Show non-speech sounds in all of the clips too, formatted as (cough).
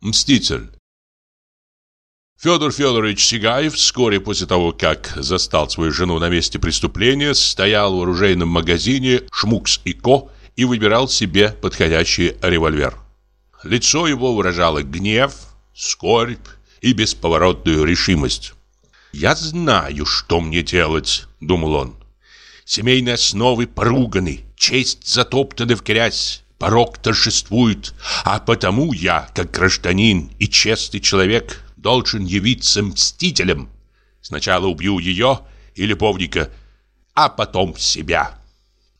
Мститель. Федор Федорович Сигаев вскоре после того, как застал свою жену на месте преступления, стоял в оружейном магазине «Шмукс и Ко» и выбирал себе подходящий револьвер. Лицо его выражало гнев, скорбь и бесповоротную решимость. «Я знаю, что мне делать», — думал он. «Семейные основы поруганы, честь затоптана в грязь, порог торжествует, а потому я, как гражданин и честный человек, должен явиться мстителем. Сначала убью ее и любовника, а потом себя.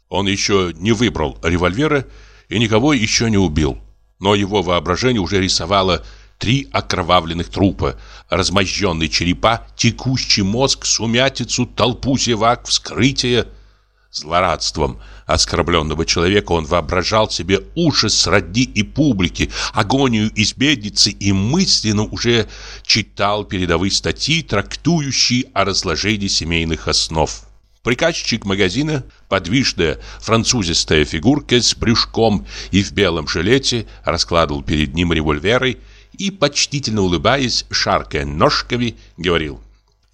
Он еще не выбрал револьвера и никого еще не убил. Но его воображение уже рисовало три окровавленных трупа, размозженные черепа, текущий мозг, сумятицу, толпу зевак, вскрытие – Злорадством оскорбленного человека он воображал себе ужас сродни и публики, агонию избедницы и мысленно уже читал передовые статьи, трактующие о разложении семейных основ. Приказчик магазина, подвижная французистая фигурка с брюшком и в белом жилете, раскладывал перед ним револьверы и, почтительно улыбаясь, шаркая ножками, говорил –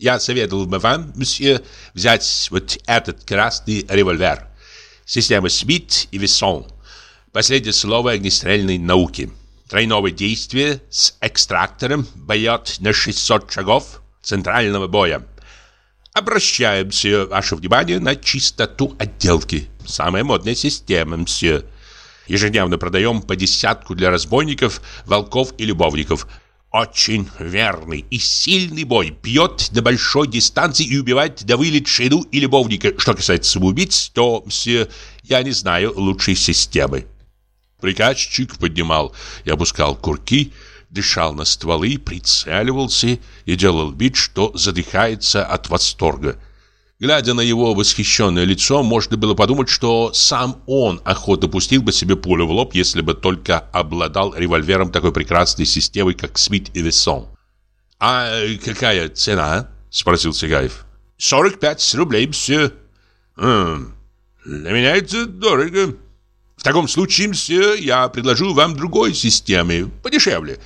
я советовал бы вам, месье, взять вот этот красный револьвер. Система Смит и Вессон. Последнее слово огнестрельной науки. Тройного действия с экстрактором боет на 600 шагов центрального боя. Обращаемся ваше внимание на чистоту отделки. Самая модная система, мсье. Ежедневно продаем по десятку для разбойников, волков и любовников – очень верный и сильный бой. Бьет на большой дистанции и убивает до вылет шину и любовника. Что касается самоубийц, то, мсье, я не знаю лучшей системы. Приказчик поднимал и опускал курки, дышал на стволы, прицеливался и делал вид, что задыхается от восторга. Глядя на его восхищенное лицо, можно было подумать, что сам он охотно пустил бы себе пулю в лоб, если бы только обладал револьвером такой прекрасной системы, как Смит и Вессон. «А какая цена?» – спросил Сигаев. «Сорок пять рублей, все. «Хм, для меня это дорого. В таком случае, мсье, я предложу вам другой системы, подешевле».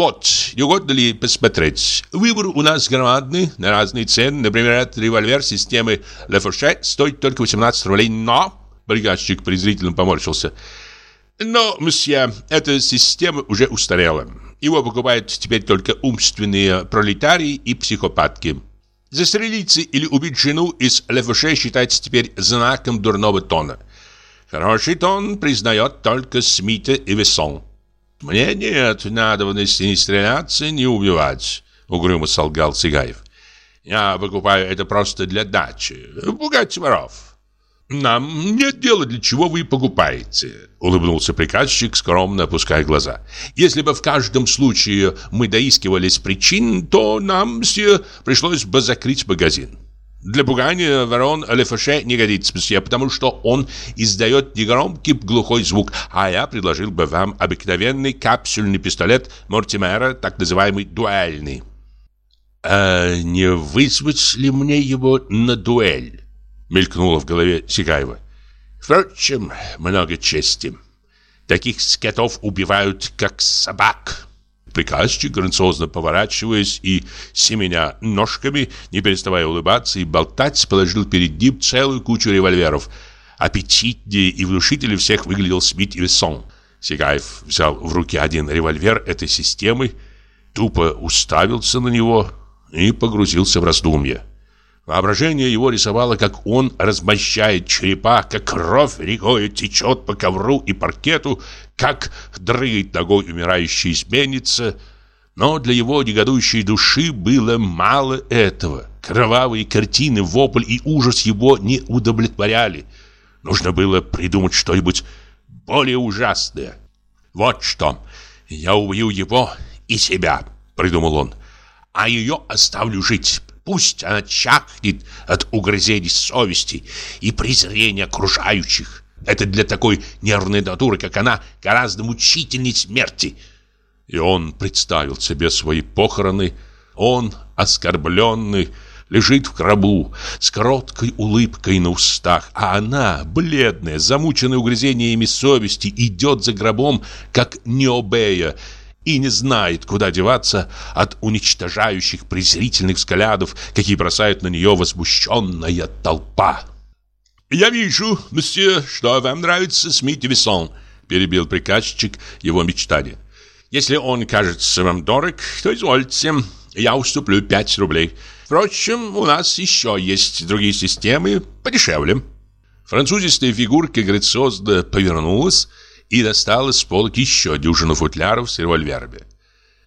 Вот, не угодно ли посмотреть? Выбор у нас громадный, на разные цены. Например, этот револьвер системы Лефорше стоит только 18 рублей, но... Бригадчик презрительно поморщился. Но, месье, эта система уже устарела. Его покупают теперь только умственные пролетарии и психопатки. Застрелиться или убить жену из Лефорше считается теперь знаком дурного тона. Хороший тон признает только Смита и Вессон. «Мне нет надобности ни стреляться, ни убивать», — угрюмо солгал Сигаев. «Я покупаю это просто для дачи, пугать воров». «Нам нет дела, для чего вы покупаете», — улыбнулся приказчик, скромно опуская глаза. «Если бы в каждом случае мы доискивались причин, то нам все пришлось бы закрыть магазин. Для пугания ворон Лефеше не годится, месье, потому что он издает негромкий глухой звук, а я предложил бы вам обыкновенный капсюльный пистолет Мортимера, так называемый дуэльный. «А не вызвать ли мне его на дуэль?» мелькнуло в голове Сигаева. «Впрочем, много чести. Таких скотов убивают, как собак». Приказчик, грациозно поворачиваясь и семеня ножками, не переставая улыбаться и болтать, положил перед ним целую кучу револьверов. Аппетитнее и внушительнее всех выглядел Смит и Вессон. Сигаев взял в руки один револьвер этой системы, тупо уставился на него и погрузился в раздумье. Воображение его рисовало, как он размощает черепа, как кровь рекой течет по ковру и паркету, как дрыгает ногой умирающая изменница. Но для его негодующей души было мало этого. Кровавые картины, вопль и ужас его не удовлетворяли. Нужно было придумать что-нибудь более ужасное. «Вот что, я убью его и себя», — придумал он, — «а ее оставлю жить, Пусть она чахнет от угрызений совести и презрения окружающих. Это для такой нервной натуры, как она, гораздо мучительней смерти. И он представил себе свои похороны. Он, оскорбленный, лежит в гробу с короткой улыбкой на устах, а она, бледная, замученная угрызениями совести, идет за гробом, как Необея, и не знает, куда деваться от уничтожающих презрительных взглядов, какие бросает на нее возмущенная толпа. «Я вижу, месье, что вам нравится Смит Вессон», перебил приказчик его мечтания. «Если он кажется вам дорог, то извольте, я уступлю 5 рублей. Впрочем, у нас еще есть другие системы подешевле». Французистая фигурка грациозно повернулась и достала с полки еще дюжину футляров с револьверами.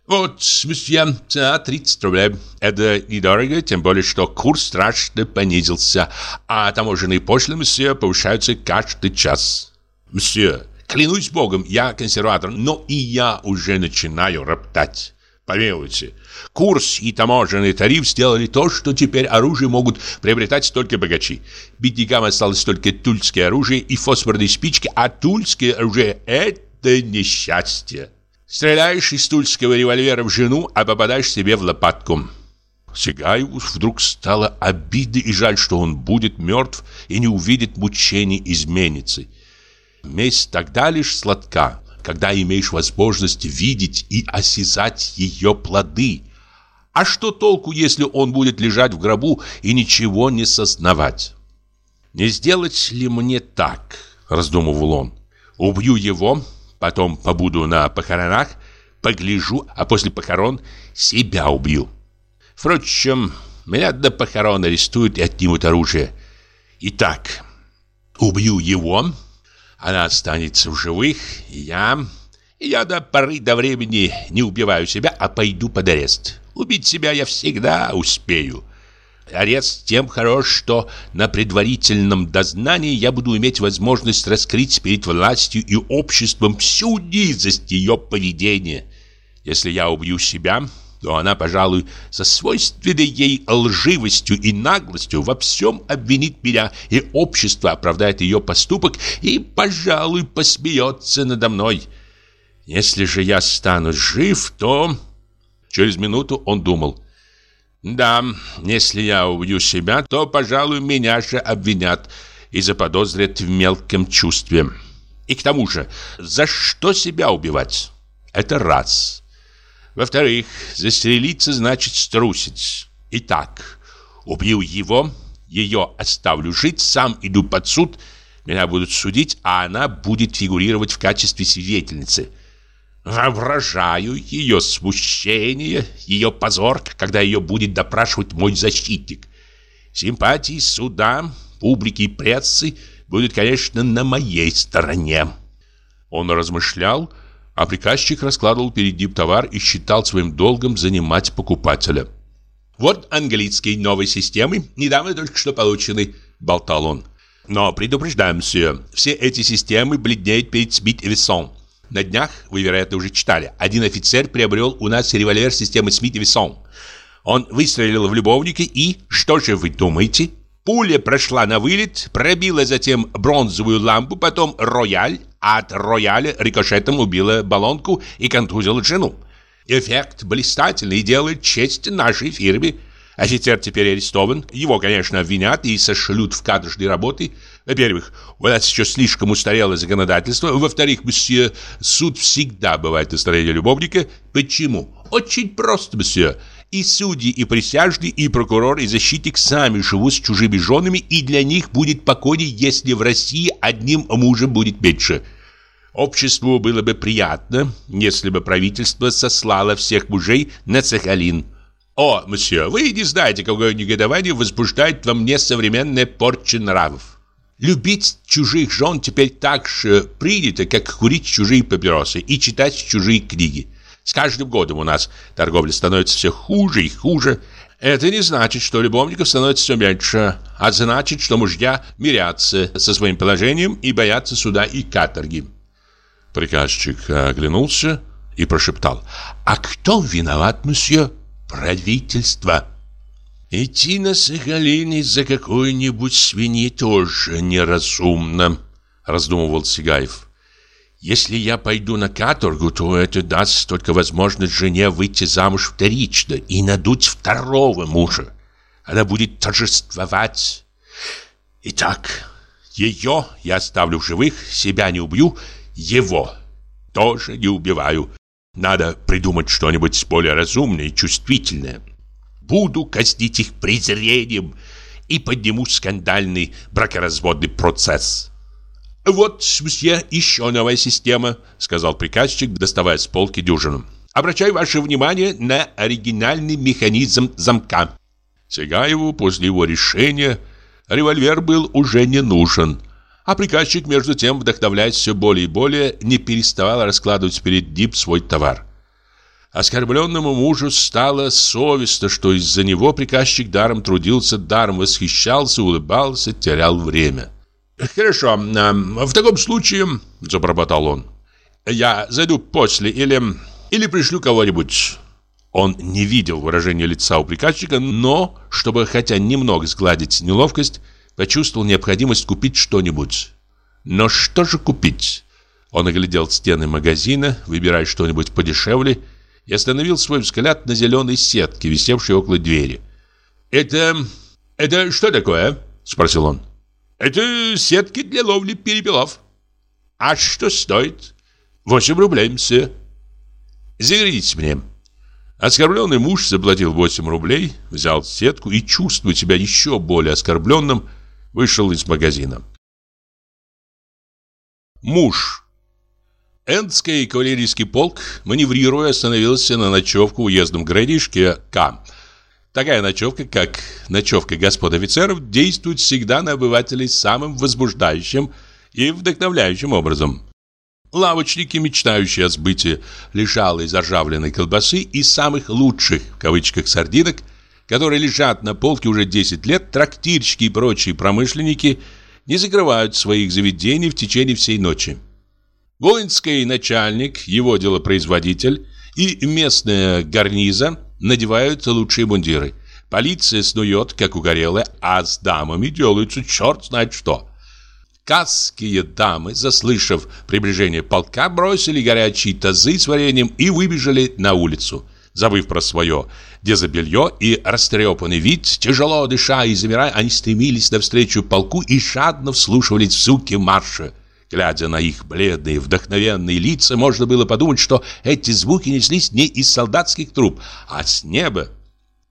«Вот, месье, цена 30 рублей. Это недорого, тем более, что курс страшно понизился, а таможенные пошлины, месье, повышаются каждый час». «Месье, клянусь богом, я консерватор, но и я уже начинаю роптать. Помилуйте, курс и таможенный тариф сделали то, что теперь оружие могут приобретать только богачи. Беднякам осталось только тульское оружие и фосфорные спички, а тульское оружие – это несчастье. Стреляешь из тульского револьвера в жену, а попадаешь себе в лопатку. Сигаеву вдруг стало обидно и жаль, что он будет мертв и не увидит мучений изменницы. Месть тогда лишь сладка, когда имеешь возможность видеть и осязать ее плоды. А что толку, если он будет лежать в гробу и ничего не сознавать? «Не сделать ли мне так?» – раздумывал он. «Убью его, потом побуду на похоронах, погляжу, а после похорон себя убью. Впрочем, меня до похорон арестуют и отнимут оружие. Итак, убью его, она останется в живых, и я... Я до поры до времени не убиваю себя, а пойду под арест. Убить себя я всегда успею. Арест тем хорош, что на предварительном дознании я буду иметь возможность раскрыть перед властью и обществом всю низость ее поведения. Если я убью себя, то она, пожалуй, со свойственной ей лживостью и наглостью во всем обвинит меня, и общество оправдает ее поступок и, пожалуй, посмеется надо мной. Если же я стану жив, то... Через минуту он думал. Да, если я убью себя, то, пожалуй, меня же обвинят и заподозрят в мелком чувстве. И к тому же, за что себя убивать? Это раз. Во-вторых, застрелиться значит струсить. Итак, убью его, ее оставлю жить, сам иду под суд, меня будут судить, а она будет фигурировать в качестве свидетельницы. Воображаю ее смущение, ее позор, когда ее будет допрашивать мой защитник. Симпатии суда, публики и прессы будут, конечно, на моей стороне. Он размышлял, а приказчик раскладывал перед ним товар и считал своим долгом занимать покупателя. «Вот английские новые системы, недавно только что получены», – болтал он. «Но предупреждаем, все, все эти системы бледнеют перед Смит и Вессон. На днях, вы, вероятно, уже читали, один офицер приобрел у нас револьвер системы Смит и Вессон. Он выстрелил в любовника и, что же вы думаете?» Пуля прошла на вылет, пробила затем бронзовую лампу, потом рояль, от рояля рикошетом убила баллонку и контузила жену. Эффект блистательный и делает честь нашей фирме. Офицер теперь арестован. Его, конечно, обвинят и сошлют в каторжные работы. Во-первых, у нас еще слишком устарелое законодательство. Во-вторых, месье, суд всегда бывает на стороне любовника. Почему? Очень просто, месье. И судьи, и присяжные, и прокурор, и защитник сами живут с чужими женами, и для них будет покойней, если в России одним мужем будет меньше. Обществу было бы приятно, если бы правительство сослало всех мужей на Сахалин. О, месье, вы не знаете, какое негодование возбуждает во мне современная порча нравов. Любить чужих жен теперь так же принято, как курить чужие папиросы и читать чужие книги. С каждым годом у нас торговля становится все хуже и хуже. Это не значит, что любовников становится все меньше, а значит, что мужья мирятся со своим положением и боятся суда и каторги. Приказчик оглянулся и прошептал. «А кто виноват, месье? Правительство!» «Идти на Сахалин из-за какой-нибудь свиньи тоже неразумно», раздумывал Сигаев. Если я пойду на каторгу, то это даст только возможность жене выйти замуж вторично и надуть второго мужа. Она будет торжествовать. Итак, ее я оставлю в живых, себя не убью, его тоже не убиваю. Надо придумать что-нибудь более разумное и чувствительное. Буду казнить их презрением и подниму скандальный бракоразводный процесс. «Вот, мсье, еще новая система», — сказал приказчик, доставая с полки дюжину. «Обращаю ваше внимание на оригинальный механизм замка». Сигаеву после его решения револьвер был уже не нужен, а приказчик, между тем, вдохновляясь все более и более, не переставал раскладывать перед ним свой товар. Оскорбленному мужу стало совестно, что из-за него приказчик даром трудился, даром восхищался, улыбался, терял время. «Хорошо, в таком случае, — забормотал он, — я зайду после или, или пришлю кого-нибудь». Он не видел выражения лица у приказчика, но, чтобы хотя немного сгладить неловкость, почувствовал необходимость купить что-нибудь. Но что же купить? Он оглядел стены магазина, выбирая что-нибудь подешевле, и остановил свой взгляд на зеленой сетке, висевшей около двери. «Это... это что такое?» – спросил он. «Это сетки для ловли перепелов». «А что стоит?» «Восемь рублей, мсье». «Заверните мне». Оскорбленный муж заплатил 8 рублей, взял сетку и, чувствуя себя еще более оскорбленным, вышел из магазина. Муж Эндский кавалерийский полк, маневрируя, остановился на ночевку в уездном городишке К. Такая ночевка, как ночевка господ офицеров, действует всегда на обывателей самым возбуждающим и вдохновляющим образом. Лавочники, мечтающие о сбытии лежалой заржавленной колбасы и самых лучших, в кавычках, сардинок, которые лежат на полке уже 10 лет, трактирщики и прочие промышленники не закрывают своих заведений в течение всей ночи. Воинский начальник, его делопроизводитель и местная гарниза надевают лучшие мундиры. Полиция снует, как угорелая, а с дамами делается черт знает что. Касские дамы, заслышав приближение полка, бросили горячие тазы с вареньем и выбежали на улицу. Забыв про свое дезобелье и растрепанный вид, тяжело дыша и замирая, они стремились навстречу полку и жадно вслушивались в звуки марша. Глядя на их бледные, вдохновенные лица, можно было подумать, что эти звуки неслись не из солдатских труб, а с неба.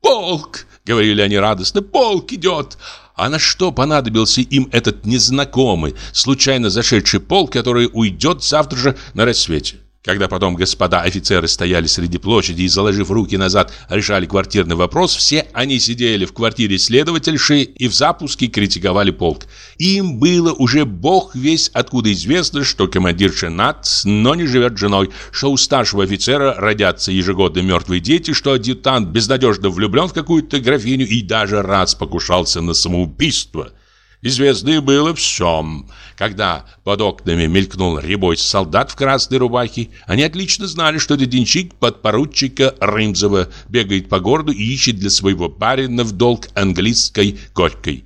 «Полк!» — говорили они радостно. «Полк идет!» А на что понадобился им этот незнакомый, случайно зашедший полк, который уйдет завтра же на рассвете? Когда потом господа офицеры стояли среди площади и, заложив руки назад, решали квартирный вопрос, все они сидели в квартире следовательши и в запуске критиковали полк. Им было уже бог весь откуда известно, что командир женат, но не живет женой, что у старшего офицера родятся ежегодно мертвые дети, что адъютант безнадежно влюблен в какую-то графиню и даже раз покушался на самоубийство – Известно было всем. Когда под окнами мелькнул рябой солдат в красной рубахе, они отлично знали, что это денщик подпоручика Рымзова бегает по городу и ищет для своего барина в долг английской горькой.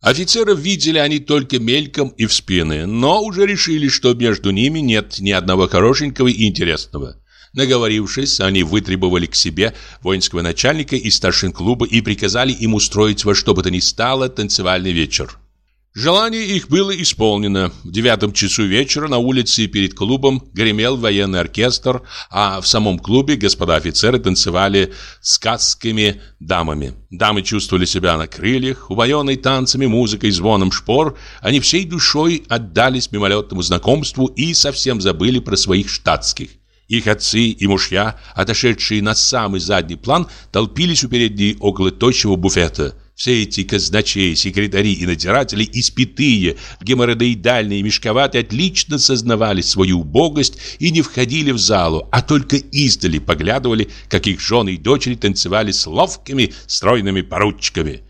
Офицеров видели они только мельком и в спины, но уже решили, что между ними нет ни одного хорошенького и интересного. Наговорившись, они вытребовали к себе воинского начальника из старшин клуба и приказали им устроить во что бы то ни стало танцевальный вечер. Желание их было исполнено. В девятом часу вечера на улице перед клубом гремел военный оркестр, а в самом клубе господа офицеры танцевали с касскими дамами. Дамы чувствовали себя на крыльях, убоенные танцами, музыкой, звоном шпор. Они всей душой отдались мимолетному знакомству и совсем забыли про своих штатских. Их отцы и мужья, отошедшие на самый задний план, толпились у передней около тощего буфета – все эти казначеи, секретари и надзиратели, испитые, геморроидальные мешковатые, отлично сознавали свою убогость и не входили в залу, а только издали поглядывали, как их жены и дочери танцевали с ловкими, стройными поручиками.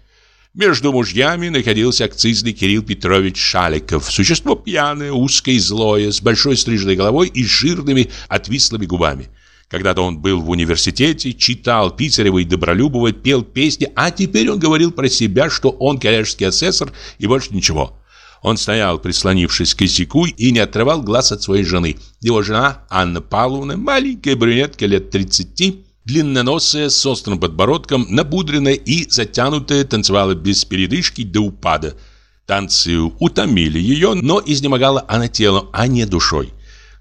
Между мужьями находился акцизный Кирилл Петрович Шаликов, существо пьяное, узкое и злое, с большой стрижной головой и жирными отвислыми губами. Когда-то он был в университете, читал Писарева и Добролюбова, пел песни, а теперь он говорил про себя, что он коллежский асессор и больше ничего. Он стоял, прислонившись к косяку, и не отрывал глаз от своей жены. Его жена, Анна Павловна, маленькая брюнетка лет 30, длинноносая, с острым подбородком, напудренная и затянутая, танцевала без передышки до упада. Танцы утомили ее, но изнемогала она телом, а не душой.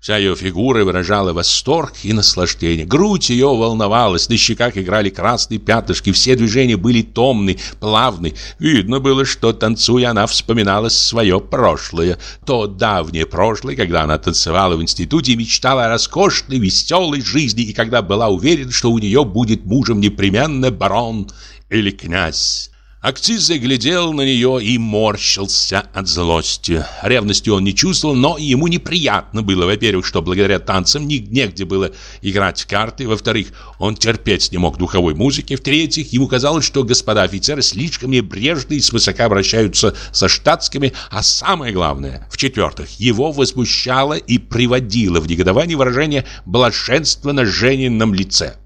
Вся ее фигура выражала восторг и наслаждение. Грудь ее волновалась, на щеках играли красные пятнышки, все движения были томны, плавны. Видно было, что, танцуя, она вспоминала свое прошлое. То давнее прошлое, когда она танцевала в институте и мечтала о роскошной, веселой жизни, и когда была уверена, что у нее будет мужем непременно барон или князь. Акциз глядел на нее и морщился от злости. Ревности он не чувствовал, но ему неприятно было, во-первых, что благодаря танцам негде было играть в карты, во-вторых, он терпеть не мог духовой музыки, в-третьих, ему казалось, что господа офицеры слишком небрежно и свысока обращаются со штатскими, а самое главное, в-четвертых, его возмущало и приводило в негодование выражение блаженства на Женином лице.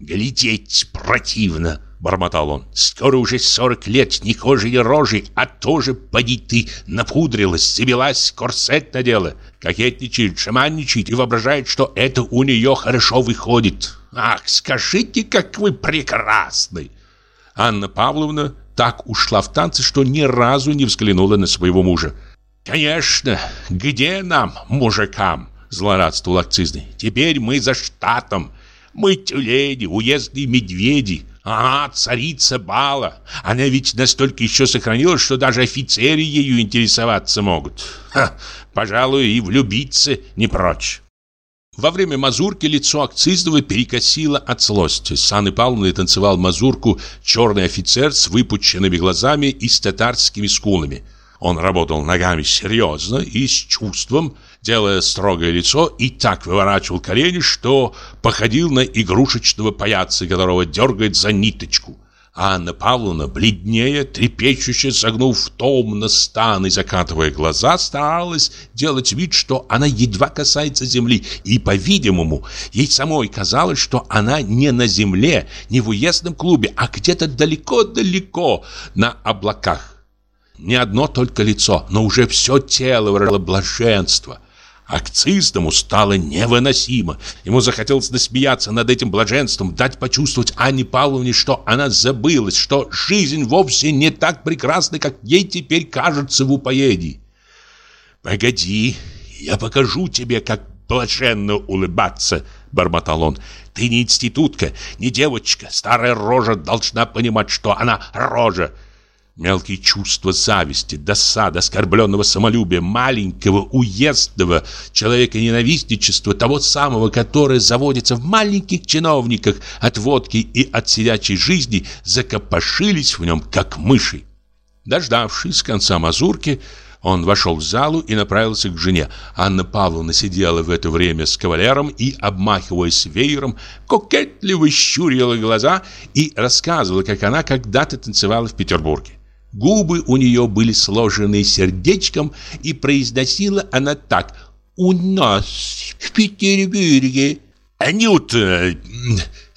«Глядеть противно!» Бормотал он. «Скоро уже сорок лет, кожи, ни рожи, а тоже, поди ты, напудрилась, забилась, корсет надела, кокетничает, шаманничает и воображает, что это у нее хорошо выходит. Ах, скажите, как вы прекрасны!» Анна Павловна так ушла в танцы, что ни разу не взглянула на своего мужа. «Конечно, где нам, мужикам?» – злорадствовал акцизный. «Теперь мы за штатом. Мы тюлени, уездные медведи, а, царица бала. Она ведь настолько еще сохранилась, что даже офицеры ею интересоваться могут. Ха, пожалуй, и влюбиться не прочь. Во время мазурки лицо Акциздова перекосило от злости. С Анной танцевал мазурку черный офицер с выпученными глазами и с татарскими скулами. Он работал ногами серьезно и с чувством, делая строгое лицо, и так выворачивал колени, что походил на игрушечного паяца, которого дергает за ниточку. А Анна Павловна, бледнее, трепещуще согнув томно стан и закатывая глаза, старалась делать вид, что она едва касается земли, и, по-видимому, ей самой казалось, что она не на земле, не в уездном клубе, а где-то далеко-далеко на облаках. Не одно только лицо, но уже все тело выражало блаженство. Акцизному стало невыносимо. Ему захотелось насмеяться над этим блаженством, дать почувствовать Анне Павловне, что она забылась, что жизнь вовсе не так прекрасна, как ей теперь кажется в упоении. «Погоди, я покажу тебе, как блаженно улыбаться», — бормотал он. «Ты не институтка, не девочка. Старая рожа должна понимать, что она рожа. Мелкие чувства зависти, досады, оскорбленного самолюбия, маленького, уездного человека-ненавистничества, того самого, которое заводится в маленьких чиновниках от водки и от сидячей жизни, закопошились в нем, как мыши. Дождавшись конца мазурки, он вошел в залу и направился к жене. Анна Павловна сидела в это время с кавалером и, обмахиваясь веером, кокетливо щурила глаза и рассказывала, как она когда-то танцевала в Петербурге. Губы у нее были сложены сердечком, и произносила она так «У нас в Петербурге». «Анюта,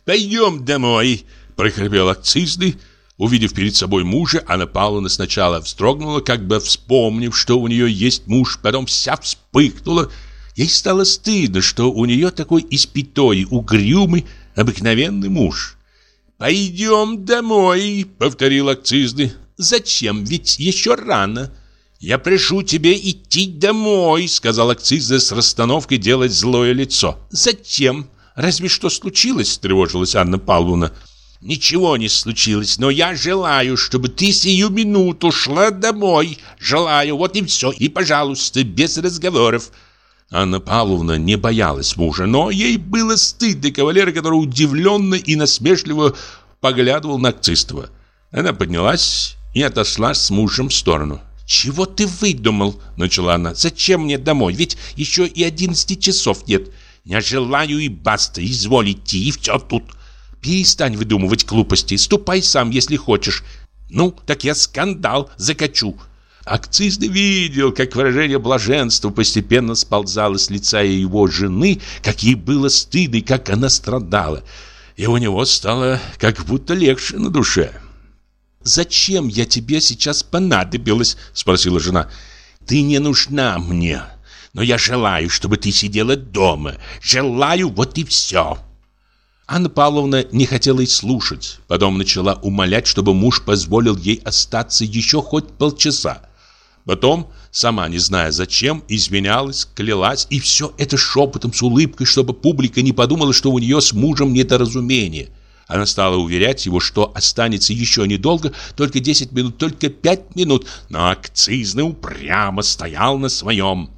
пойдем домой», – прохрипел акцизный. Увидев перед собой мужа, Анна Павловна сначала вздрогнула, как бы вспомнив, что у нее есть муж, потом вся вспыхнула. Ей стало стыдно, что у нее такой испятой, угрюмый, обыкновенный муж. «Пойдем домой», — повторил акцизный. Зачем? Ведь еще рано. Я прошу тебе идти домой, сказал акциза с расстановкой делать злое лицо. Зачем? Разве что случилось, тревожилась Анна Павловна. Ничего не случилось, но я желаю, чтобы ты сию минуту шла домой. Желаю, вот и все. И, пожалуйста, без разговоров. Анна Павловна не боялась мужа, но ей было стыдно кавалера, который удивленно и насмешливо поглядывал на Акцистова. Она поднялась и отошла с мужем в сторону. «Чего ты выдумал?» – начала она. «Зачем мне домой? Ведь еще и одиннадцати часов нет. Не желаю и баста, изволь идти, и все тут. Перестань выдумывать глупости, ступай сам, если хочешь. Ну, так я скандал закачу». Акцизный видел, как выражение блаженства постепенно сползало с лица его жены, как ей было стыдно и как она страдала. И у него стало как будто легче на душе. «Зачем я тебе сейчас понадобилась?» – спросила жена. «Ты не нужна мне, но я желаю, чтобы ты сидела дома. Желаю, вот и все». Анна Павловна не хотела и слушать. Потом начала умолять, чтобы муж позволил ей остаться еще хоть полчаса. Потом Сама не зная зачем, изменялась, клялась, и все это шепотом с улыбкой, чтобы публика не подумала, что у нее с мужем недоразумение. Она стала уверять его, что останется еще недолго, только 10 минут, только 5 минут, но акцизный упрямо стоял на своем.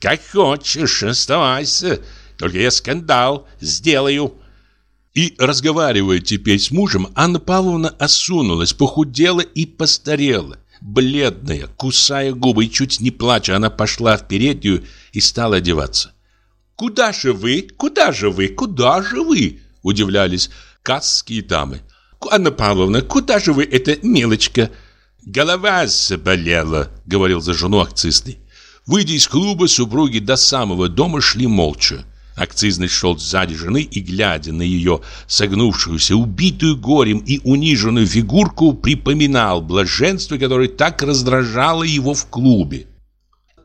«Как хочешь, оставайся, только я скандал сделаю». И, разговаривая теперь с мужем, Анна Павловна осунулась, похудела и постарела. Бледная, кусая губы и чуть не плача, она пошла в переднюю и стала одеваться. «Куда же вы? Куда же вы? Куда же вы?» – удивлялись касские дамы. «Анна Павловна, куда же вы, эта мелочка?» «Голова заболела», — говорил за жену акцизный. Выйдя из клуба, супруги до самого дома шли молча. Акцизный шел сзади жены и, глядя на ее согнувшуюся, убитую горем и униженную фигурку, припоминал блаженство, которое так раздражало его в клубе.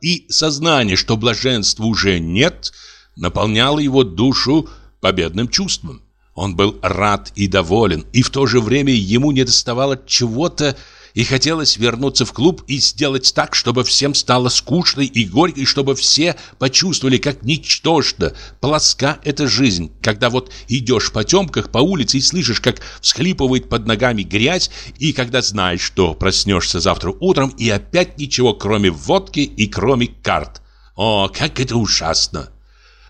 И сознание, что блаженства уже нет, наполняло его душу победным чувством. Он был рад и доволен, и в то же время ему недоставало чего-то, и хотелось вернуться в клуб и сделать так, чтобы всем стало скучно и горько, и чтобы все почувствовали, как ничтожно, плоска эта жизнь, когда вот идешь по темках по улице и слышишь, как всхлипывает под ногами грязь, и когда знаешь, что проснешься завтра утром, и опять ничего, кроме водки и кроме карт. О, как это ужасно!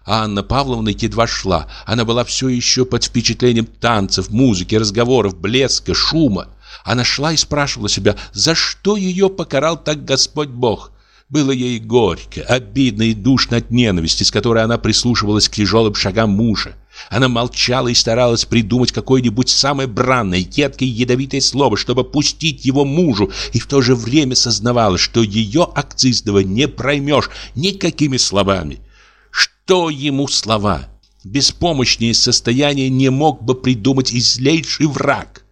А Анна Павловна едва шла. Она была все еще под впечатлением танцев, музыки, разговоров, блеска, шума. Она шла и спрашивала себя, за что ее покарал так Господь Бог. Было ей горько, обидно и душно от ненависти, с которой она прислушивалась к тяжелым шагам мужа. Она молчала и старалась придумать какое-нибудь самое бранное, едкое и ядовитое слово, чтобы пустить его мужу, и в то же время сознавала, что ее акцизного не проймешь никакими словами. Что ему слова? Беспомощнее состояние не мог бы придумать и злейший враг.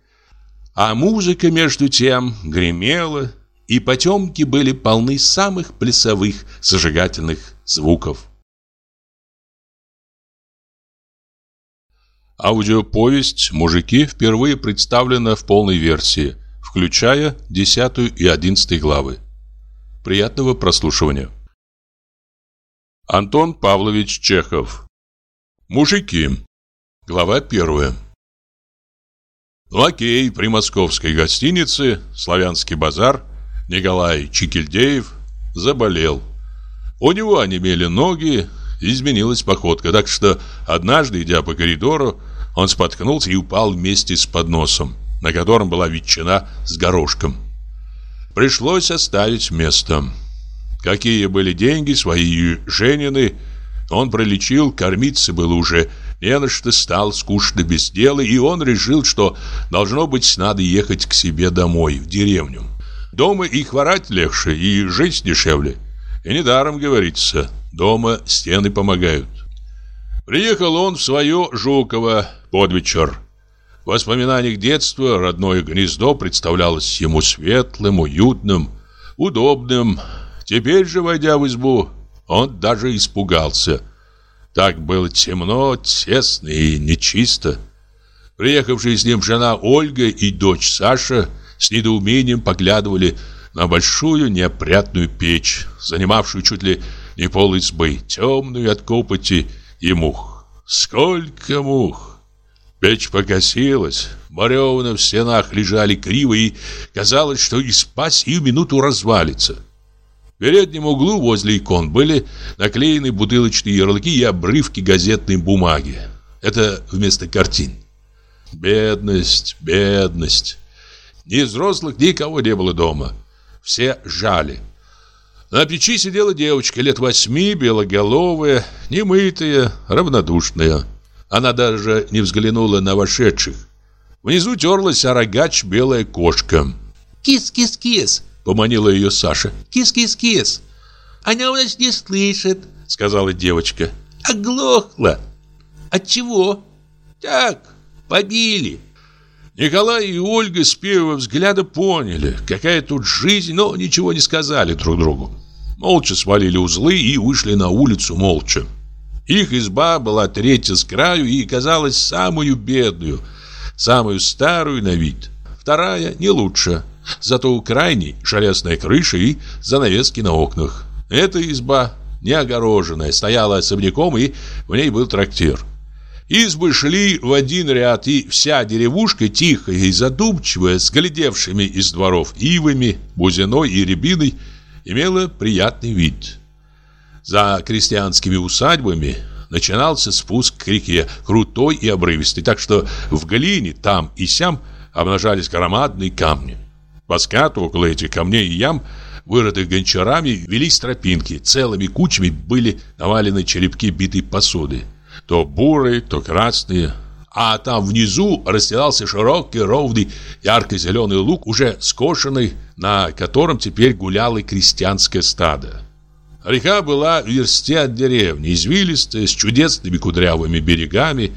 А музыка, между тем, гремела, и потемки были полны самых плясовых, зажигательных звуков. Аудиоповесть «Мужики» впервые представлена в полной версии, включая 10 и 11 главы. Приятного прослушивания. Антон Павлович Чехов. Мужики. Глава первая. Лакей при московской гостинице «Славянский базар» Николай Чикельдеев заболел. У него онемели ноги, изменилась походка, так что однажды, идя по коридору, он споткнулся и упал вместе с подносом, на котором была ветчина с горошком. Пришлось оставить место. Какие были деньги, свои Женины, он пролечил, кормиться было уже не на что, стал скучно без дела, и он решил, что, должно быть, надо ехать к себе домой, в деревню. Дома и хворать легче, и жить дешевле. И недаром говорится, дома стены помогают. Приехал он в свое Жуково под вечер. В воспоминаниях детства родное гнездо представлялось ему светлым, уютным, удобным, Теперь же, войдя в избу, он даже испугался. Так было темно, тесно и нечисто. Приехавшие с ним жена Ольга и дочь Саша с недоумением поглядывали на большую неопрятную печь, занимавшую чуть ли не пол избы, темную от копоти и мух. Сколько мух! Печь покосилась, бревна в стенах лежали криво, и казалось, что изба сию минуту развалится. В переднем углу возле икон были наклеены бутылочные ярлыки и обрывки газетной бумаги. Это вместо картин. Бедность, бедность. Ни взрослых, никого не было дома. Все жали. На печи сидела девочка лет восьми, белоголовая, немытая, равнодушная. Она даже не взглянула на вошедших. Внизу терлась о рогач белая кошка. «Кис-кис-кис!» Поманила ее Саша. «Кис-кис-кис!» «Она у нас не слышит», — сказала девочка. «Оглохла». «От чего?» «Так, побили». Николай и Ольга с первого взгляда поняли, какая тут жизнь, но ничего не сказали друг другу. Молча свалили узлы и вышли на улицу молча. Их изба была третья с краю и казалась самую бедную, самую старую на вид. Вторая не лучше. Зато у крайней железная крыша и занавески на окнах. Эта изба, не огороженная, стояла особняком, и в ней был трактир. Избы шли в один ряд, и вся деревушка, тихая и задумчивая, с глядевшими из дворов ивами, бузиной и рябиной, имела приятный вид. За крестьянскими усадьбами начинался спуск к реке, крутой и обрывистый, так что в глине там и сям обнажались громадные камни. По скату около этих камней и ям, вырытых гончарами, велись тропинки, целыми кучами были навалены черепки битой посуды то бурые, то красные. А там внизу расстилался широкий, ровный, ярко-зеленый луг, уже скошенный, на котором теперь гуляло крестьянское стадо. Река была в версте от деревни, извилистая, с чудесными кудрявыми берегами.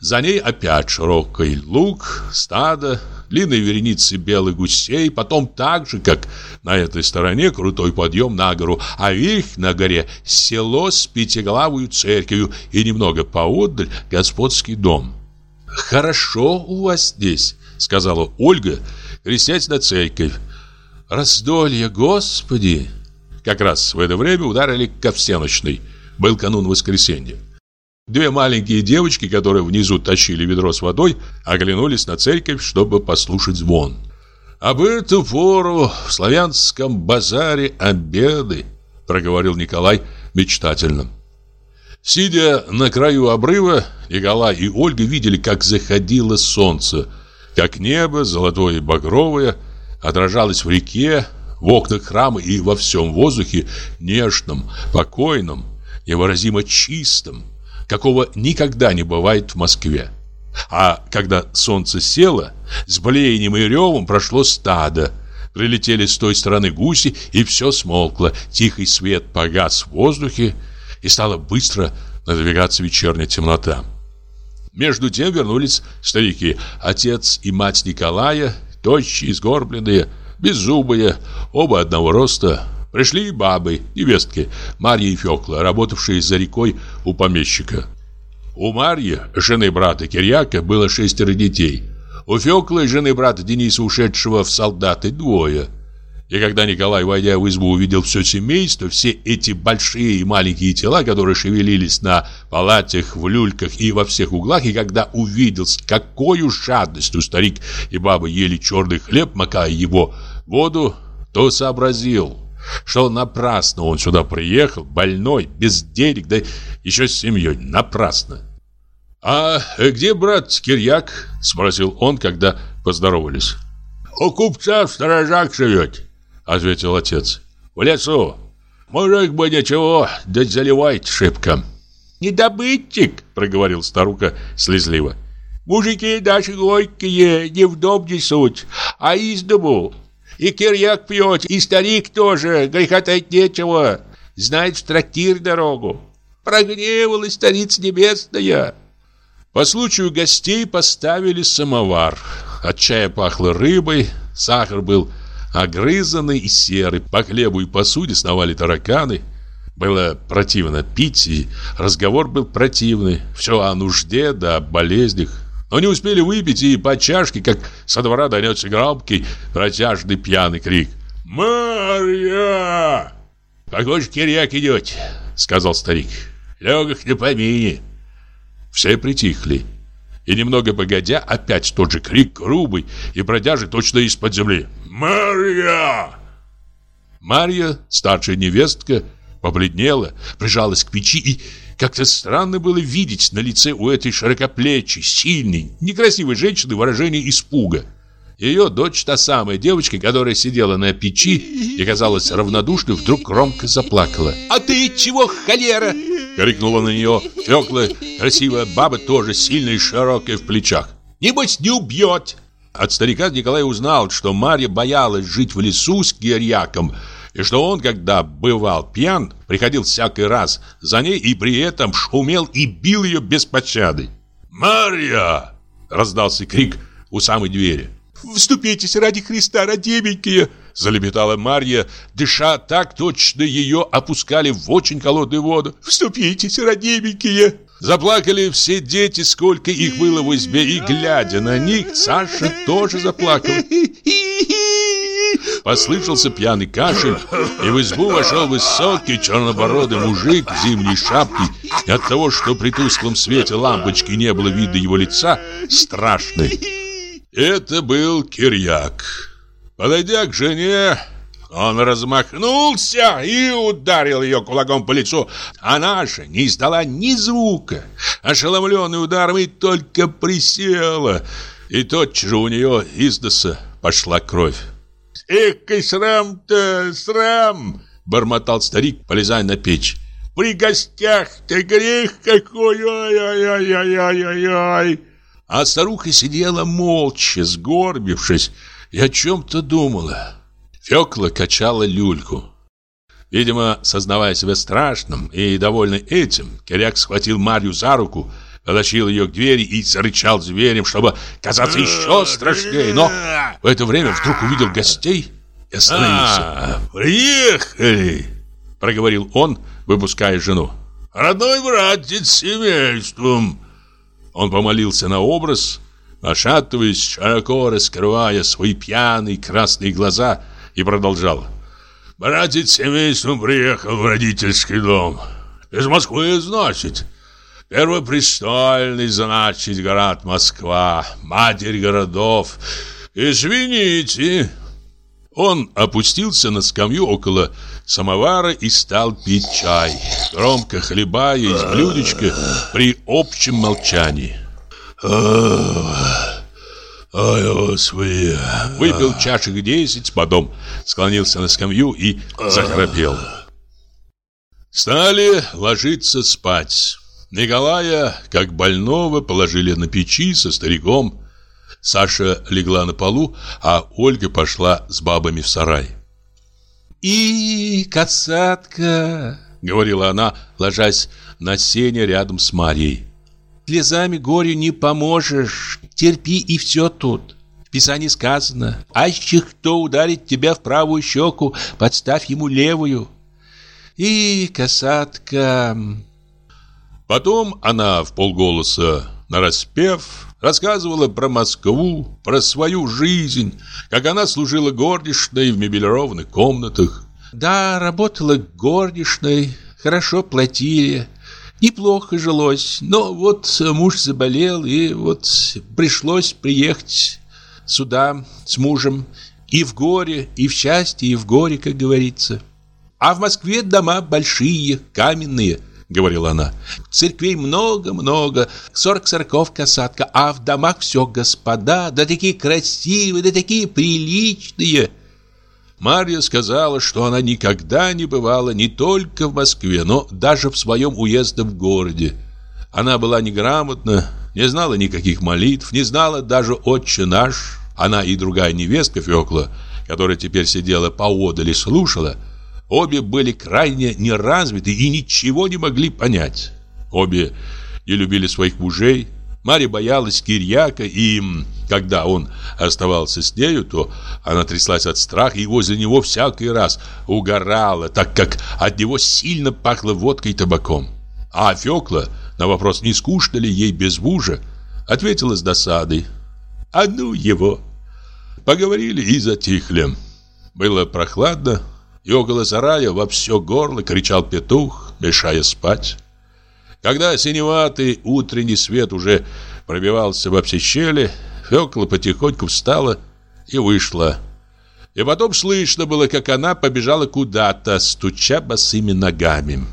За ней опять широкий луг, стадо, длинные вереницы белых гусей, потом так же, как на этой стороне, крутой подъем на гору, а вверх на горе село с пятиглавую церковью и немного поодаль господский дом. «Хорошо у вас здесь», — сказала Ольга, крестясь на церковь. «Раздолье, Господи!» Как раз в это время ударили ко всеночной. Был канун воскресенья. Две маленькие девочки, которые внизу тащили ведро с водой, оглянулись на церковь, чтобы послушать звон. «Об эту пору в славянском базаре обеды», — проговорил Николай мечтательно. Сидя на краю обрыва, Николай и Ольга видели, как заходило солнце, как небо, золотое и багровое, отражалось в реке, в окнах храма и во всем воздухе нежном, покойном, невыразимо чистом какого никогда не бывает в Москве. А когда солнце село, с блеянием и ревом прошло стадо. Прилетели с той стороны гуси, и все смолкло. Тихий свет погас в воздухе, и стала быстро надвигаться вечерняя темнота. Между тем вернулись старики, отец и мать Николая, тощие, сгорбленные, беззубые, оба одного роста, Пришли бабы, невестки, Марья и Фёкла, работавшие за рекой у помещика. У Марьи, жены брата Кирьяка, было шестеро детей. У Фёклы, жены брата Дениса, ушедшего в солдаты, двое. И когда Николай, войдя в избу, увидел все семейство, все эти большие и маленькие тела, которые шевелились на палатях, в люльках и во всех углах, и когда увидел, с какой жадностью старик и баба ели черный хлеб, макая его воду, то сообразил – что напрасно он сюда приехал, больной, без денег, да еще с семьей, напрасно. «А где брат Кирьяк?» – спросил он, когда поздоровались. «У купца в сторожах живет», – ответил отец. «В лесу. Мужик бы ничего, да заливает шибко». «Не добытчик», – проговорил старуха слезливо. «Мужики наши горькие не в дом несут, а из дому. И кирьяк пьет, и старик тоже, грехотать нечего. Знает в трактир дорогу. Прогневалась старица небесная. По случаю гостей поставили самовар. От чая пахло рыбой, сахар был огрызанный и серый. По хлебу и посуде сновали тараканы. Было противно пить, и разговор был противный. Все о нужде да о болезнях. Но не успели выпить и по чашке, как со двора донесся громкий, протяжный пьяный крик. «Марья!» «Похоже, кирьяк идет», — сказал старик. «Легок на помине». Все притихли. И немного погодя, опять тот же крик, грубый и бродяжий точно из-под земли. «Марья!» Марья, старшая невестка, побледнела, прижалась к печи и как-то странно было видеть на лице у этой широкоплечей, сильной, некрасивой женщины выражение испуга. Ее дочь, та самая девочка, которая сидела на печи и казалась равнодушной, вдруг громко заплакала. «А ты чего, холера?» Крикнула на нее Фёкла, красивая баба, тоже сильная и широкая в плечах. «Небось, не убьет!» От старика Николай узнал, что Марья боялась жить в лесу с Кирьяком, и что он, когда бывал пьян, приходил всякий раз за ней и при этом шумел и бил ее без пощады. «Марья!» — раздался крик у самой двери. «Вступитесь ради Христа, родименькие!» Залепетала Марья, дыша так точно ее опускали в очень холодную воду. «Вступитесь, родименькие!» Заплакали все дети, сколько их было в избе, и, глядя на них, Саша тоже заплакал. (laughs) Послышался пьяный кашель, и в избу вошел высокий чернобородый мужик в зимней шапке. И от того, что при тусклом свете лампочки не было видно его лица, страшный. Это был Кирьяк. Подойдя к жене, он размахнулся и ударил ее кулаком по лицу. Она же не издала ни звука. Ошеломленный ударом и только присела. И тотчас же у нее из носа пошла кровь. «Эх, и срам-то, срам!» Бормотал старик, полезая на печь. «При гостях-то грех какой! Ой-ой-ой-ой-ой-ой!» А старуха сидела молча, сгорбившись, и о чем-то думала. Фёкла качала люльку. Видимо, сознавая себя страшным и довольный этим, Киряк схватил Марью за руку, потащил ее к двери и зарычал зверем, чтобы казаться еще страшнее. Но в это время вдруг увидел гостей и остановился. А, «Приехали!» — проговорил он, выпуская жену. «Родной братец с семейством!» Он помолился на образ, ошатываясь, широко раскрывая свои пьяные красные глаза — и продолжал. «Братец семейством приехал в родительский дом. Из Москвы, значит. Первопрестольный, значит, город Москва, матерь городов. Извините». Он опустился на скамью около самовара и стал пить чай, громко хлебая из блюдечка при общем молчании. Ой, господи. Выпил чашек десять, потом склонился на скамью и захрапел. Стали ложиться спать. Николая, как больного, положили на печи со стариком. Саша легла на полу, а Ольга пошла с бабами в сарай. «И, касатка!» — говорила она, ложась на сене рядом с Марьей. «Слезами горю не поможешь, терпи и все тут. В Писании сказано, аще кто ударит тебя в правую щеку, подставь ему левую. И, касатка... Потом она в полголоса, нараспев, рассказывала про Москву, про свою жизнь, как она служила горничной в мебелированных комнатах. Да, работала горничной, хорошо платили, Неплохо жилось, но вот муж заболел, и вот пришлось приехать сюда с мужем и в горе, и в счастье, и в горе, как говорится. А в Москве дома большие, каменные, говорила она. Церквей много-много, сорок сороков касатка, а в домах все господа, да такие красивые, да такие приличные. Марья сказала, что она никогда не бывала не только в Москве, но даже в своем уездном городе. Она была неграмотна, не знала никаких молитв, не знала даже «Отче наш». Она и другая невестка Фёкла, которая теперь сидела поодаль и слушала, обе были крайне неразвиты и ничего не могли понять. Обе не любили своих мужей, Марья боялась Кирьяка, и когда он оставался с нею, то она тряслась от страха и возле него всякий раз угорала, так как от него сильно пахло водкой и табаком. А Фёкла на вопрос, не скучно ли ей без мужа, ответила с досадой. «А ну его!» Поговорили и затихли. Было прохладно, и около сарая во все горло кричал петух, мешая спать. Когда синеватый утренний свет уже пробивался во все щели, Фёкла потихоньку встала и вышла. И потом слышно было, как она побежала куда-то, стуча босыми ногами.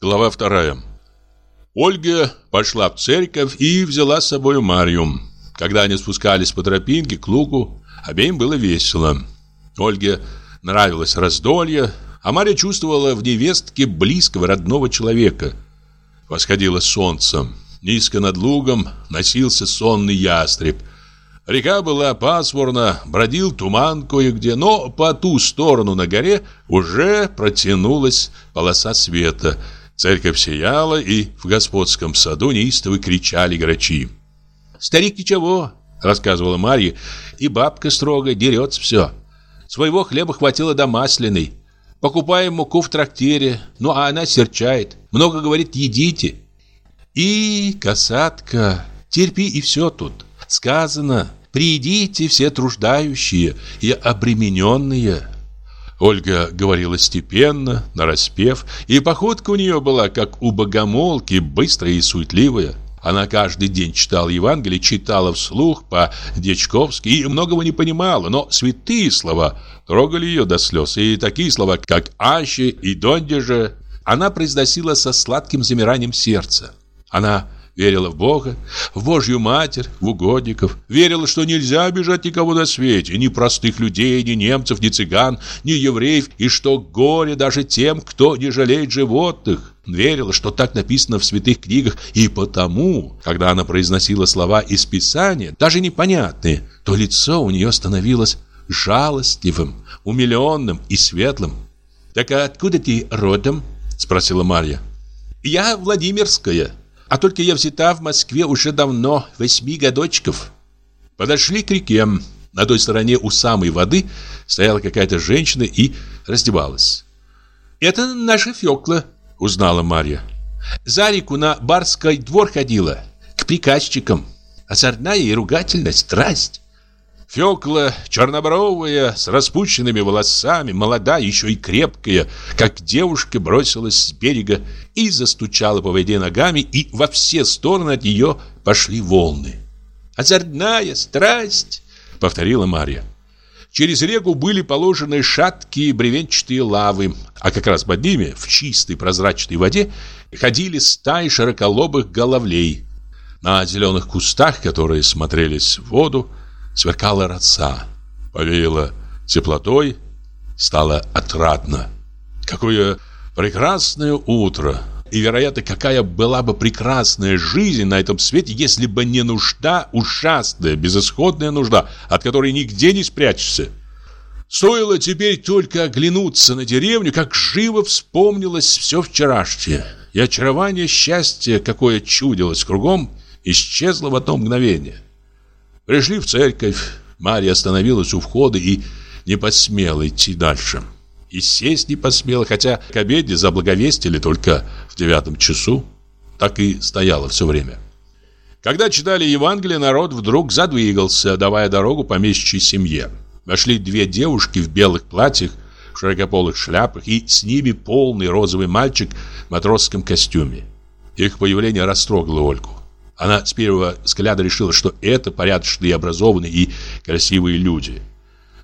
Глава вторая. Ольга пошла в церковь и взяла с собой Марью. Когда они спускались по тропинке к лугу, обеим было весело. Ольге нравилось раздолье, а Марья чувствовала в невестке близкого родного человека. Восходило солнце. Низко над лугом носился сонный ястреб. Река была пасмурна, бродил туман кое-где, но по ту сторону на горе уже протянулась полоса света. Церковь сияла, и в господском саду неистово кричали грачи. «Старик ничего», — рассказывала Марья, — «и бабка строго дерется все. Своего хлеба хватило до масляной. Покупаем муку в трактире, ну а она серчает. Много говорит, едите. И, касатка, терпи и все тут. Сказано, Придите все труждающие и обремененные». Ольга говорила степенно, нараспев, и походка у нее была, как у богомолки, быстрая и суетливая. Она каждый день читала Евангелие, читала вслух по-дечковски и многого не понимала, но святые слова трогали ее до слез, и такие слова, как «аще» и «дондеже» она произносила со сладким замиранием сердца. Она верила в Бога, в Божью Матерь, в угодников, верила, что нельзя обижать никого на свете, ни простых людей, ни немцев, ни цыган, ни евреев, и что горе даже тем, кто не жалеет животных. Верила, что так написано в святых книгах, и потому, когда она произносила слова из Писания, даже непонятные, то лицо у нее становилось жалостливым, умиленным и светлым. «Так откуда ты родом?» – спросила Марья. «Я Владимирская», а только я взята в Москве уже давно, восьми годочков. Подошли к реке. На той стороне у самой воды стояла какая-то женщина и раздевалась. «Это наша Фёкла», — узнала Марья. «За реку на барский двор ходила, к приказчикам. Озорная и ругательная страсть». Фёкла, чернобровая, с распущенными волосами, молодая, еще и крепкая, как девушка, бросилась с берега и застучала по воде ногами, и во все стороны от нее пошли волны. «Озорная страсть!» — повторила Марья. Через реку были положены шаткие бревенчатые лавы, а как раз под ними, в чистой прозрачной воде, ходили стаи широколобых головлей. На зеленых кустах, которые смотрелись в воду, сверкала роса, повеяло теплотой, стало отрадно. Какое прекрасное утро! И, вероятно, какая была бы прекрасная жизнь на этом свете, если бы не нужда, ужасная, безысходная нужда, от которой нигде не спрячешься. Стоило теперь только оглянуться на деревню, как живо вспомнилось все вчерашнее. И очарование счастья, какое чудилось кругом, исчезло в одно мгновение. Пришли в церковь. Марья остановилась у входа и не посмела идти дальше. И сесть не посмела, хотя к обеде заблаговестили только в девятом часу. Так и стояла все время. Когда читали Евангелие, народ вдруг задвигался, давая дорогу помещичьей семье. Вошли две девушки в белых платьях, в широкополых шляпах, и с ними полный розовый мальчик в матросском костюме. Их появление растрогало Ольгу. Она с первого взгляда решила, что это порядочные, образованные и красивые люди.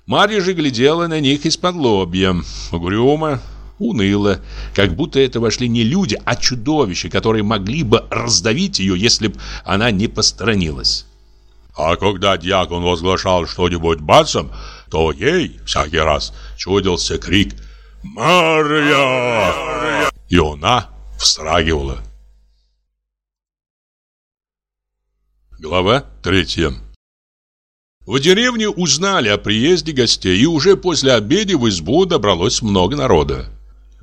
Марья же глядела на них из-под лобья, угрюмо, уныло, как будто это вошли не люди, а чудовища, которые могли бы раздавить ее, если бы она не посторонилась. А когда дьякон возглашал что-нибудь басом, то ей всякий раз чудился крик «Марья!» И она встрагивала. Глава третья В деревне узнали о приезде гостей, и уже после обеда в избу добралось много народа.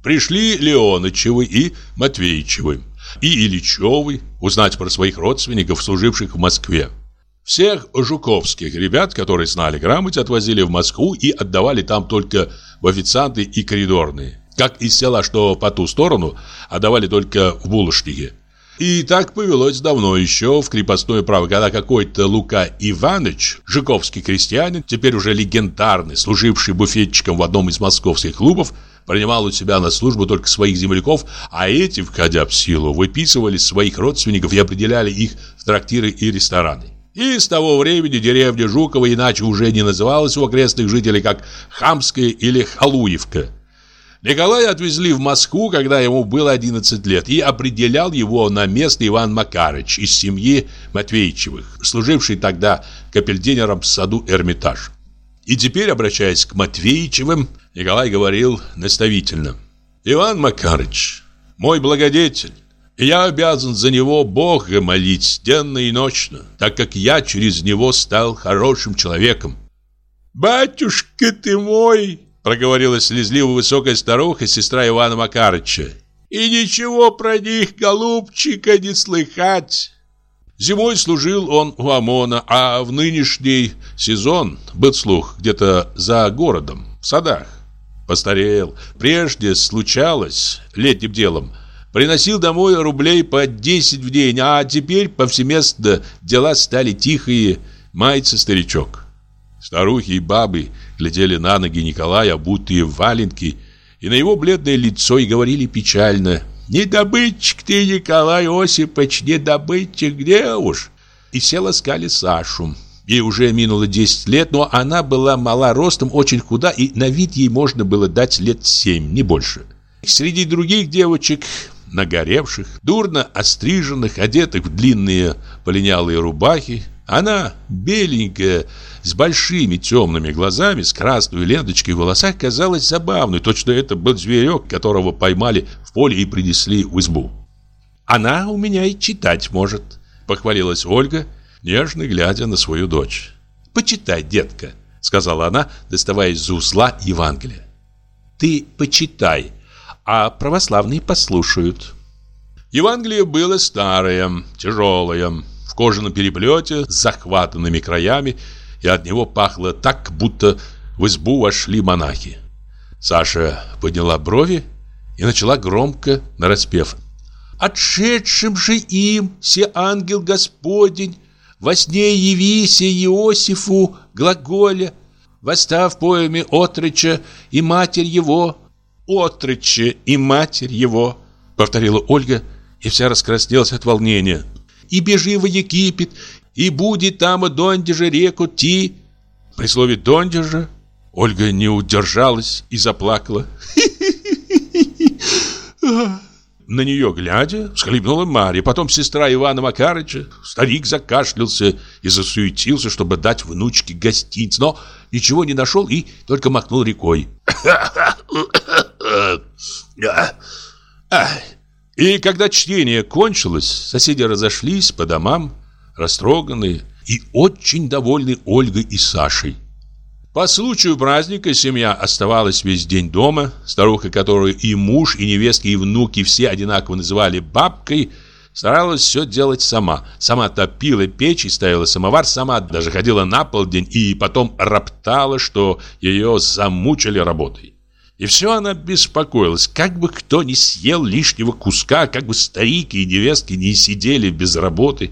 Пришли Леонычевы и Матвеичевы, и Ильичевы узнать про своих родственников, служивших в Москве. Всех жуковских ребят, которые знали грамоте, отвозили в Москву и отдавали там только в официанты и коридорные. Как из села, что по ту сторону, отдавали только в булочники – и так повелось давно еще в крепостное право, когда какой-то Лука Иванович, жиковский крестьянин, теперь уже легендарный, служивший буфетчиком в одном из московских клубов, принимал у себя на службу только своих земляков, а эти, входя в силу, выписывали своих родственников и определяли их в трактиры и рестораны. И с того времени деревня Жукова иначе уже не называлась у окрестных жителей как Хамская или Халуевка – Николая отвезли в Москву, когда ему было 11 лет, и определял его на место Иван Макарыч из семьи Матвеичевых, служивший тогда капельдинером в саду Эрмитаж. И теперь, обращаясь к Матвеичевым, Николай говорил наставительно. «Иван Макарыч, мой благодетель, я обязан за него Бога молить денно и ночно, так как я через него стал хорошим человеком». «Батюшка ты мой!» Проговорила слезливо высокая старуха, сестра Ивана Макарыча. И ничего про них, голубчика, не слыхать. Зимой служил он у ОМОНа, а в нынешний сезон был слух где-то за городом, в садах. Постарел. Прежде случалось летним делом. Приносил домой рублей по 10 в день, а теперь повсеместно дела стали тихие, мается старичок. Старухи и бабы глядели на ноги Николая, обутые в валенки, и на его бледное лицо и говорили печально «Не добытчик ты, Николай Осипович, не добытчик, где уж?» И все ласкали Сашу. Ей уже минуло 10 лет, но она была мала ростом, очень худа, и на вид ей можно было дать лет 7, не больше. Среди других девочек, нагоревших, дурно остриженных, одетых в длинные полинялые рубахи, она, беленькая, с большими темными глазами, с красной ленточкой в волосах, казалась забавной. Точно это был зверек, которого поймали в поле и принесли в избу. «Она у меня и читать может», — похвалилась Ольга, — нежно глядя на свою дочь. «Почитай, детка», — сказала она, доставая из узла Евангелие. «Ты почитай, а православные послушают». Евангелие было старое, тяжелое, в кожаном переплете с захватанными краями, и от него пахло так, будто в избу вошли монахи. Саша подняла брови и начала громко нараспев. «Отшедшим же им, се ангел Господень, во сне явися Иосифу глаголя, восстав поями отрыча и матерь его, отрыча и матерь его, повторила Ольга, и вся раскраснелась от волнения. И бежи в Египет, и будет там дондежа реку Ти. При слове дондежа Ольга не удержалась и заплакала. (laughs) На нее глядя, всхлипнула Марья, потом сестра Ивана Макарыча. Старик закашлялся и засуетился, чтобы дать внучке гостиниц, но ничего не нашел и только махнул рекой. (coughs) И когда чтение кончилось, соседи разошлись по домам, растроганные и очень довольны Ольгой и Сашей. По случаю праздника семья оставалась весь день дома. Старуха, которую и муж, и невестки, и внуки все одинаково называли бабкой, старалась все делать сама. Сама топила печь и ставила самовар, сама даже ходила на полдень и потом роптала, что ее замучили работой. И все она беспокоилась, как бы кто не съел лишнего куска, как бы старики и невестки не сидели без работы.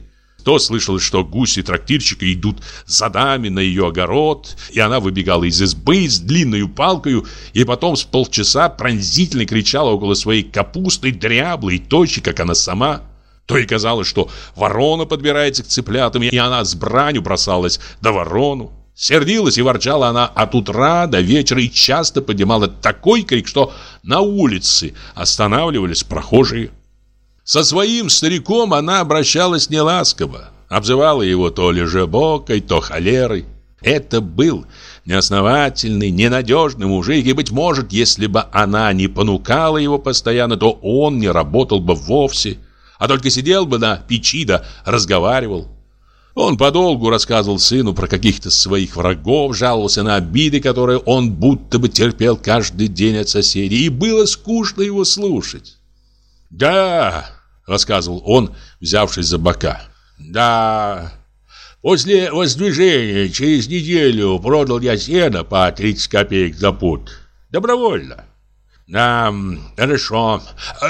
То слышалось, что гуси трактирщика идут за дами на ее огород, и она выбегала из избы с длинной палкой, и потом с полчаса пронзительно кричала около своей капусты, дряблой, тощей, как она сама. То и казалось, что ворона подбирается к цыплятам, и она с бранью бросалась до ворону. Сердилась и ворчала она от утра до вечера и часто поднимала такой крик, что на улице останавливались прохожие. Со своим стариком она обращалась неласково, обзывала его то лежебокой, то холерой. Это был неосновательный, ненадежный мужик, и, быть может, если бы она не понукала его постоянно, то он не работал бы вовсе, а только сидел бы на печи да разговаривал. Он подолгу рассказывал сыну про каких-то своих врагов, жаловался на обиды, которые он будто бы терпел каждый день от соседей, и было скучно его слушать. «Да, рассказывал он, взявшись за бока. Да, после воздвижения через неделю продал я сено по 30 копеек за пуд. Добровольно. Да, хорошо.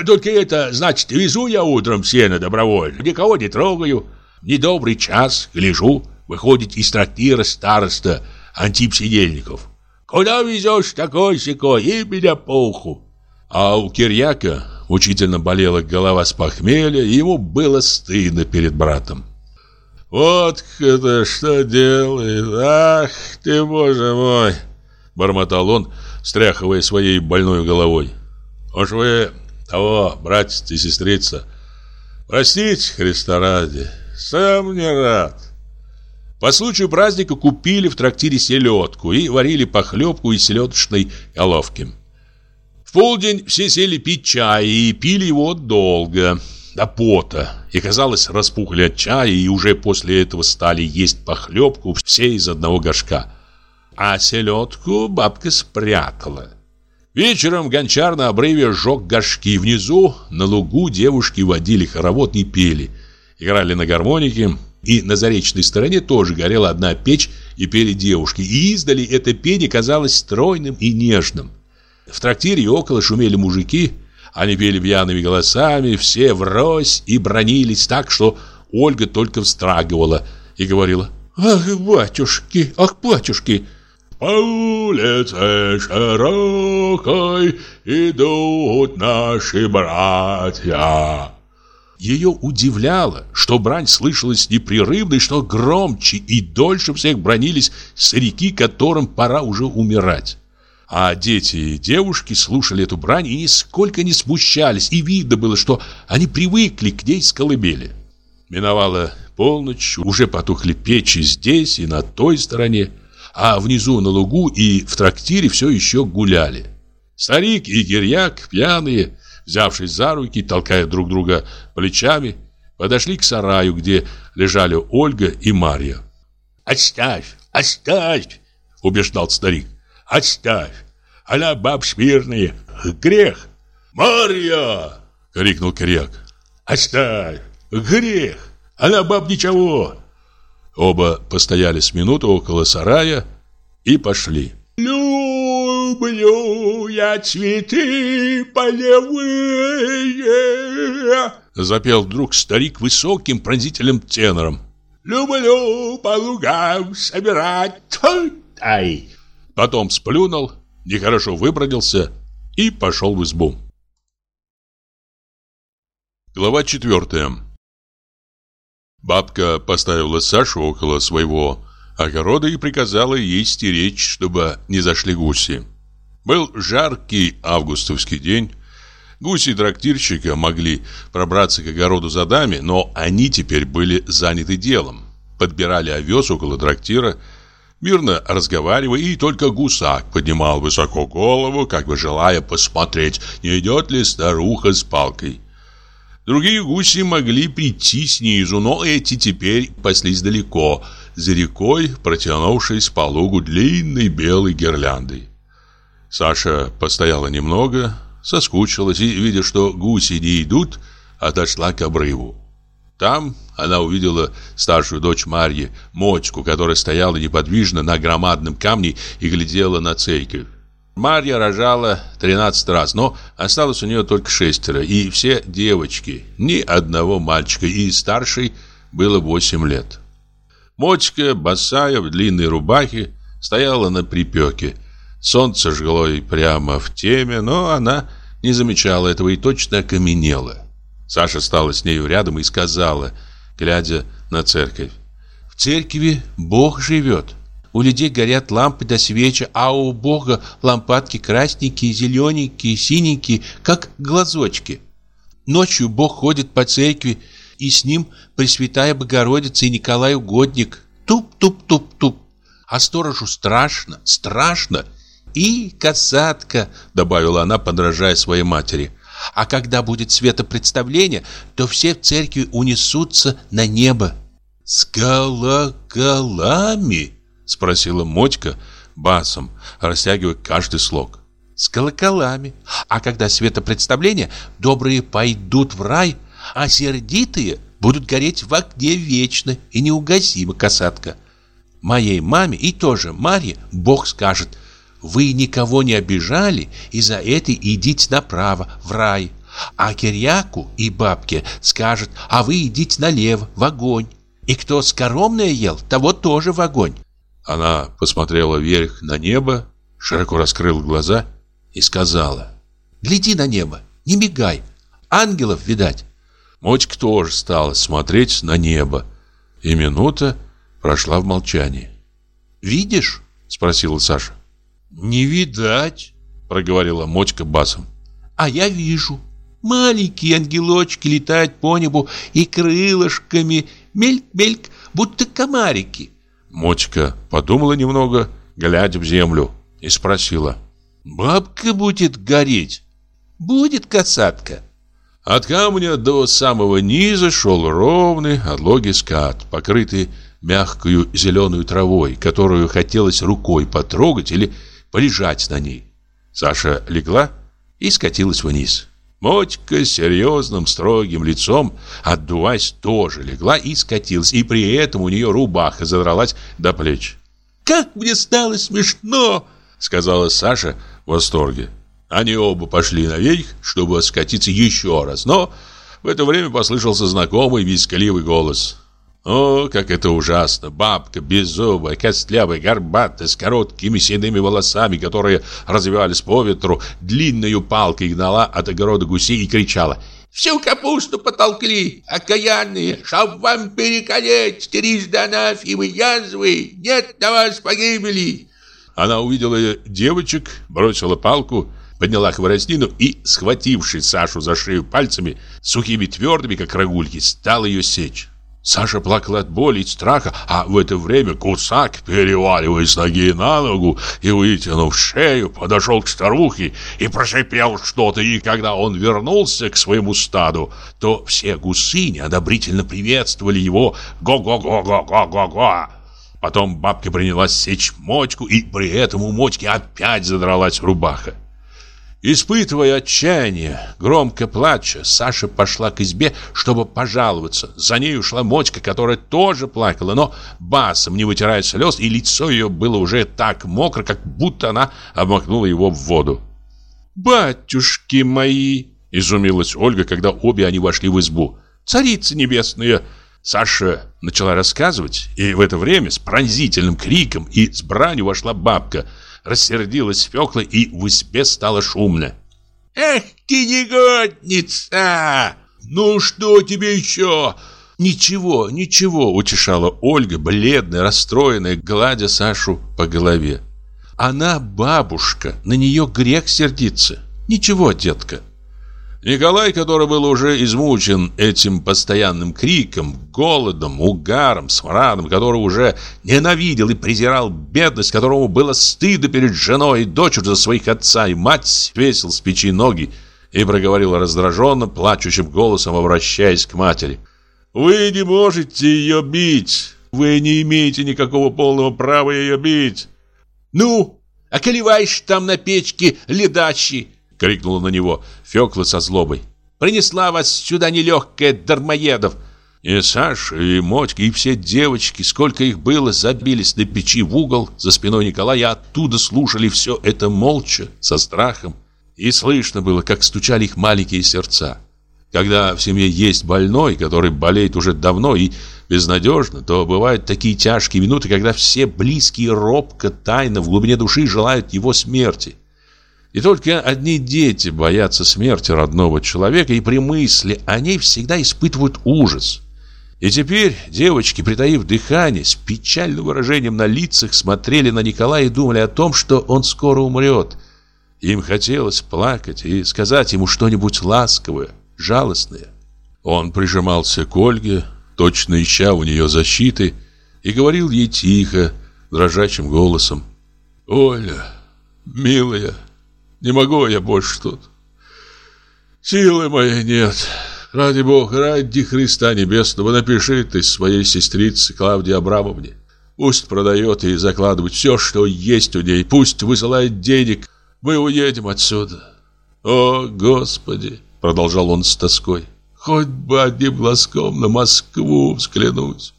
Только это, значит, везу я утром сено добровольно. Никого не трогаю. Недобрый час, гляжу, выходит из трактира староста Антип Сидельников. Куда везешь такой-сякой? И меня по уху. А у Кирьяка Учительно болела голова с похмелья, и ему было стыдно перед братом. «Вот это что делает! Ах ты, боже мой!» Бормотал он, стряхивая своей больной головой. «Уж вы того, братец и сестрица, простите, Христа ради, сам не рад». По случаю праздника купили в трактире селедку и варили похлебку из селедочной головки. В полдень все сели пить чай и пили его долго, до пота. И, казалось, распухли от чая и уже после этого стали есть похлебку все из одного горшка. А селедку бабка спрятала. Вечером гончар на обрыве сжег горшки. Внизу, на лугу, девушки водили хоровод и пели. Играли на гармонике. И на заречной стороне тоже горела одна печь и пели девушки. И издали это пение казалось стройным и нежным. В трактире около шумели мужики, они пели пьяными голосами, все врозь и бронились так, что Ольга только встрагивала и говорила Ах, батюшки, ах, батюшки!» По улице широкой идут наши братья. Ее удивляло, что брань слышалась непрерывно, и что громче и дольше всех бронились старики, которым пора уже умирать. А дети и девушки слушали эту брань и нисколько не смущались, и видно было, что они привыкли к ней с колыбели. Миновала полночь, уже потухли печи здесь и на той стороне а внизу на лугу и в трактире все еще гуляли. Старик и Кирьяк, пьяные, взявшись за руки, толкая друг друга плечами, подошли к сараю, где лежали Ольга и Марья. «Оставь, оставь!» — убеждал старик. «Оставь! Она баб смирные, грех!» «Марья!» — крикнул Кирьяк. «Оставь! Грех! Она баб ничего! Оба постояли с минуту около сарая и пошли. «Люблю я цветы полевые!» Запел вдруг старик высоким пронзительным тенором. «Люблю по лугам собирать!» Ай! Потом сплюнул, нехорошо выбродился и пошел в избу. Глава четвертая Бабка поставила Сашу около своего огорода и приказала ей стеречь, чтобы не зашли гуси. Был жаркий августовский день. Гуси трактирщика могли пробраться к огороду за дами, но они теперь были заняты делом. Подбирали овес около трактира, мирно разговаривая, и только гусак поднимал высоко голову, как бы желая посмотреть, не идет ли старуха с палкой. Другие гуси могли прийти снизу, но эти теперь паслись далеко, за рекой, протянувшись по лугу длинной белой гирляндой. Саша постояла немного, соскучилась и, видя, что гуси не идут, отошла к обрыву. Там она увидела старшую дочь Марьи, Мотьку, которая стояла неподвижно на громадном камне и глядела на церковь. Марья рожала 13 раз, но осталось у нее только шестеро, и все девочки, ни одного мальчика, и старшей было 8 лет. Мотька, босая, в длинной рубахе, стояла на припеке. Солнце жгло ей прямо в теме, но она не замечала этого и точно окаменела. Саша стала с нею рядом и сказала, глядя на церковь, «В церкви Бог живет». У людей горят лампы до свечи, а у Бога лампадки красненькие, зелененькие, синенькие, как глазочки. Ночью Бог ходит по церкви, и с ним Пресвятая Богородица и Николай Угодник. Туп-туп-туп-туп. А сторожу страшно, страшно. И касатка, добавила она, подражая своей матери. А когда будет светопредставление, то все в церкви унесутся на небо. С колоколами? Спросила Мотька басом, растягивая каждый слог. С колоколами. А когда светопредставление, добрые пойдут в рай, а сердитые будут гореть в огне вечно и неугасимо, касатка. Моей маме и тоже Марье Бог скажет, вы никого не обижали, и за это идите направо, в рай. А Кирьяку и бабке скажет, а вы идите налево, в огонь. И кто скоромное ел, того тоже в огонь. Она посмотрела вверх на небо, широко раскрыла глаза и сказала «Гляди на небо, не мигай, ангелов видать». Мотька тоже стала смотреть на небо, и минута прошла в молчании. «Видишь?» — спросила Саша. «Не видать», — проговорила Мотька басом. «А я вижу. Маленькие ангелочки летают по небу и крылышками, мельк-мельк, будто комарики. Мотика подумала немного, глядя в землю, и спросила. «Бабка будет гореть?» «Будет, касатка». От камня до самого низа шел ровный отлогий скат, покрытый мягкую зеленую травой, которую хотелось рукой потрогать или полежать на ней. Саша легла и скатилась вниз. Мотька с серьезным, строгим лицом, отдуваясь, тоже легла и скатилась, и при этом у нее рубаха задралась до плеч. «Как мне стало смешно!» — сказала Саша в восторге. Они оба пошли наверх, чтобы скатиться еще раз, но в это время послышался знакомый вискливый голос. О, как это ужасно! Бабка беззубая, костлявая, горбатая, с короткими седыми волосами, которые развивались по ветру, длинную палкой гнала от огорода гусей и кричала «Всю капусту потолкли, окаянные, чтоб вам переколеть, трижды анафимы, язвы, нет на вас погибели!» Она увидела девочек, бросила палку, подняла хворостину и, схватившись Сашу за шею пальцами, сухими твердыми, как рогульки, стала ее сечь. Саша плакал от боли и страха, а в это время Кусак, переваливаясь ноги на ногу и вытянув шею, подошел к старухе и прошипел что-то, и когда он вернулся к своему стаду, то все гусы неодобрительно приветствовали его «го-го-го-го-го-го-го». Потом бабка принялась сечь мочку, и при этом у мочки опять задралась рубаха. Испытывая отчаяние, громко плача, Саша пошла к избе, чтобы пожаловаться. За ней ушла мочка, которая тоже плакала, но басом не вытирая слез, и лицо ее было уже так мокро, как будто она обмакнула его в воду. «Батюшки мои!» – изумилась Ольга, когда обе они вошли в избу. «Царица небесная!» Саша начала рассказывать, и в это время с пронзительным криком и с бранью вошла бабка – рассердилась Фёкла, и в избе стало шумно. «Эх ты негодница! Ну что тебе еще?» «Ничего, ничего», — утешала Ольга, бледная, расстроенная, гладя Сашу по голове. «Она бабушка, на нее грех сердиться. Ничего, детка, Николай, который был уже измучен этим постоянным криком, голодом, угаром, смрадом, который уже ненавидел и презирал бедность, которому было стыдно перед женой и дочерью за своих отца и мать, свесил с печи ноги и проговорил раздраженно, плачущим голосом, обращаясь к матери. «Вы не можете ее бить! Вы не имеете никакого полного права ее бить!» «Ну, околеваешь там на печке ледачи!» Крикнула на него Фёкла со злобой. «Принесла вас сюда нелегкая дармоедов!» И Саша, и Мотька, и все девочки, сколько их было, забились на печи в угол за спиной Николая, оттуда слушали все это молча, со страхом. И слышно было, как стучали их маленькие сердца. Когда в семье есть больной, который болеет уже давно и безнадежно, то бывают такие тяжкие минуты, когда все близкие робко, тайно, в глубине души желают его смерти. И только одни дети боятся смерти родного человека, и при мысли о ней всегда испытывают ужас. И теперь девочки, притаив дыхание, с печальным выражением на лицах смотрели на Николая и думали о том, что он скоро умрет. Им хотелось плакать и сказать ему что-нибудь ласковое, жалостное. Он прижимался к Ольге, точно ища у нее защиты, и говорил ей тихо, дрожащим голосом. «Оля, милая, не могу я больше тут. Силы моей нет. Ради Бога, ради Христа Небесного, напиши ты своей сестрице Клавдии Абрамовне. Пусть продает и закладывает все, что есть у ней. Пусть высылает денег. Мы уедем отсюда. О, Господи, продолжал он с тоской. Хоть бы одним глазком на Москву взглянуть.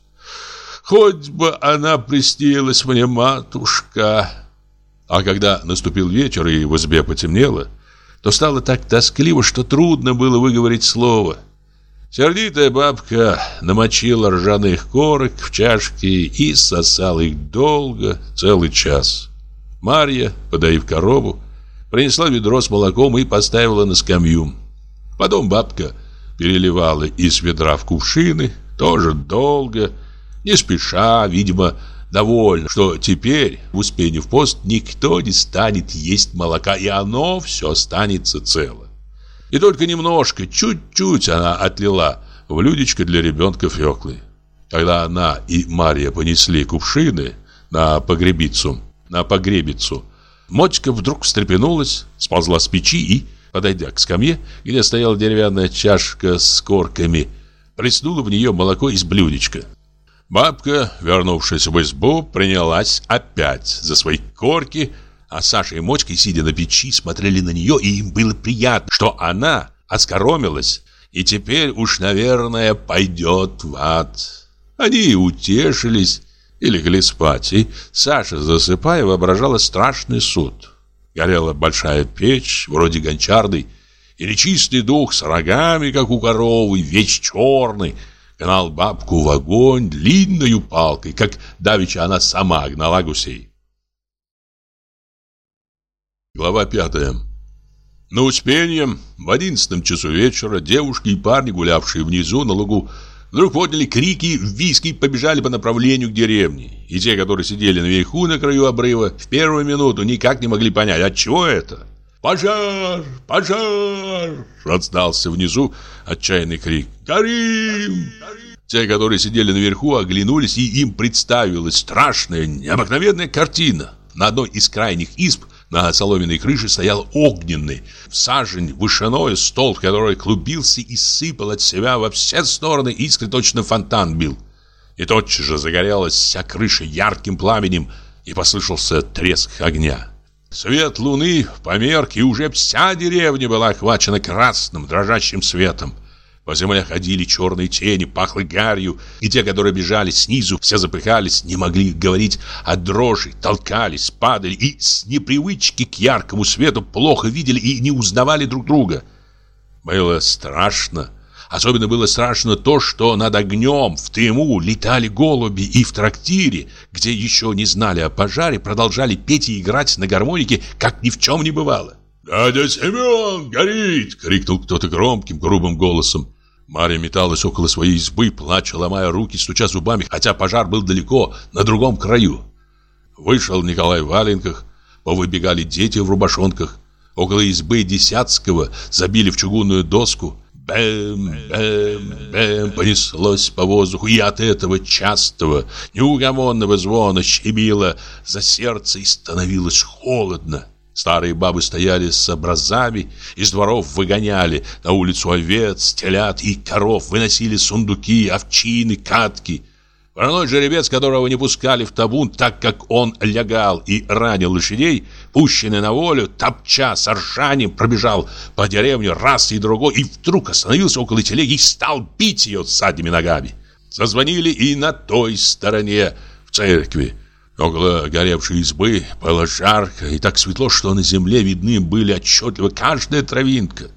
Хоть бы она приснилась мне, матушка. А когда наступил вечер и в избе потемнело, то стало так тоскливо, что трудно было выговорить слово. Сердитая бабка намочила ржаных корок в чашке и сосала их долго, целый час. Марья, подавив коробу, принесла ведро с молоком и поставила на скамью. Потом бабка переливала из ведра в кувшины, тоже долго, не спеша, видимо, довольна, что теперь в Успении в пост никто не станет есть молока, и оно все останется цело. И только немножко, чуть-чуть она отлила в блюдечко для ребенка Феклы. Когда она и Мария понесли кувшины на погребицу, на погребицу, Мотька вдруг встрепенулась, сползла с печи и, подойдя к скамье, где стояла деревянная чашка с корками, плеснула в нее молоко из блюдечка. Бабка, вернувшись в избу, принялась опять за свои корки, а Саша и Мочка, сидя на печи, смотрели на нее, и им было приятно, что она оскоромилась и теперь уж, наверное, пойдет в ад. Они утешились и легли спать, и Саша, засыпая, воображала страшный суд. Горела большая печь, вроде гончарной, и нечистый дух с рогами, как у коровы, весь черный, гнал бабку в огонь длинною палкой, как давеча она сама гнала гусей. Глава пятая. На Успенье в одиннадцатом часу вечера девушки и парни, гулявшие внизу на лугу, вдруг подняли крики, виски и побежали по направлению к деревне. И те, которые сидели наверху на краю обрыва, в первую минуту никак не могли понять, от чего это. «Пожар! Пожар!» — раздался внизу отчаянный крик. «Горим!» Те, которые сидели наверху, оглянулись, и им представилась страшная, необыкновенная картина. На одной из крайних изб на соломенной крыше стоял огненный, в сажень вышиной стол, который клубился и сыпал от себя во все стороны искры, точно фонтан бил. И тотчас же загорелась вся крыша ярким пламенем, и послышался треск огня. Свет луны померк, и уже вся деревня была охвачена красным дрожащим светом. По земле ходили черные тени, пахло гарью, и те, которые бежали снизу, все запыхались, не могли говорить о дрожи, толкались, падали и с непривычки к яркому свету плохо видели и не узнавали друг друга. Было страшно. Особенно было страшно то, что над огнем в дыму летали голуби и в трактире, где еще не знали о пожаре, продолжали петь и играть на гармонике, как ни в чем не бывало. «Дядя Семен горит!» — крикнул кто-то громким, грубым голосом. Марья металась около своей избы, плача, ломая руки, стуча зубами, хотя пожар был далеко, на другом краю. Вышел Николай в валенках, повыбегали дети в рубашонках. Около избы Десятского забили в чугунную доску. Бэм, бэм, бэм понеслось по воздуху, и от этого частого, неугомонного звона щемило за сердце и становилось холодно. Старые бабы стояли с образами, из дворов выгоняли на улицу овец, телят и коров, выносили сундуки, овчины, катки. Вороной жеребец, которого не пускали в табун, так как он лягал и ранил лошадей, пущенный на волю, топча с ржанием, пробежал по деревне раз и другой, и вдруг остановился около телеги и стал бить ее задними ногами. Зазвонили и на той стороне, в церкви. Около горевшей избы было жарко и так светло, что на земле видны были отчетливо каждая травинка.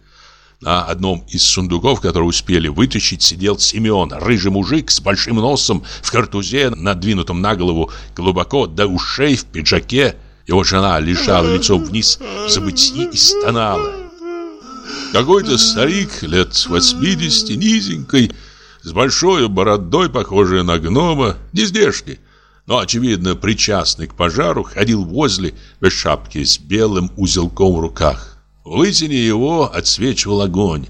На одном из сундуков, которые успели вытащить, сидел Семен, рыжий мужик с большим носом, в картузе, надвинутом на голову глубоко до ушей, в пиджаке. Его жена лежала лицом вниз в забытии и стонала. Какой-то старик лет 80, низенький, с большой бородой, похожий на гнома, нездешний, но, очевидно, причастный к пожару, ходил возле без шапки с белым узелком в руках. В лысине его отсвечивал огонь.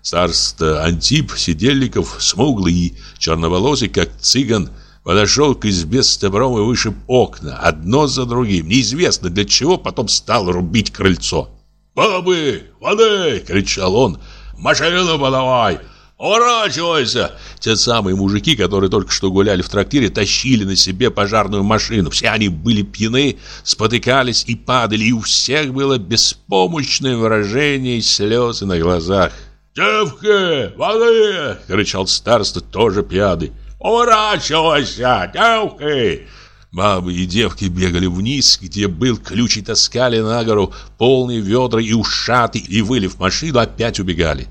Староста Антип Сидельников, смуглый и черноволосый, как цыган, подошел к избе с добром и вышиб окна, одно за другим. Неизвестно для чего, потом стал рубить крыльцо. «Бабы, воды!» — кричал он. «Машину подавай!» «Уворачивайся!» Те самые мужики, которые только что гуляли в трактире, тащили на себе пожарную машину. Все они были пьяны, спотыкались и падали, и у всех было беспомощное выражение и слезы на глазах. «Девки, воды!» — кричал староста, тоже пьяный. «Уворачивайся, девки!» Бабы и девки бегали вниз, где был ключ и таскали на гору полные ведра и ушаты, и, вылив машину, опять убегали.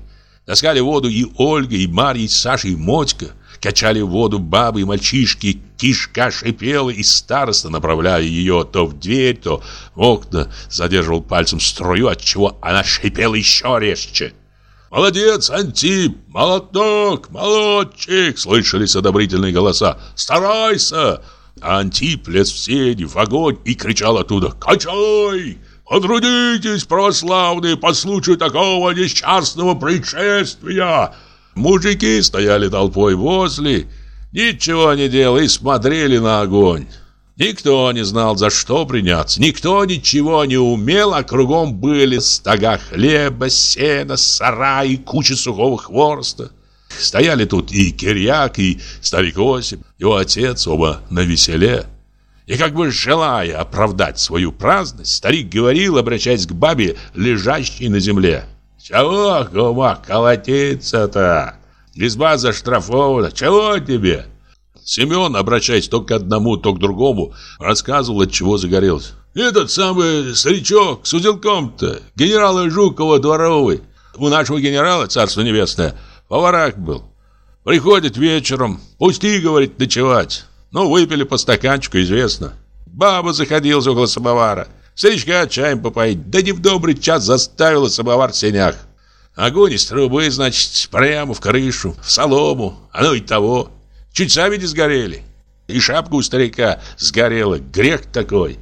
Таскали воду и Ольга, и Марья, и Саша, и Мотька. Качали воду бабы и мальчишки. Кишка шипела, и староста, направляя ее то в дверь, то в окна, задерживал пальцем струю, отчего она шипела еще резче. «Молодец, Антип! Молоток! Молодчик!» Слышались одобрительные голоса. «Старайся!» А Антип лез в сень, в огонь и кричал оттуда «Качай! Потрудитесь, православные, по случаю такого несчастного происшествия!» Мужики стояли толпой возле, ничего не делали и смотрели на огонь. Никто не знал, за что приняться, никто ничего не умел, а кругом были стога хлеба, сена, сараи, куча сухого хвороста. Стояли тут и Кирьяк, и старик Осип, его отец, оба на веселе. И как бы желая оправдать свою праздность, старик говорил, обращаясь к бабе, лежащей на земле. «Чего, кума, колотиться-то? Изба заштрафована, чего тебе?» Семен, обращаясь то к одному, то к другому, рассказывал, от чего загорелся. «Этот самый старичок с узелком-то, генерала Жукова дворовый. У нашего генерала, царство небесное, поварак был. Приходит вечером, пусти, говорит, ночевать. Ну, выпили по стаканчику, известно. Баба заходила около самовара. Старичка чаем попоить, да не в добрый час заставила самовар в сенях. Огонь из трубы, значит, прямо в крышу, в солому, ну и того. Чуть сами не сгорели. И шапка у старика сгорела, грех такой.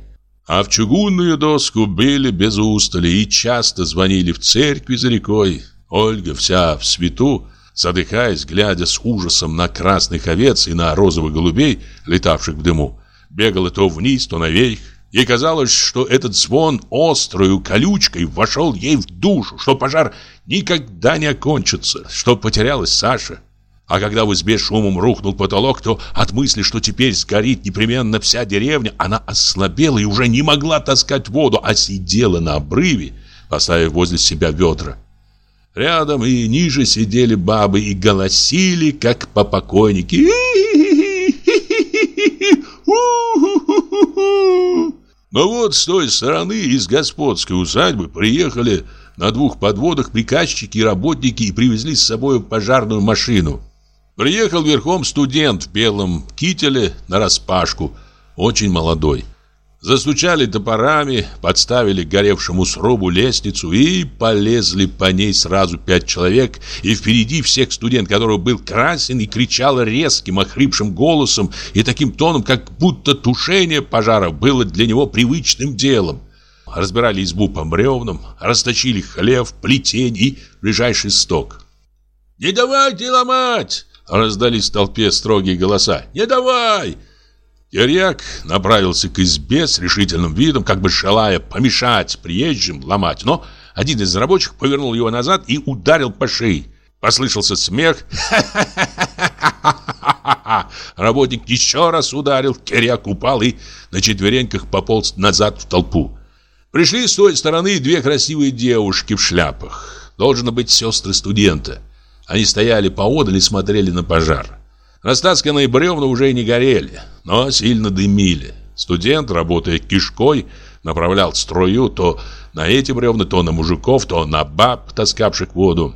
А в чугунную доску били без устали и часто звонили в церкви за рекой. Ольга вся в свету, задыхаясь, глядя с ужасом на красных овец и на розовых голубей, летавших в дыму, бегала то вниз, то наверх. Ей казалось, что этот звон острую колючкой вошел ей в душу, что пожар никогда не окончится, что потерялась Саша. А когда в избе шумом рухнул потолок, то от мысли, что теперь сгорит непременно вся деревня, она ослабела и уже не могла таскать воду, а сидела на обрыве, поставив возле себя ведра. Рядом и ниже сидели бабы и голосили, как по покойнике. Но вот с той стороны из господской усадьбы приехали на двух подводах приказчики и работники и привезли с собой пожарную машину. Приехал верхом студент в белом кителе на распашку, очень молодой. Застучали топорами, подставили к горевшему срубу лестницу и полезли по ней сразу пять человек, и впереди всех студент, который был красен и кричал резким, охрипшим голосом и таким тоном, как будто тушение пожара было для него привычным делом. Разбирали избу по бревнам, расточили хлев, плетень и ближайший сток. «Не давайте ломать!» Раздались в толпе строгие голоса. «Не давай!» Кирьяк направился к избе с решительным видом, как бы желая помешать приезжим ломать, но один из рабочих повернул его назад и ударил по шее. Послышался смех. (laughs) Работник еще раз ударил, Кирьяк упал и на четвереньках пополз назад в толпу. Пришли с той стороны две красивые девушки в шляпах. Должно быть сестры студента. Они стояли поодаль и смотрели на пожар. Растасканные бревна уже не горели, но сильно дымили. Студент, работая кишкой, направлял струю то на эти бревна, то на мужиков, то на баб, таскавших воду.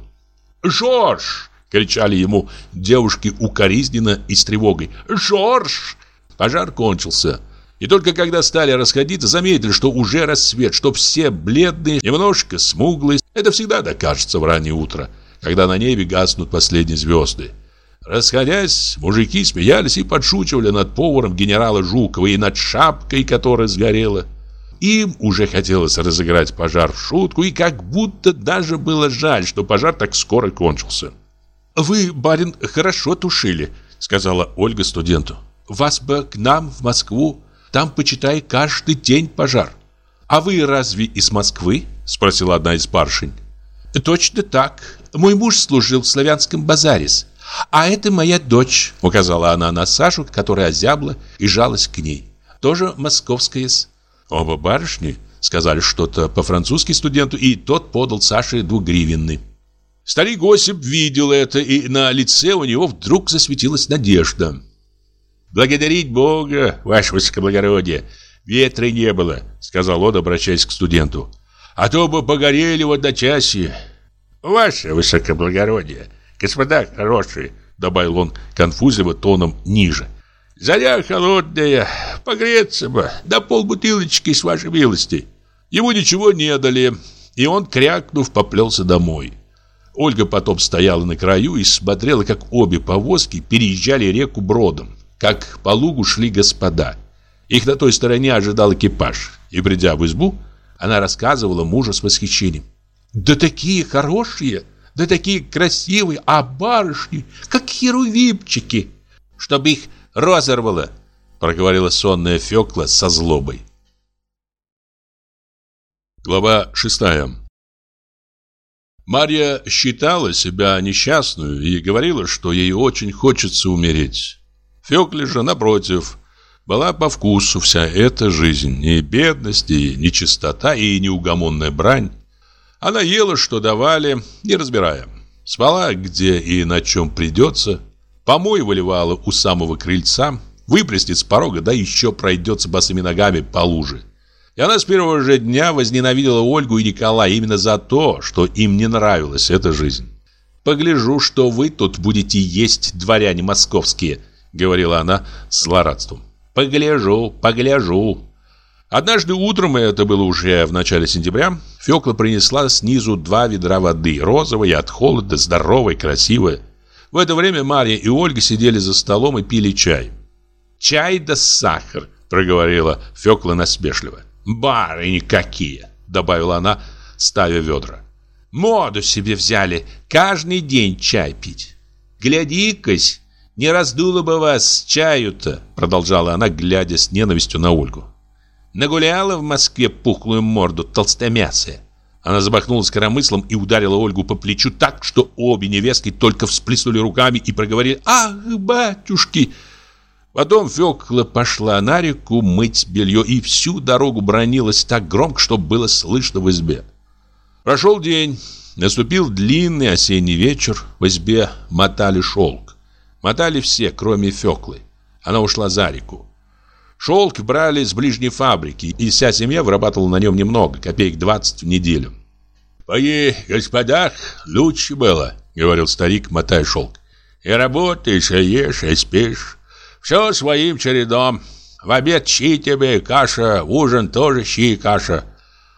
«Жорж!» — кричали ему девушки укоризненно и с тревогой. «Жорж!» Пожар кончился. И только когда стали расходиться, заметили, что уже рассвет, что все бледные, немножко смуглые. Это всегда докажется в раннее утро когда на небе гаснут последние звезды. Расходясь, мужики смеялись и подшучивали над поваром генерала Жукова и над шапкой, которая сгорела. Им уже хотелось разыграть пожар в шутку, и как будто даже было жаль, что пожар так скоро кончился. «Вы, барин, хорошо тушили», — сказала Ольга студенту. «Вас бы к нам в Москву, там, почитай, каждый день пожар». «А вы разве из Москвы?» — спросила одна из барышень. «Точно так. Мой муж служил в славянском базарис. А это моя дочь», — указала она на Сашу, которая озябла и жалась к ней. «Тоже московская -с. Оба барышни сказали что-то по-французски студенту, и тот подал Саше двугривенный. Старик Осип видел это, и на лице у него вдруг засветилась надежда. «Благодарить Бога, ваше высокоблагородие, ветра не было», — сказал он, обращаясь к студенту. «А то бы погорели в одночасье. «Ваше высокоблагородие, господа хорошие», добавил он конфузливо тоном ниже. «Заря холодная, погреться бы, да полбутылочки с вашей милости». Ему ничего не дали, и он, крякнув, поплелся домой. Ольга потом стояла на краю и смотрела, как обе повозки переезжали реку бродом, как по лугу шли господа. Их на той стороне ожидал экипаж, и, придя в избу, она рассказывала мужу с восхищением. Да такие хорошие, да такие красивые, а барышни, как херувимчики, чтобы их разорвало, проговорила сонная Фёкла со злобой. Глава шестая Марья считала себя несчастную и говорила, что ей очень хочется умереть. Фёкле же, напротив, была по вкусу вся эта жизнь, и бедность, и нечистота, и неугомонная брань. Она ела, что давали, не разбирая. Спала, где и на чем придется. Помой выливала у самого крыльца, выплеснет с порога, да еще пройдется босыми ногами по луже. И она с первого же дня возненавидела Ольгу и Николая именно за то, что им не нравилась эта жизнь. Погляжу, что вы тут будете есть, дворяне московские, говорила она с злорадством. Погляжу, погляжу. Однажды утром, это было уже в начале сентября, Фёкла принесла снизу два ведра воды, розовой от холода, здоровой, красивой. В это время Марья и Ольга сидели за столом и пили чай. «Чай да сахар», — проговорила Фёкла насмешливо. «Барыни какие!» — добавила она, ставя ведра. Моду себе взяли каждый день чай пить. Гляди-кась, не раздуло бы вас чаю-то, продолжала она, глядя с ненавистью на Ольгу. Нагуляла в Москве пухлую морду толстомясая. Она замахнулась коромыслом и ударила Ольгу по плечу так, что обе невестки только всплеснули руками и проговорили «Ах, батюшки!». Потом Фёкла пошла на реку мыть белье и всю дорогу бронилась так громко, что было слышно в избе. Прошел день. Наступил длинный осенний вечер. В избе мотали шелк. Мотали все, кроме Феклы. Она ушла за реку. Шелк брали с ближней фабрики, и вся семья вырабатывала на нем немного, копеек 20 в неделю. «Пои, господах, лучше было», — говорил старик, мотая шелк. «И работаешь, и ешь, и спишь. Все своим чередом. В обед щи тебе, каша, в ужин тоже щи и каша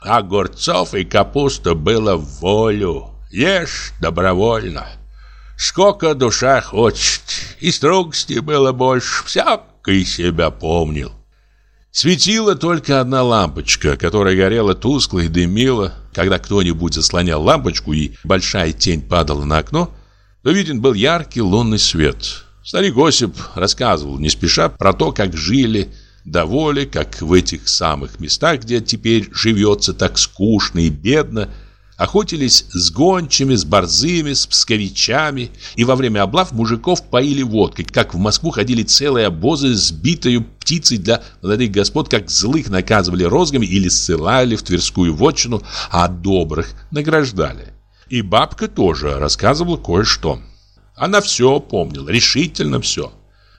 огурцов и капуста было в волю. Ешь добровольно. Сколько душа хочет. И строгости было больше. Всякий себя помнил. Светила только одна лампочка, которая горела тускло и дымила. Когда кто-нибудь заслонял лампочку и большая тень падала на окно, то виден был яркий лунный свет. Старик Осип рассказывал не спеша про то, как жили доволе, как в этих самых местах, где теперь живется так скучно и бедно, охотились с гончими, с борзыми, с псковичами, и во время облав мужиков поили водкой, как в Москву ходили целые обозы с битою птицей для молодых господ, как злых наказывали розгами или ссылали в Тверскую вотчину, а добрых награждали. И бабка тоже рассказывала кое-что. Она все помнила, решительно все.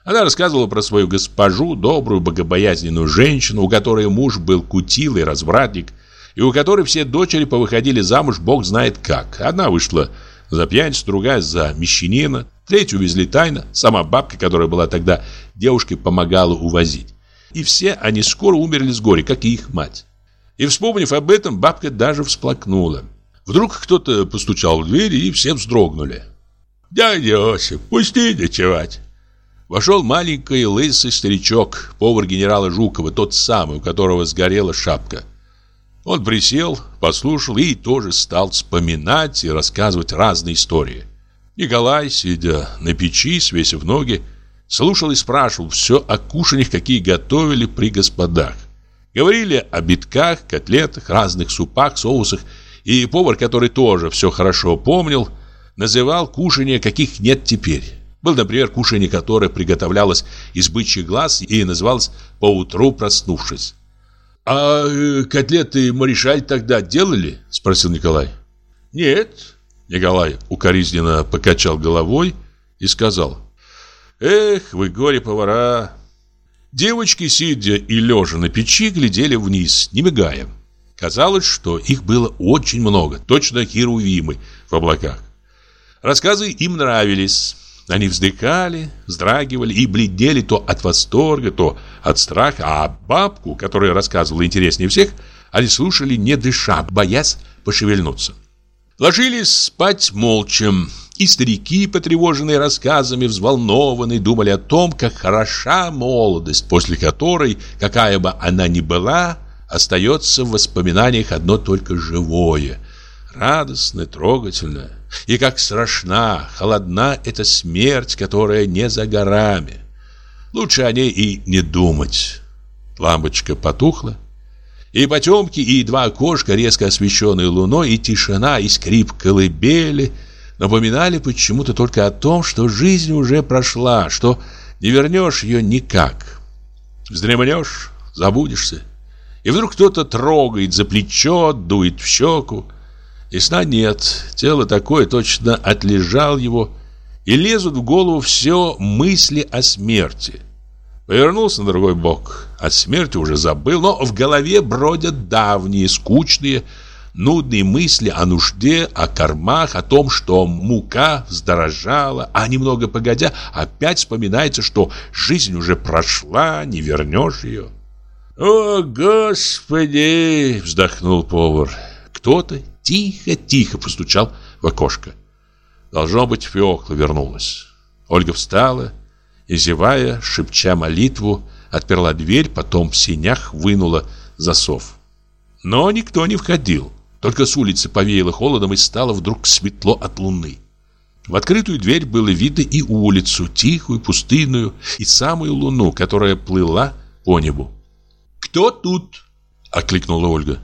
Она рассказывала про свою госпожу, добрую, богобоязненную женщину, у которой муж был кутилый развратник, и у которой все дочери повыходили замуж бог знает как. Одна вышла за пьяницу, другая за мещанина, третью увезли тайно, сама бабка, которая была тогда девушкой, помогала увозить. И все они скоро умерли с горя, как и их мать. И вспомнив об этом, бабка даже всплакнула. Вдруг кто-то постучал в дверь, и все вздрогнули. «Дядя Осип, пусти ночевать!» Вошел маленький лысый старичок, повар генерала Жукова, тот самый, у которого сгорела шапка. Он присел, послушал и тоже стал вспоминать и рассказывать разные истории. Николай, сидя на печи, свесив ноги, слушал и спрашивал все о кушаньях, какие готовили при господах. Говорили о битках, котлетах, разных супах, соусах, и повар, который тоже все хорошо помнил, называл кушанья, каких нет теперь. Был, например, кушанье, которое приготовлялось из бычьих глаз и называлось «поутру проснувшись». «А э, котлеты Маришаль тогда делали?» – спросил Николай. «Нет». Николай укоризненно покачал головой и сказал. «Эх, вы горе-повара!» Девочки, сидя и лежа на печи, глядели вниз, не мигая. Казалось, что их было очень много, точно херувимы в облаках. Рассказы им нравились. Они вздыхали, вздрагивали и бледнели то от восторга, то от страха, а бабку, которая рассказывала интереснее всех, они слушали не дыша, боясь пошевельнуться. Ложились спать молча, и старики, потревоженные рассказами, взволнованные, думали о том, как хороша молодость, после которой, какая бы она ни была, остается в воспоминаниях одно только живое, радостное, трогательное. И как страшна, холодна эта смерть, которая не за горами. Лучше о ней и не думать. Лампочка потухла. И потемки, и два окошка, резко освещенные луной, и тишина, и скрип колыбели напоминали почему-то только о том, что жизнь уже прошла, что не вернешь ее никак. Вздремнешь, забудешься. И вдруг кто-то трогает за плечо, дует в щеку. И сна нет, тело такое точно отлежал его, и лезут в голову все мысли о смерти. Повернулся на другой бок, от смерти уже забыл, но в голове бродят давние, скучные, нудные мысли о нужде, о кормах, о том, что мука вздорожала, а немного погодя опять вспоминается, что жизнь уже прошла, не вернешь ее. «О, Господи!» — вздохнул повар. Кто-то тихо-тихо постучал в окошко. Должно быть, Феокла вернулась. Ольга встала и, зевая, шепча молитву, отперла дверь, потом в синях вынула засов. Но никто не входил. Только с улицы повеяло холодом и стало вдруг светло от луны. В открытую дверь было видно и улицу, тихую, пустынную, и самую луну, которая плыла по небу. «Кто тут?» — окликнула Ольга.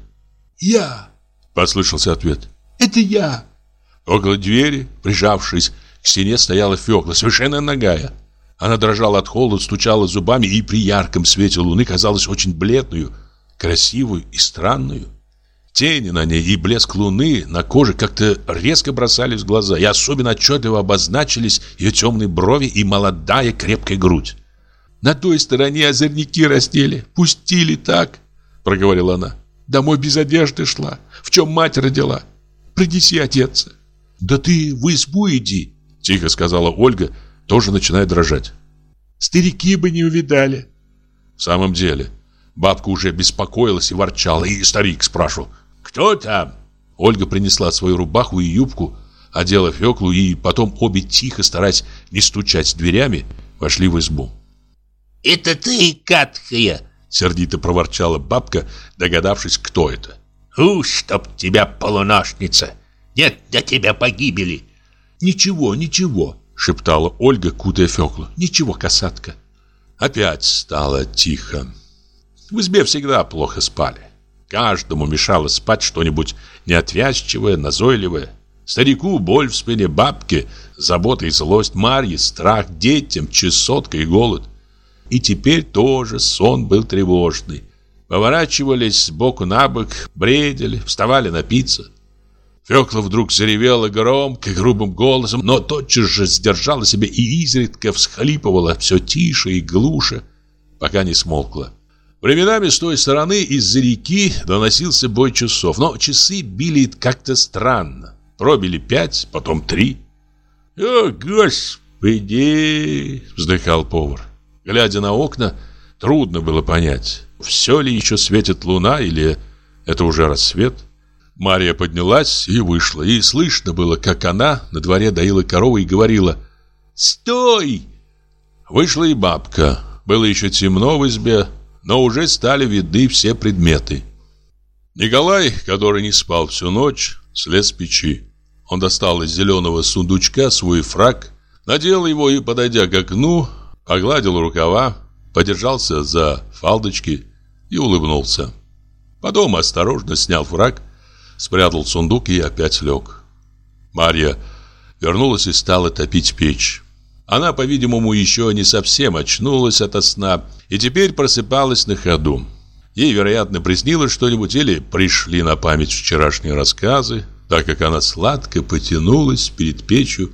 «Я!» — послышался ответ. «Это я!» Около двери, прижавшись к стене, стояла Фёкла, совершенно нагая. Она дрожала от холода, стучала зубами и при ярком свете луны казалась очень бледную, красивую и странную. Тени на ней и блеск луны на коже как-то резко бросались в глаза, и особенно отчетливо обозначились ее темные брови и молодая крепкая грудь. На той стороне озорники растели, пустили так, проговорила она. Домой без одежды шла, в чем мать родила. Принеси одеться. Да ты в избу иди, тихо сказала Ольга, тоже начиная дрожать. Старики бы не увидали. В самом деле, бабка уже беспокоилась и ворчала, и старик спрашивал, кто там? Ольга принесла свою рубаху и юбку, одела Феклу, и потом обе тихо, стараясь не стучать дверями, вошли в избу. «Это ты, каткая!» Сердито проворчала бабка, догадавшись, кто это. «У, чтоб тебя, полуношница! Нет для тебя погибели!» «Ничего, ничего!» Шептала Ольга, кутая Феклу. «Ничего, касатка!» Опять стало тихо. В избе всегда плохо спали. Каждому мешало спать что-нибудь неотвязчивое, назойливое. Старику боль в спине, бабке забота и злость, Марье страх, детям чесотка и голод. И теперь тоже сон был тревожный. Поворачивались сбоку на бок, бредили, вставали напиться. Фёкла вдруг заревела громко, грубым голосом, но тотчас же сдержала себя и изредка всхлипывала все тише и глуше, пока не смолкла. Временами с той стороны из-за реки доносился бой часов, но часы били как-то странно. Пробили пять, потом три. «О, Господи!» — вздыхал повар. Глядя на окна, трудно было понять, все ли еще светит луна или это уже рассвет. Мария поднялась и вышла, и слышно было, как она на дворе доила корову и говорила «Стой!». Вышла и бабка. Было еще темно в избе, но уже стали видны все предметы. Николай, который не спал всю ночь, слез с печи. Он достал из зеленого сундучка свой фраг, надел его и, подойдя к окну, погладил рукава, подержался за фалдочки и улыбнулся. Потом осторожно снял фраг, спрятал сундук и опять лег. Марья вернулась и стала топить печь. Она, по-видимому, еще не совсем очнулась ото сна и теперь просыпалась на ходу. Ей, вероятно, приснилось что-нибудь или пришли на память вчерашние рассказы, так как она сладко потянулась перед печью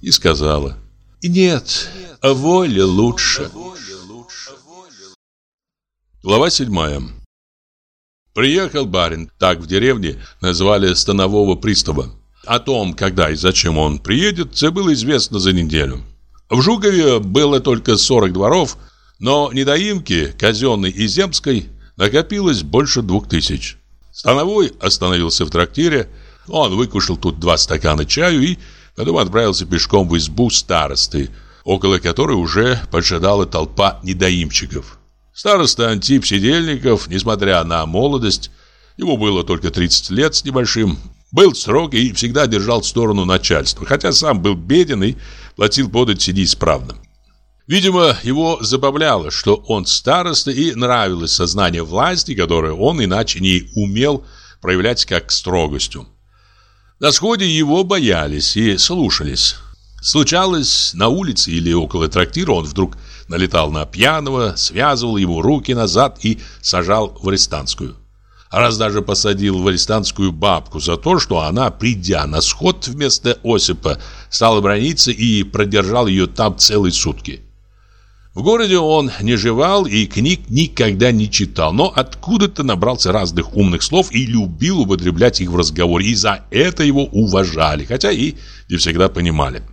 и сказала «Нет, а воля лучше». Глава седьмая. Приехал барин, так в деревне назвали станового пристава. О том, когда и зачем он приедет, это было известно за неделю. В Жукове было только 40 дворов, но недоимки, казенной и земской, накопилось больше двух тысяч. Становой остановился в трактире, он выкушал тут два стакана чаю и потом отправился пешком в избу старосты, около которой уже поджидала толпа недоимчиков. Староста Антип Сидельников, несмотря на молодость, ему было только 30 лет с небольшим, был строг и всегда держал сторону начальства, хотя сам был беден и платил подать неисправно. Видимо, его забавляло, что он староста и нравилось сознание власти, которое он иначе не умел проявлять как строгостью. На сходе его боялись и слушались. Случалось, на улице или около трактира он вдруг налетал на пьяного, связывал ему руки назад и сажал в арестантскую. Раз даже посадил в арестантскую бабку за то, что она, придя на сход вместо Осипа, стала брониться и продержал ее там целые сутки. В городе он не жевал и книг никогда не читал, но откуда-то набрался разных умных слов и любил употреблять их в разговоре, и за это его уважали, хотя и не всегда понимали.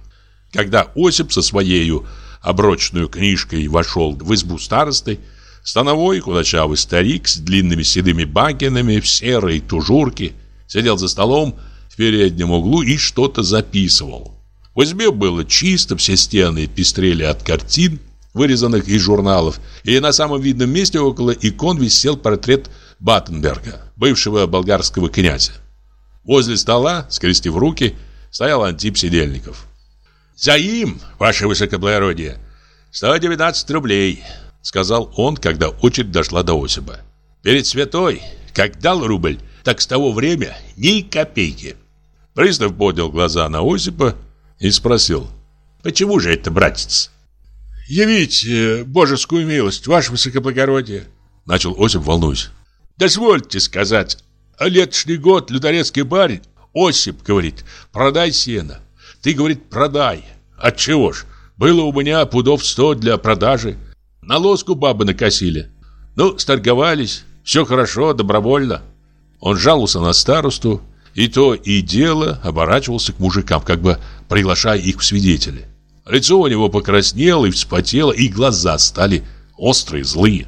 Когда Осип со своей оброчную книжкой вошел в избу старосты, становой худощавый старик с длинными седыми бакенами в серой тужурке сидел за столом в переднем углу и что-то записывал. В избе было чисто, все стены пестрели от картин, вырезанных из журналов, и на самом видном месте около икон висел портрет Баттенберга, бывшего болгарского князя. Возле стола, скрестив руки, стоял Антип Сидельников. «За им, ваше высокоблагородие, 119 рублей», сказал он, когда очередь дошла до Осипа. «Перед святой, как дал рубль, так с того время ни копейки». Пристав поднял глаза на Осипа и спросил. «Почему же это, братец?» «Явите божескую милость, ваше высокоблагородие», — начал Осип, волнуясь. «Дозвольте сказать, летошний год люторецкий барин Осип говорит, продай сено. Ты, говорит, продай. Отчего ж? Было у меня пудов сто для продажи. На лоску бабы накосили. Ну, сторговались, все хорошо, добровольно». Он жаловался на старосту, и то и дело оборачивался к мужикам, как бы приглашая их в свидетели. Лицо у него покраснело и вспотело, и глаза стали острые, злые.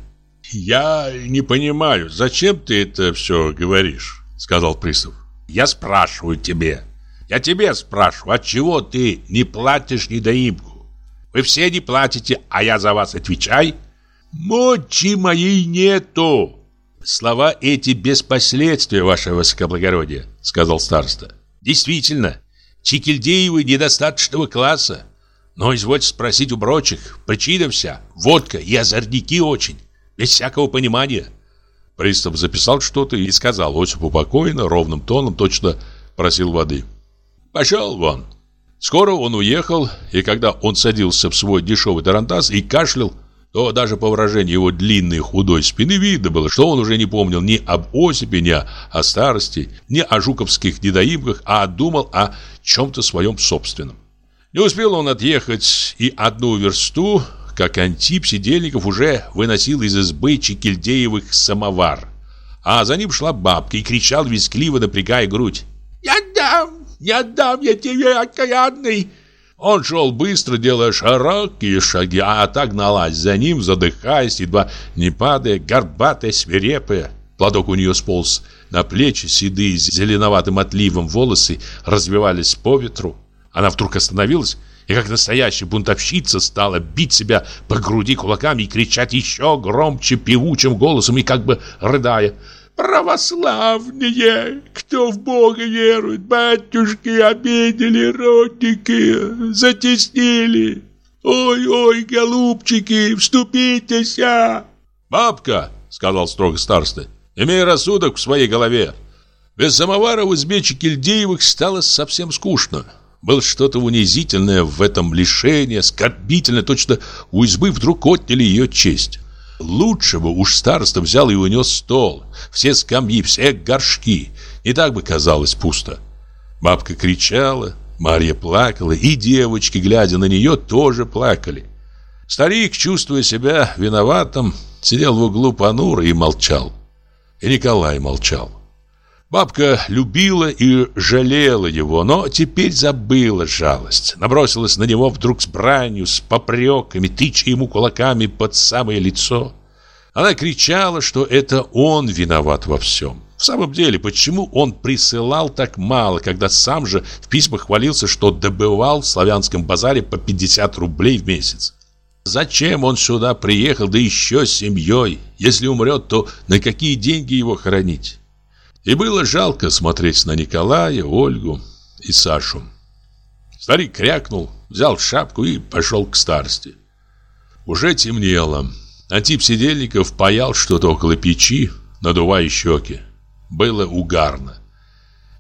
«Я не понимаю, зачем ты это все говоришь?» Сказал пристав. «Я спрашиваю тебе. Я тебе спрашиваю, отчего ты не платишь недоимку? Вы все не платите, а я за вас отвечай?» «Мочи моей нету!» «Слова эти без последствия, ваше высокоблагородие», — сказал староста. «Действительно, Чикильдеевы недостаточного класса. Но извольте спросить у прочих. Причина вся. Водка и озорники очень. Без всякого понимания. Пристав записал что-то и сказал Осипу покойно, ровным тоном, точно просил воды. Пошел вон. Скоро он уехал, и когда он садился в свой дешевый тарантас и кашлял, то даже по выражению его длинной худой спины видно было, что он уже не помнил ни об Осипе, ни о старости, ни о жуковских недоимках, а думал о чем-то своем собственном. Не успел он отъехать и одну версту, как Антип Сидельников уже выносил из избы Чекильдеевых самовар. А за ним шла бабка и кричал вискливо, напрягая грудь. «Не отдам! Не отдам я тебе, окаянный!» Он шел быстро, делая широкие шаги, а так гналась за ним, задыхаясь, едва не падая, горбатая, свирепая. Платок у нее сполз на плечи, седые, зеленоватым отливом волосы развивались по ветру. Она вдруг остановилась и, как настоящая бунтовщица, стала бить себя по груди кулаками и кричать еще громче, певучим голосом и как бы рыдая. «Православные! Кто в Бога верует? Батюшки обидели, родники, затеснили! Ой-ой, голубчики, вступитесь!» «Бабка!» — сказал строго староста. «Имей рассудок в своей голове!» Без самовара в избе Чекильдеевых стало совсем скучно. Было что-то унизительное в этом лишении, оскорбительное, точно у избы вдруг отняли ее честь. Лучше бы уж староста взял и унес стол, все скамьи, все горшки. И так бы казалось пусто. Бабка кричала, Марья плакала, и девочки, глядя на нее, тоже плакали. Старик, чувствуя себя виноватым, сидел в углу понуро и молчал. И Николай молчал. Бабка любила и жалела его, но теперь забыла жалость. Набросилась на него вдруг с бранью, с попреками, тыча ему кулаками под самое лицо. Она кричала, что это он виноват во всем. В самом деле, почему он присылал так мало, когда сам же в письмах хвалился, что добывал в славянском базаре по 50 рублей в месяц? Зачем он сюда приехал, да еще с семьей? Если умрет, то на какие деньги его хоронить? И было жалко смотреть на Николая, Ольгу и Сашу. Старик крякнул, взял шапку и пошел к старости. Уже темнело. Антип Сидельников паял что-то около печи, надувая щеки. Было угарно.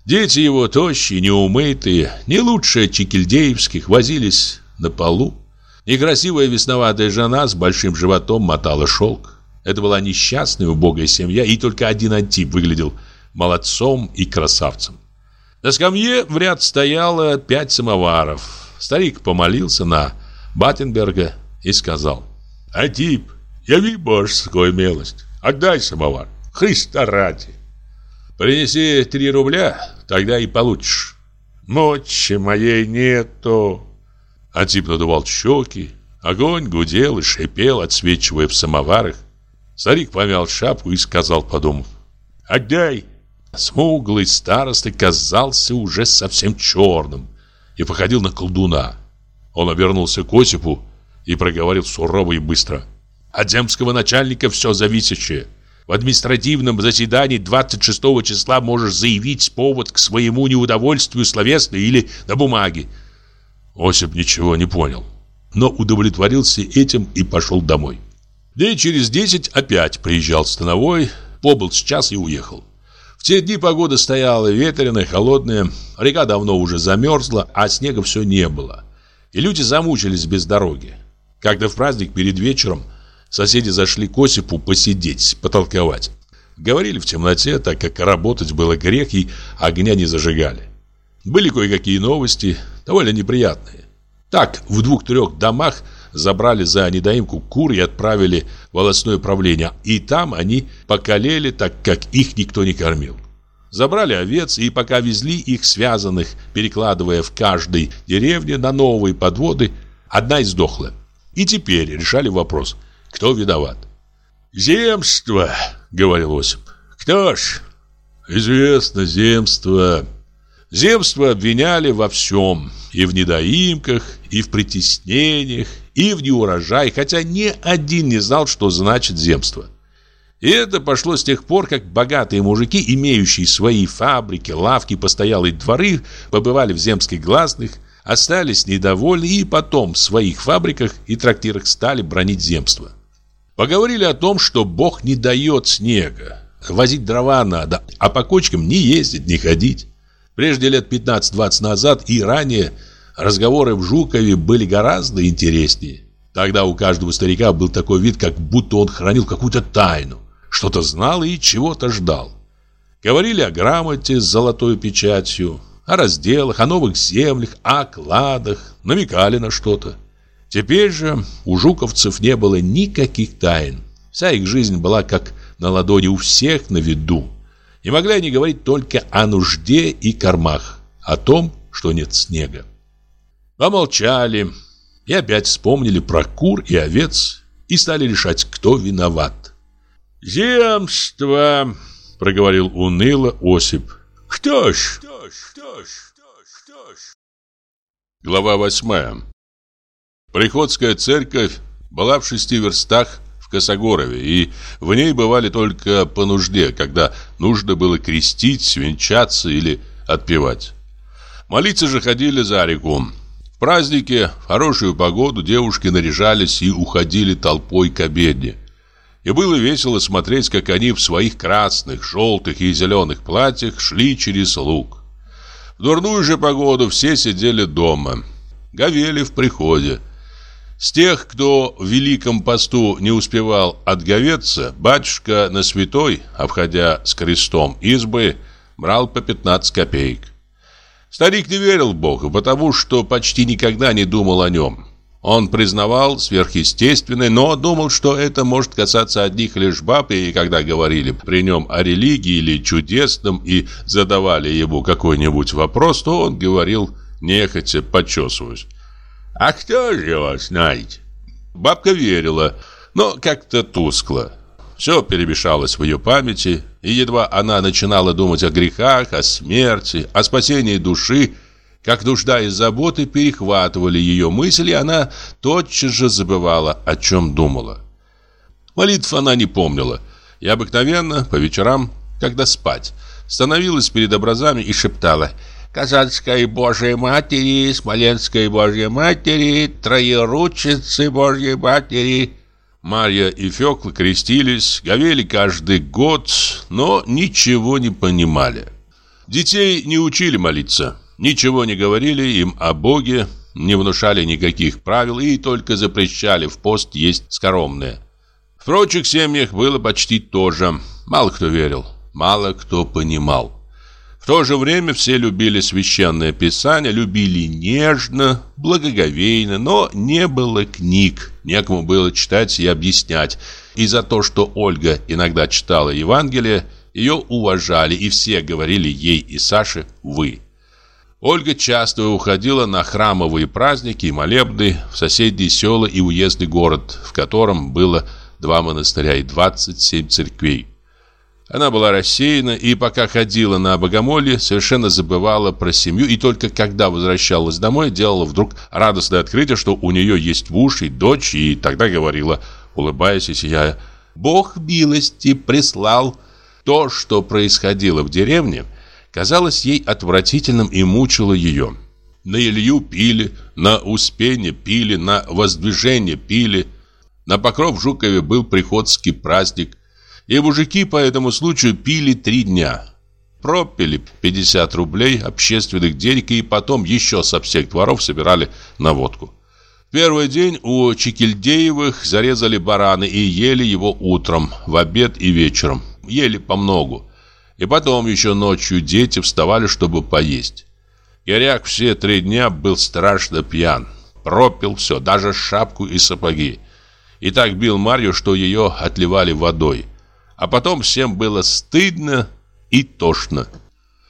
Дети его тощие, неумытые, не лучше чекильдеевских, возились на полу. Некрасивая весноватая жена с большим животом мотала шелк. Это была несчастная, убогая семья, и только один Антип выглядел молодцом и красавцем. На скамье в ряд стояло пять самоваров. Старик помолился на Баттенберга и сказал. Антип, яви божескую милость. Отдай самовар. Христа ради. Принеси три рубля, тогда и получишь. Мочи моей нету. Антип надувал щеки. Огонь гудел и шипел, отсвечивая в самоварах. Старик помял шапку и сказал, подумав, «Отдай!» Смуглый староста казался уже совсем черным и походил на колдуна. Он обернулся к Осипу и проговорил сурово и быстро. «От земского начальника все зависящее. В административном заседании 26 числа можешь заявить повод к своему неудовольствию словесно или на бумаге». Осип ничего не понял, но удовлетворился этим и пошел домой. Дней через десять опять приезжал Становой, побыл сейчас и уехал. В те дни погода стояла ветреная, холодная, река давно уже замерзла, а снега все не было. И люди замучились без дороги. Когда в праздник перед вечером соседи зашли к Осипу посидеть, потолковать. Говорили в темноте, так как работать было грех и огня не зажигали. Были кое-какие новости, довольно неприятные. Так, в двух-трех домах забрали за недоимку кур и отправили в волосное правление. И там они покалели, так как их никто не кормил. Забрали овец и пока везли их связанных, перекладывая в каждой деревне на новые подводы, одна издохла. И теперь решали вопрос, кто виноват. «Земство», — говорил Осип. «Кто ж?» «Известно, земство». Земство обвиняли во всем, и в недоимках, и в притеснениях, и в неурожай, хотя ни один не знал, что значит земство. И это пошло с тех пор, как богатые мужики, имеющие свои фабрики, лавки, постоялые дворы, побывали в земских гласных, остались недовольны и потом в своих фабриках и трактирах стали бронить земство. Поговорили о том, что Бог не дает снега, возить дрова надо, а по кочкам не ездить, не ходить. Прежде лет 15-20 назад и ранее – Разговоры в Жукове были гораздо интереснее. Тогда у каждого старика был такой вид, как будто он хранил какую-то тайну, что-то знал и чего-то ждал. Говорили о грамоте с золотой печатью, о разделах, о новых землях, о кладах, намекали на что-то. Теперь же у жуковцев не было никаких тайн. Вся их жизнь была как на ладони у всех на виду. И могли они говорить только о нужде и кормах, о том, что нет снега. Помолчали и опять вспомнили про кур и овец и стали решать, кто виноват. «Земство!» — проговорил уныло Осип. «Кто ж?» Глава восьмая. Приходская церковь была в шести верстах Косогорове, и в ней бывали только по нужде, когда нужно было крестить, венчаться или отпевать. Молиться же ходили за реку, в празднике, в хорошую погоду девушки наряжались и уходили толпой к обедне. И было весело смотреть, как они в своих красных, желтых и зеленых платьях шли через луг. В дурную же погоду все сидели дома, говели в приходе. С тех, кто в Великом посту не успевал отговеться, батюшка на святой, обходя с крестом избы, брал по 15 копеек. Старик не верил в Бога, потому что почти никогда не думал о нем. Он признавал сверхъестественное, но думал, что это может касаться одних лишь баб, и когда говорили при нем о религии или чудесном и задавали ему какой-нибудь вопрос, то он говорил нехотя, почесываясь. «А кто же его знает?» Бабка верила, но как-то тускло. Все перемешалось в ее памяти, и едва она начинала думать о грехах, о смерти, о спасении души, как нужда и заботы перехватывали ее мысли, она тотчас же забывала, о чем думала. Молитв она не помнила, и обыкновенно по вечерам, когда спать, становилась перед образами и шептала «Казанской Божьей Матери, Смоленской Божьей Матери, Троеручицы Божьей Матери». Марья и Фёкла крестились, говели каждый год, но ничего не понимали. Детей не учили молиться, ничего не говорили им о Боге, не внушали никаких правил и только запрещали в пост есть скоромное. В прочих семьях было почти то же. Мало кто верил, мало кто понимал. В то же время все любили священное писание, любили нежно, благоговейно, но не было книг, некому было читать и объяснять. И за то, что Ольга иногда читала Евангелие, ее уважали, и все говорили ей и Саше «вы». Ольга часто уходила на храмовые праздники и молебны в соседние села и уездный город, в котором было два монастыря и 27 церквей. Она была рассеяна и пока ходила на богомолье, совершенно забывала про семью и только когда возвращалась домой, делала вдруг радостное открытие, что у нее есть муж и дочь, и тогда говорила, улыбаясь и сияя, «Бог милости прислал». То, что происходило в деревне, казалось ей отвратительным и мучило ее. На Илью пили, на Успение пили, на Воздвижение пили. На Покров Жукове был приходский праздник – и мужики по этому случаю пили три дня. Пропили 50 рублей общественных денег и потом еще со всех дворов собирали на водку. Первый день у Чекильдеевых зарезали бараны и ели его утром, в обед и вечером. Ели помногу. И потом еще ночью дети вставали, чтобы поесть. Киряк все три дня был страшно пьян. Пропил все, даже шапку и сапоги. И так бил Марью, что ее отливали водой. А потом всем было стыдно и тошно.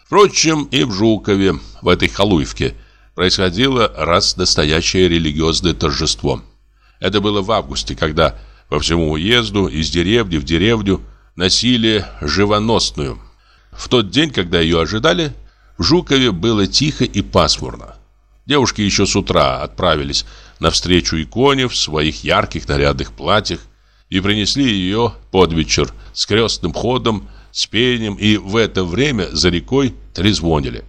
Впрочем, и в Жукове, в этой халуевке, происходило раз настоящее религиозное торжество. Это было в августе, когда по всему уезду из деревни в деревню носили живоносную. В тот день, когда ее ожидали, в Жукове было тихо и пасмурно. Девушки еще с утра отправились навстречу иконе в своих ярких нарядных платьях и принесли ее под вечер с крестным ходом, с пением, и в это время за рекой трезвонили.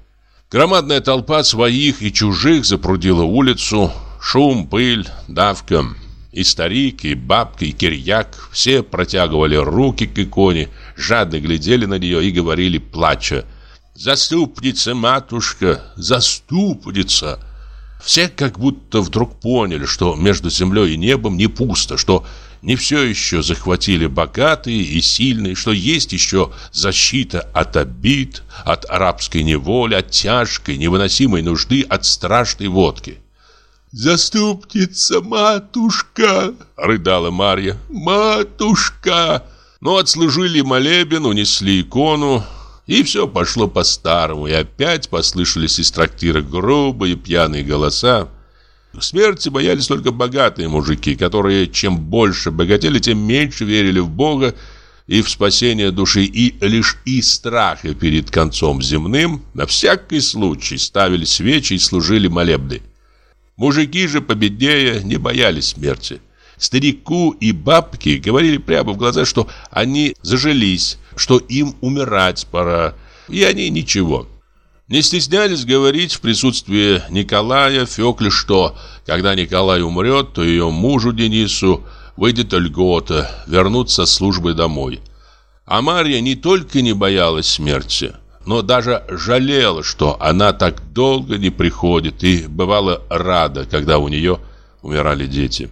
Громадная толпа своих и чужих запрудила улицу, шум, пыль, давка. И старик, и бабка, и кирьяк все протягивали руки к иконе, жадно глядели на нее и говорили, плача, «Заступница, матушка, заступница!» Все как будто вдруг поняли, что между землей и небом не пусто, что не все еще захватили богатые и сильные, что есть еще защита от обид, от арабской неволи, от тяжкой, невыносимой нужды, от страшной водки. «Заступница, матушка!» — рыдала Марья. «Матушка!» Но отслужили молебен, унесли икону, и все пошло по-старому, и опять послышались из трактира грубые пьяные голоса. Смерти боялись только богатые мужики, которые чем больше богатели, тем меньше верили в Бога и в спасение души, и лишь из страха перед концом земным на всякий случай ставили свечи и служили молебны. Мужики же победнее не боялись смерти. Старику и бабке говорили прямо в глаза, что они зажились, что им умирать пора, и они ничего. Не стеснялись говорить в присутствии Николая Фёкле, что, когда Николай умрет, то ее мужу Денису выйдет льгота вернуться с службы домой. А Марья не только не боялась смерти, но даже жалела, что она так долго не приходит и бывала рада, когда у нее умирали дети.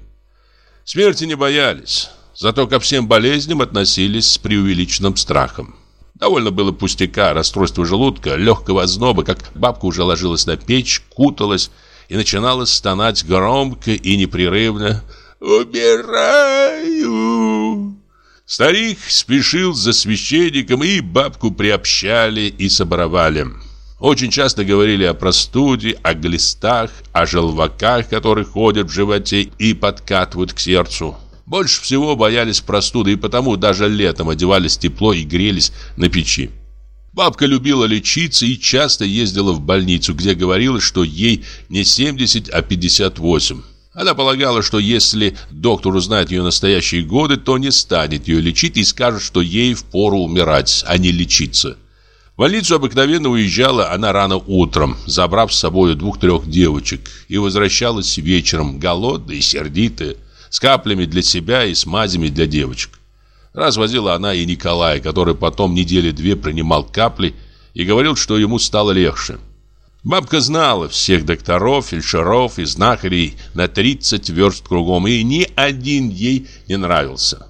Смерти не боялись, зато ко всем болезням относились с преувеличенным страхом. Довольно было пустяка, расстройства желудка, легкого озноба, как бабка уже ложилась на печь, куталась и начинала стонать громко и непрерывно «Убираю!». Старик спешил за священником, и бабку приобщали и соборовали. Очень часто говорили о простуде, о глистах, о желваках, которые ходят в животе и подкатывают к сердцу. Больше всего боялись простуды, и потому даже летом одевались тепло и грелись на печи. Бабка любила лечиться и часто ездила в больницу, где говорила, что ей не 70, а 58. Она полагала, что если доктор узнает ее настоящие годы, то не станет ее лечить и скажет, что ей впору умирать, а не лечиться. В больницу обыкновенно уезжала она рано утром, забрав с собой двух-трех девочек, и возвращалась вечером, голодная и сердитая с каплями для себя и смазями для девочек. Раз возила она и Николая, который потом недели две принимал капли и говорил, что ему стало легче. Бабка знала всех докторов, фельдшеров и знахарей на 30 верст кругом, и ни один ей не нравился.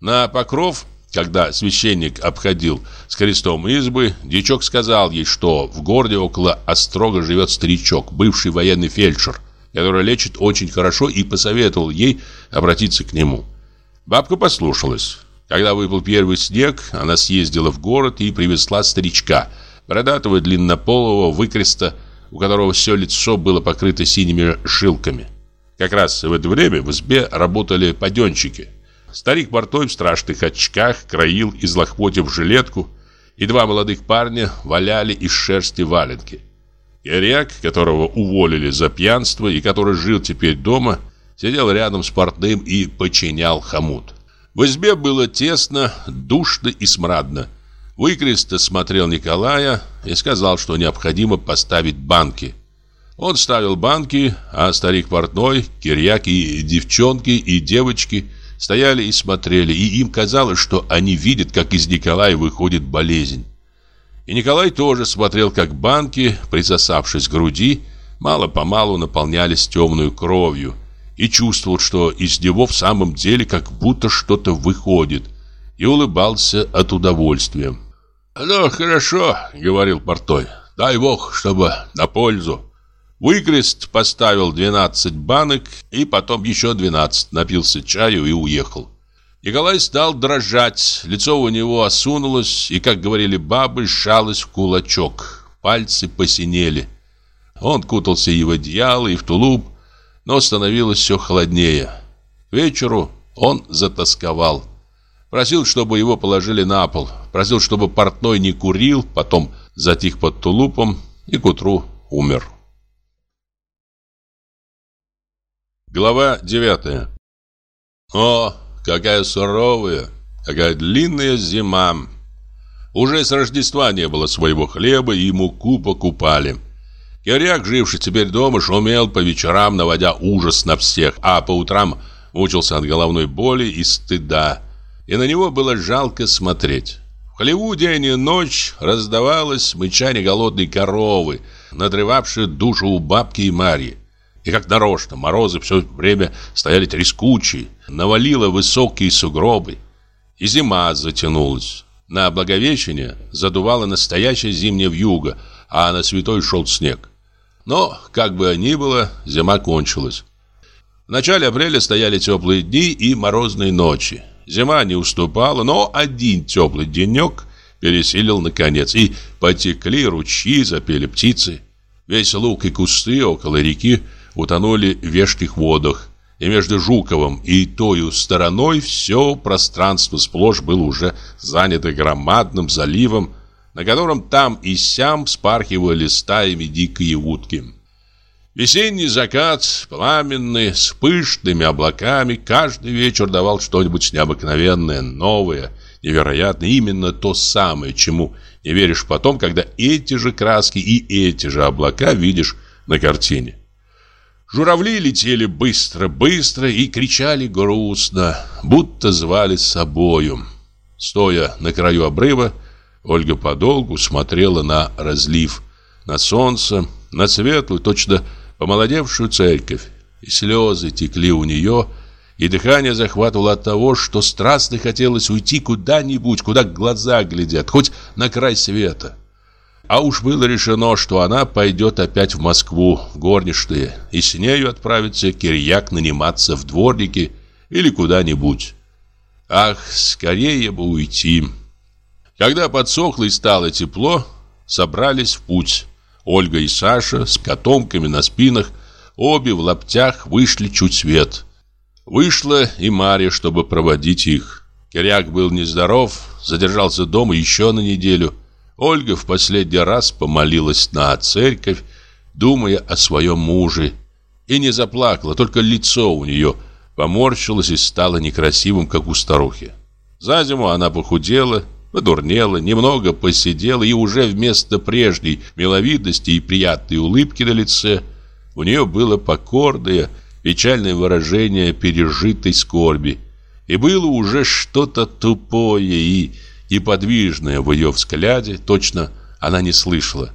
На покров когда священник обходил с крестом избы, дьячок сказал ей, что в городе около Острога живет старичок, бывший военный фельдшер, который лечит очень хорошо и посоветовал ей обратиться к нему. Бабка послушалась. Когда выпал первый снег, она съездила в город и привезла старичка, бородатого длиннополого выкреста, у которого все лицо было покрыто синими жилками. Как раз в это время в избе работали паденщики – Старик Бартой в страшных очках краил из лохмотьев жилетку, и два молодых парня валяли из шерсти валенки. Киряк, которого уволили за пьянство и который жил теперь дома, сидел рядом с портным и подчинял хомут. В избе было тесно, душно и смрадно. Выкресто смотрел Николая и сказал, что необходимо поставить банки. Он ставил банки, а старик портной, Кирьяк и девчонки и девочки – стояли и смотрели, и им казалось, что они видят, как из Николая выходит болезнь. И Николай тоже смотрел, как банки, присосавшись к груди, мало-помалу наполнялись темной кровью, и чувствовал, что из него в самом деле как будто что-то выходит, и улыбался от удовольствия. «Ну, хорошо», — говорил Портой, — «дай Бог, чтобы на пользу». Выкрест поставил 12 банок и потом еще 12, напился чаю и уехал. Николай стал дрожать, лицо у него осунулось и, как говорили бабы, сжалось в кулачок. Пальцы посинели. Он кутался и в одеяло, и в тулуп, но становилось все холоднее. К вечеру он затасковал. Просил, чтобы его положили на пол. Просил, чтобы портной не курил, потом затих под тулупом и к утру умер. Глава 9 О, какая суровая, какая длинная зима. Уже с Рождества не было своего хлеба, и муку покупали. Киряк, живший теперь дома, шумел по вечерам, наводя ужас на всех, а по утрам мучился от головной боли и стыда. И на него было жалко смотреть. В хлеву день и ночь раздавалось мычание голодной коровы, надрывавшее душу у бабки и Марьи. И как нарочно, морозы все время стояли трескучие, навалило высокие сугробы. И зима затянулась. На Благовещение задувало настоящее зимнее вьюга, а на Святой шел снег. Но, как бы ни было, зима кончилась. В начале апреля стояли теплые дни и морозные ночи. Зима не уступала, но один теплый денек пересилил наконец, и потекли ручьи, запели птицы. Весь луг и кусты около реки утонули в вешних водах, и между Жуковым и тою стороной все пространство сплошь было уже занято громадным заливом, на котором там и сям спархивали стаями дикие утки. Весенний закат, пламенный, с пышными облаками, каждый вечер давал что-нибудь необыкновенное, новое, невероятное, именно то самое, чему не веришь потом, когда эти же краски и эти же облака видишь на картине. Журавли летели быстро-быстро и кричали грустно, будто звали с собою. Стоя на краю обрыва, Ольга подолгу смотрела на разлив, на солнце, на светлую, точно помолодевшую церковь. И слезы текли у нее, и дыхание захватывало от того, что страстно хотелось уйти куда-нибудь, куда глаза глядят, хоть на край света. А уж было решено, что она пойдет опять в Москву, в горничные, и с нею отправится Кирьяк наниматься в дворники или куда-нибудь. Ах, скорее бы уйти. Когда подсохло и стало тепло, собрались в путь. Ольга и Саша с котомками на спинах, обе в лаптях вышли чуть свет. Вышла и Марья, чтобы проводить их. Киряк был нездоров, задержался дома еще на неделю – Ольга в последний раз помолилась на церковь, думая о своем муже. И не заплакала, только лицо у нее поморщилось и стало некрасивым, как у старухи. За зиму она похудела, подурнела, немного посидела, и уже вместо прежней миловидности и приятной улыбки на лице у нее было покорное, печальное выражение пережитой скорби. И было уже что-то тупое и неподвижная в ее взгляде, точно она не слышала.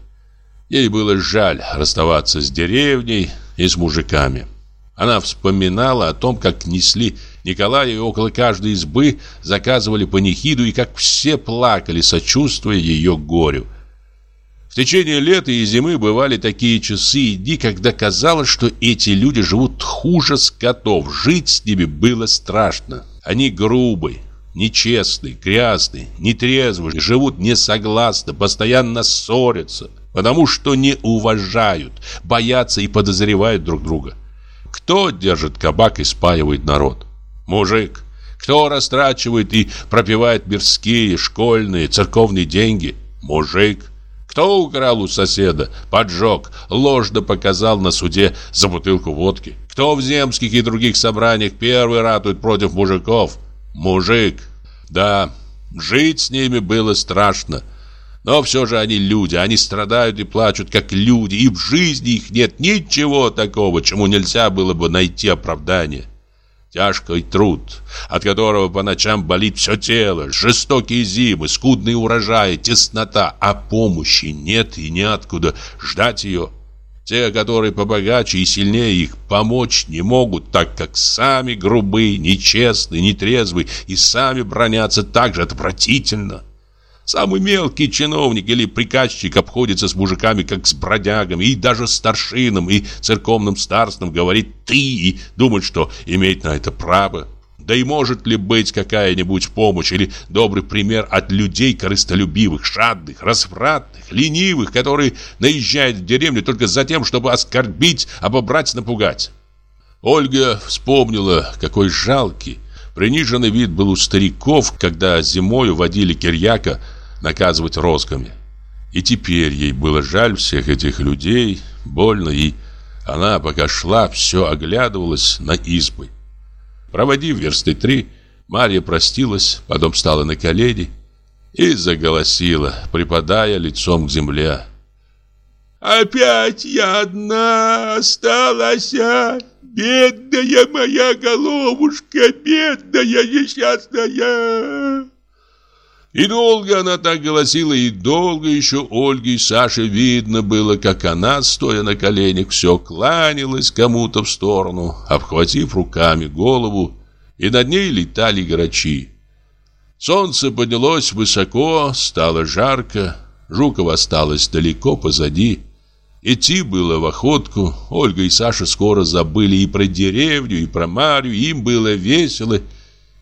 Ей было жаль расставаться с деревней и с мужиками. Она вспоминала о том, как несли Николай около каждой избы заказывали панихиду, и как все плакали, сочувствуя ее горю. В течение лета и зимы бывали такие часы и дни, когда казалось, что эти люди живут хуже скотов. Жить с ними было страшно. Они грубые, нечестные, грязные, нетрезвые, живут несогласно, постоянно ссорятся, потому что не уважают, боятся и подозревают друг друга. Кто держит кабак и спаивает народ? Мужик. Кто растрачивает и пропивает мирские, школьные, церковные деньги? Мужик. Кто украл у соседа, поджег, ложно показал на суде за бутылку водки? Кто в земских и других собраниях первый ратует против мужиков? Мужик. Да, жить с ними было страшно. Но все же они люди, они страдают и плачут как люди, и в жизни их нет ничего такого, чему нельзя было бы найти оправдание. Тяжкий труд, от которого по ночам болит все тело, жестокие зимы, скудные урожаи, теснота, а помощи нет и неоткуда ждать ее. Те, которые побогаче и сильнее их, помочь не могут, так как сами грубые, нечестные, нетрезвые и сами бронятся так же отвратительно. Самый мелкий чиновник или приказчик обходится с мужиками, как с бродягами, и даже старшином и церковным старством говорит «ты» и думает, что имеет на это право. Да и может ли быть какая-нибудь помощь или добрый пример от людей корыстолюбивых, шадных, развратных, ленивых, которые наезжают в деревню только за тем, чтобы оскорбить, обобрать, напугать? Ольга вспомнила, какой жалкий, приниженный вид был у стариков, когда зимою водили Кирьяка наказывать розгами. И теперь ей было жаль всех этих людей, больно, и она, пока шла, все оглядывалась на избы. Проводив версты три, Марья простилась, потом встала на колени и заголосила, припадая лицом к земле. «Опять я одна осталась, а? бедная моя головушка, бедная несчастная!» И долго она так голосила, и долго еще Ольге и Саше видно было, как она, стоя на коленях, все кланялась кому-то в сторону, обхватив руками голову, и над ней летали грачи. Солнце поднялось высоко, стало жарко, Жукова осталась далеко позади. Идти было в охотку, Ольга и Саша скоро забыли и про деревню, и про Марию, им было весело,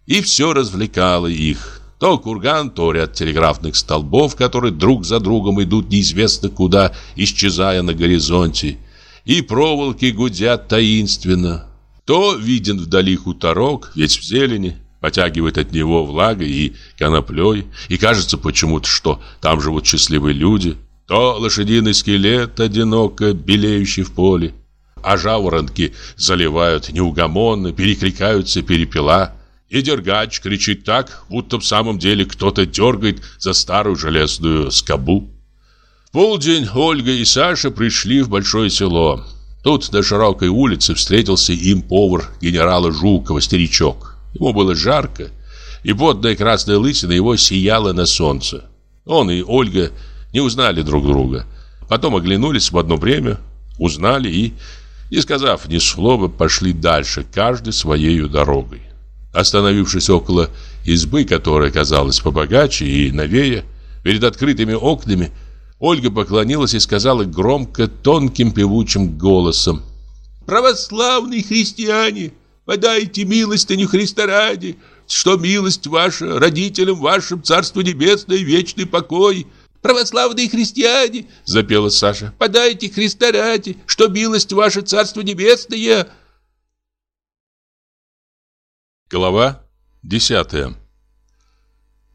и все развлекало их. То курган, то ряд телеграфных столбов, которые друг за другом идут неизвестно куда, исчезая на горизонте. И проволоки гудят таинственно. То виден вдали хуторок, весь в зелени, потягивает от него влагой и коноплей, и кажется почему-то, что там живут счастливые люди. То лошадиный скелет, одиноко белеющий в поле, а жаворонки заливают неугомонно, перекликаются перепела – и дергач кричит так, будто в самом деле кто-то дергает за старую железную скобу. В полдень Ольга и Саша пришли в большое село. Тут на широкой улице встретился им повар генерала Жукова, старичок. Ему было жарко, и водная красная лысина его сияла на солнце. Он и Ольга не узнали друг друга. Потом оглянулись в одно время, узнали и, не сказав ни слова, пошли дальше, каждый своей дорогой. Остановившись около избы, которая казалась побогаче и новее, перед открытыми окнами, Ольга поклонилась и сказала громко, тонким певучим голосом. «Православные христиане, подайте милостыню Христа ради, что милость ваша родителям вашим, Царство Небесное, вечный покой». «Православные христиане!» — запела Саша. «Подайте Христа ради, что милость ваша, Царство Небесное!» Глава 10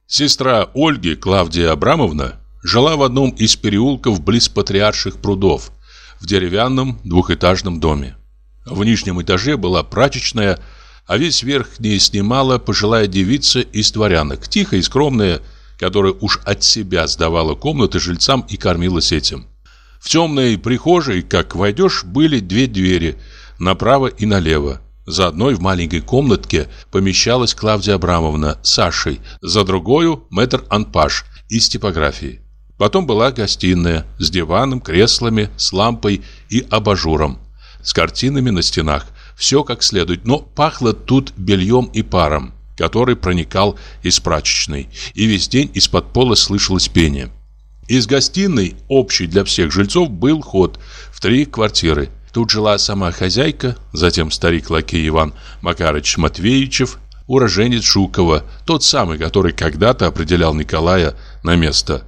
Сестра Ольги, Клавдия Абрамовна, жила в одном из переулков близ Патриарших прудов, в деревянном двухэтажном доме. В нижнем этаже была прачечная, а весь верхний снимала пожилая девица из дворянок, тихая и скромная, которая уж от себя сдавала комнаты жильцам и кормилась этим. В темной прихожей, как войдешь, были две двери, направо и налево. За одной в маленькой комнатке помещалась Клавдия Абрамовна с Сашей, за другой мэтр Анпаш из типографии. Потом была гостиная с диваном, креслами, с лампой и абажуром, с картинами на стенах, все как следует, но пахло тут бельем и паром, который проникал из прачечной, и весь день из-под пола слышалось пение. Из гостиной, общей для всех жильцов, был ход в три квартиры. Тут жила сама хозяйка, затем старик-лакей Иван Макарыч Матвеевичев, уроженец Жукова, тот самый, который когда-то определял Николая на место.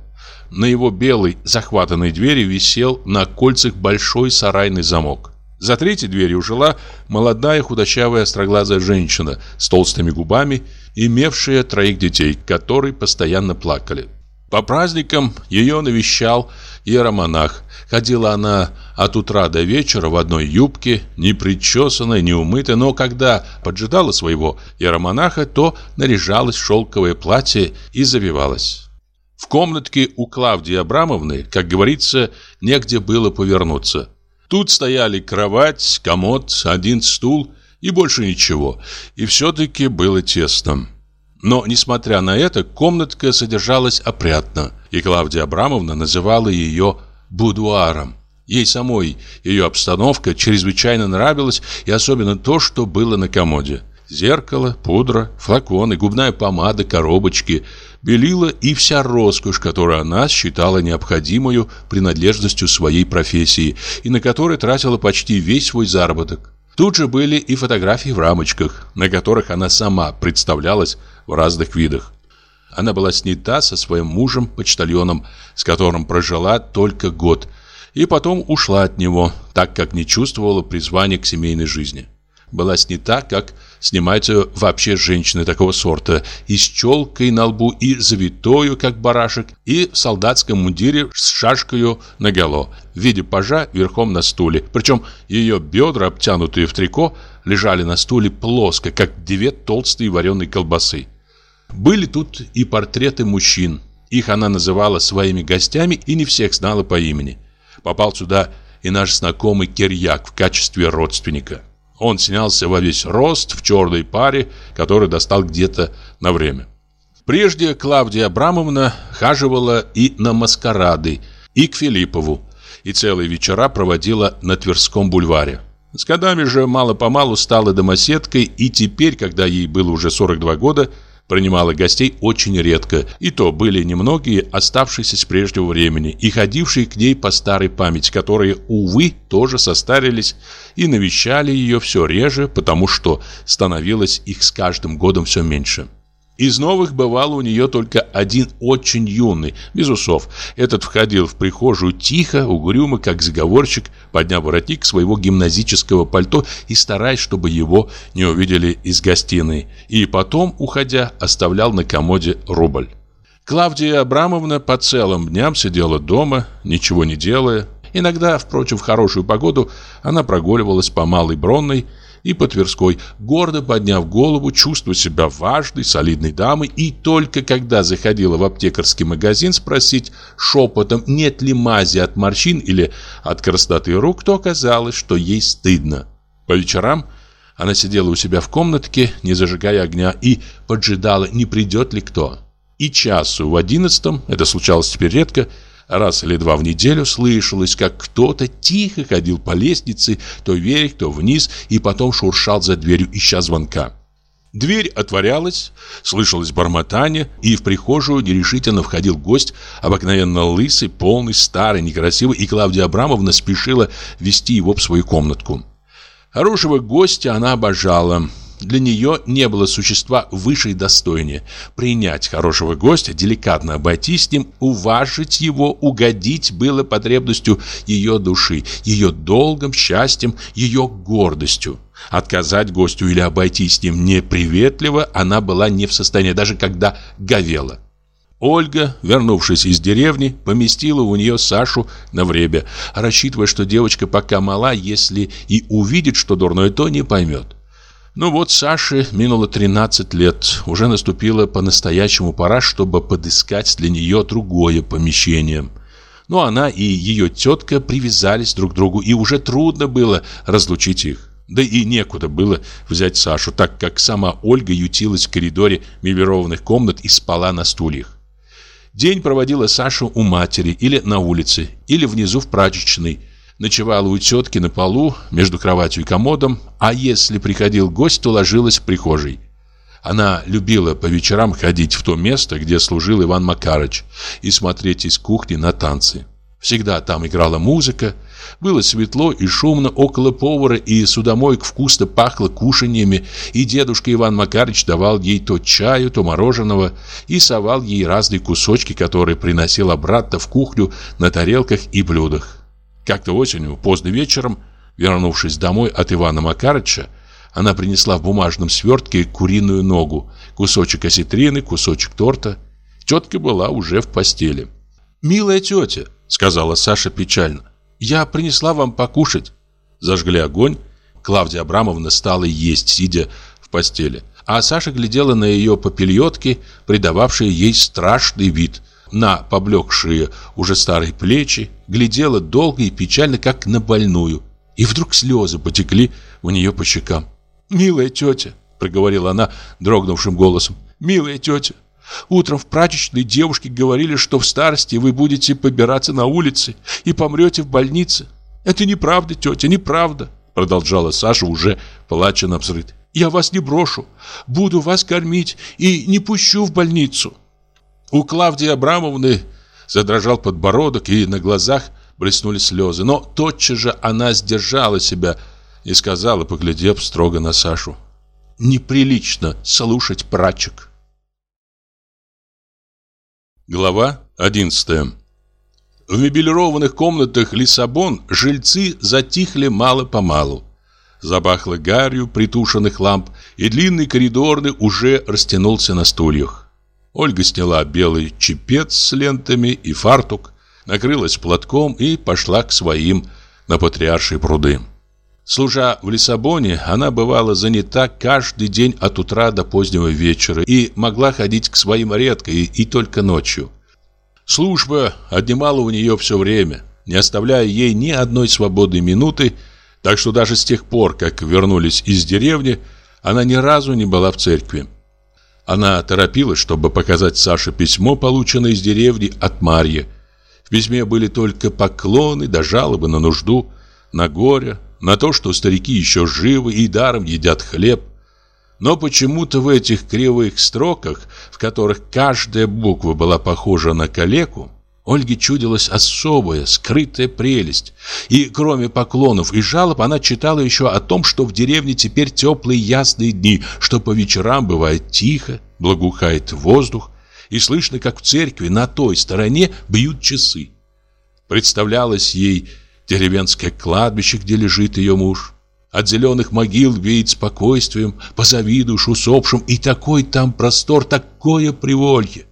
На его белой захватанной двери висел на кольцах большой сарайный замок. За третьей дверью жила молодая худощавая остроглазая женщина с толстыми губами, имевшая троих детей, которые постоянно плакали. По праздникам ее навещал иеромонах. Ходила она от утра до вечера в одной юбке, не причесанной, не умытой, но когда поджидала своего иеромонаха, то наряжалась в шелковое платье и завивалась. В комнатке у Клавдии Абрамовны, как говорится, негде было повернуться. Тут стояли кровать, комод, один стул и больше ничего. И все-таки было тесно. Но, несмотря на это, комнатка содержалась опрятно, и Клавдия Абрамовна называла ее «будуаром». Ей самой ее обстановка чрезвычайно нравилась, и особенно то, что было на комоде. Зеркало, пудра, флаконы, губная помада, коробочки, белила и вся роскошь, которую она считала необходимую принадлежностью своей профессии и на которой тратила почти весь свой заработок. Тут же были и фотографии в рамочках, на которых она сама представлялась в разных видах. Она была снята со своим мужем-почтальоном, с которым прожила только год, и потом ушла от него, так как не чувствовала призвания к семейной жизни. Была снята, как снимаются вообще женщины такого сорта, и с челкой на лбу, и завитою, как барашек, и в солдатском мундире с шашкою наголо, в виде пажа верхом на стуле. Причем ее бедра, обтянутые в трико, лежали на стуле плоско, как две толстые вареные колбасы. Были тут и портреты мужчин. Их она называла своими гостями и не всех знала по имени. Попал сюда и наш знакомый Кирьяк в качестве родственника. Он снялся во весь рост в черной паре, которую достал где-то на время. Прежде Клавдия Абрамовна хаживала и на маскарады, и к Филиппову, и целые вечера проводила на Тверском бульваре. С годами же мало-помалу стала домоседкой, и теперь, когда ей было уже 42 года, принимала гостей очень редко, и то были немногие, оставшиеся с прежнего времени, и ходившие к ней по старой памяти, которые, увы, тоже состарились и навещали ее все реже, потому что становилось их с каждым годом все меньше. Из новых бывало у нее только один очень юный, без усов. Этот входил в прихожую тихо, угрюмо, как заговорщик, подняв воротник своего гимназического пальто и стараясь, чтобы его не увидели из гостиной. И потом, уходя, оставлял на комоде рубль. Клавдия Абрамовна по целым дням сидела дома, ничего не делая. Иногда, впрочем, в хорошую погоду она прогуливалась по Малой Бронной, и по Тверской, гордо подняв голову, чувствуя себя важной, солидной дамой, и только когда заходила в аптекарский магазин спросить шепотом, нет ли мази от морщин или от красноты рук, то оказалось, что ей стыдно. По вечерам она сидела у себя в комнатке, не зажигая огня, и поджидала, не придет ли кто. И часу в одиннадцатом, это случалось теперь редко, Раз или два в неделю слышалось, как кто-то тихо ходил по лестнице, то вверх, то вниз, и потом шуршал за дверью, ища звонка. Дверь отворялась, слышалось бормотание, и в прихожую нерешительно входил гость, обыкновенно лысый, полный, старый, некрасивый, и Клавдия Абрамовна спешила вести его в свою комнатку. Хорошего гостя она обожала. Для нее не было существа выше и достойнее. Принять хорошего гостя, деликатно обойтись с ним, уважить его, угодить было потребностью ее души, ее долгом, счастьем, ее гордостью. Отказать гостю или обойтись с ним неприветливо она была не в состоянии, даже когда говела. Ольга, вернувшись из деревни, поместила у нее Сашу на время, рассчитывая, что девочка пока мала, если и увидит, что дурное, то не поймет. Ну вот Саше минуло 13 лет. Уже наступила по-настоящему пора, чтобы подыскать для нее другое помещение. Но она и ее тетка привязались друг к другу, и уже трудно было разлучить их. Да и некуда было взять Сашу, так как сама Ольга ютилась в коридоре мебелированных комнат и спала на стульях. День проводила Саша у матери или на улице, или внизу в прачечной, ночевала у тетки на полу между кроватью и комодом, а если приходил гость, то ложилась в прихожей. Она любила по вечерам ходить в то место, где служил Иван Макарыч, и смотреть из кухни на танцы. Всегда там играла музыка, было светло и шумно около повара, и судомойк вкусно пахло кушаньями, и дедушка Иван Макарыч давал ей то чаю, то мороженого, и совал ей разные кусочки, которые приносил обратно в кухню на тарелках и блюдах. Как-то осенью, поздно вечером, вернувшись домой от Ивана Макарыча, она принесла в бумажном свертке куриную ногу, кусочек осетрины, кусочек торта. Тетка была уже в постели. «Милая тетя», — сказала Саша печально, — «я принесла вам покушать». Зажгли огонь. Клавдия Абрамовна стала есть, сидя в постели. А Саша глядела на ее попельотки, придававшие ей страшный вид, на поблекшие уже старые плечи, глядела долго и печально, как на больную. И вдруг слезы потекли у нее по щекам. «Милая тетя», — проговорила она дрогнувшим голосом, «милая тетя, утром в прачечной девушки говорили, что в старости вы будете побираться на улице и помрете в больнице. Это неправда, тетя, неправда», — продолжала Саша, уже плача на взрыв. «Я вас не брошу, буду вас кормить и не пущу в больницу». У Клавдии Абрамовны задрожал подбородок, и на глазах блеснули слезы. Но тотчас же она сдержала себя, — и сказала, поглядев строго на Сашу. «Неприлично слушать прачек». Глава одиннадцатая В мебелированных комнатах Лиссабон жильцы затихли мало-помалу. Запахло гарью притушенных ламп, и длинный коридорный уже растянулся на стульях. Ольга сняла белый чепец с лентами и фартук, накрылась платком и пошла к своим на Патриаршие пруды. Служа в Лиссабоне, она бывала занята каждый день от утра до позднего вечера и могла ходить к своим редко и, и только ночью. Служба отнимала у нее все время, не оставляя ей ни одной свободной минуты, так что даже с тех пор, как вернулись из деревни, она ни разу не была в церкви. Она торопилась, чтобы показать Саше письмо, полученное из деревни от Марьи. В письме были только поклоны да жалобы на нужду, на горе, на то, что старики еще живы и даром едят хлеб. Но почему-то в этих кривых строках, в которых каждая буква была похожа на калеку, Ольге чудилась особая, скрытая прелесть. И кроме поклонов и жалоб, она читала еще о том, что в деревне теперь теплые ясные дни, что по вечерам бывает тихо, благоухает воздух, и слышно, как в церкви на той стороне бьют часы. Представлялось ей деревенское кладбище, где лежит ее муж. От зеленых могил веет спокойствием, позавидуешь усопшим, и такой там простор, такое приволье.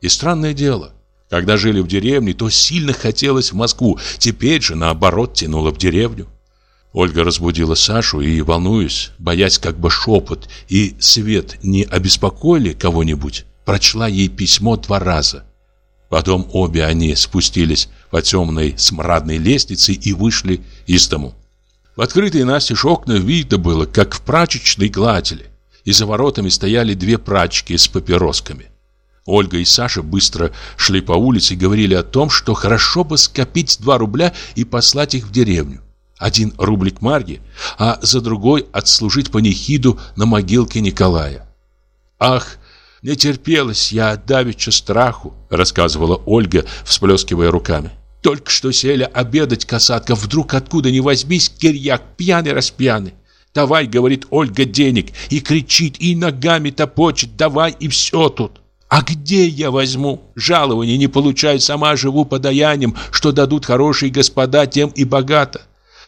И странное дело, когда жили в деревне, то сильно хотелось в Москву, теперь же, наоборот, тянуло в деревню. Ольга разбудила Сашу и, волнуясь, боясь как бы шепот и свет не обеспокоили кого-нибудь, прочла ей письмо два раза. Потом обе они спустились по темной смрадной лестнице и вышли из дому. В открытые настежь окна видно было, как в прачечной гладили, и за воротами стояли две прачки с папиросками. Ольга и Саша быстро шли по улице и говорили о том, что хорошо бы скопить два рубля и послать их в деревню. Один рублик Марье, а за другой отслужить панихиду на могилке Николая. «Ах, не терпелась я давеча страху», — рассказывала Ольга, всплескивая руками. Только что сели обедать касатка, вдруг откуда ни возьмись, кирьяк пьяный-распьяный. «Давай», — говорит Ольга, — «денег», и кричит, и ногами топочет, «давай» и все тут. А где я возьму? Жалование не получаю, сама живу подаянием, что дадут хорошие господа, тем и богато.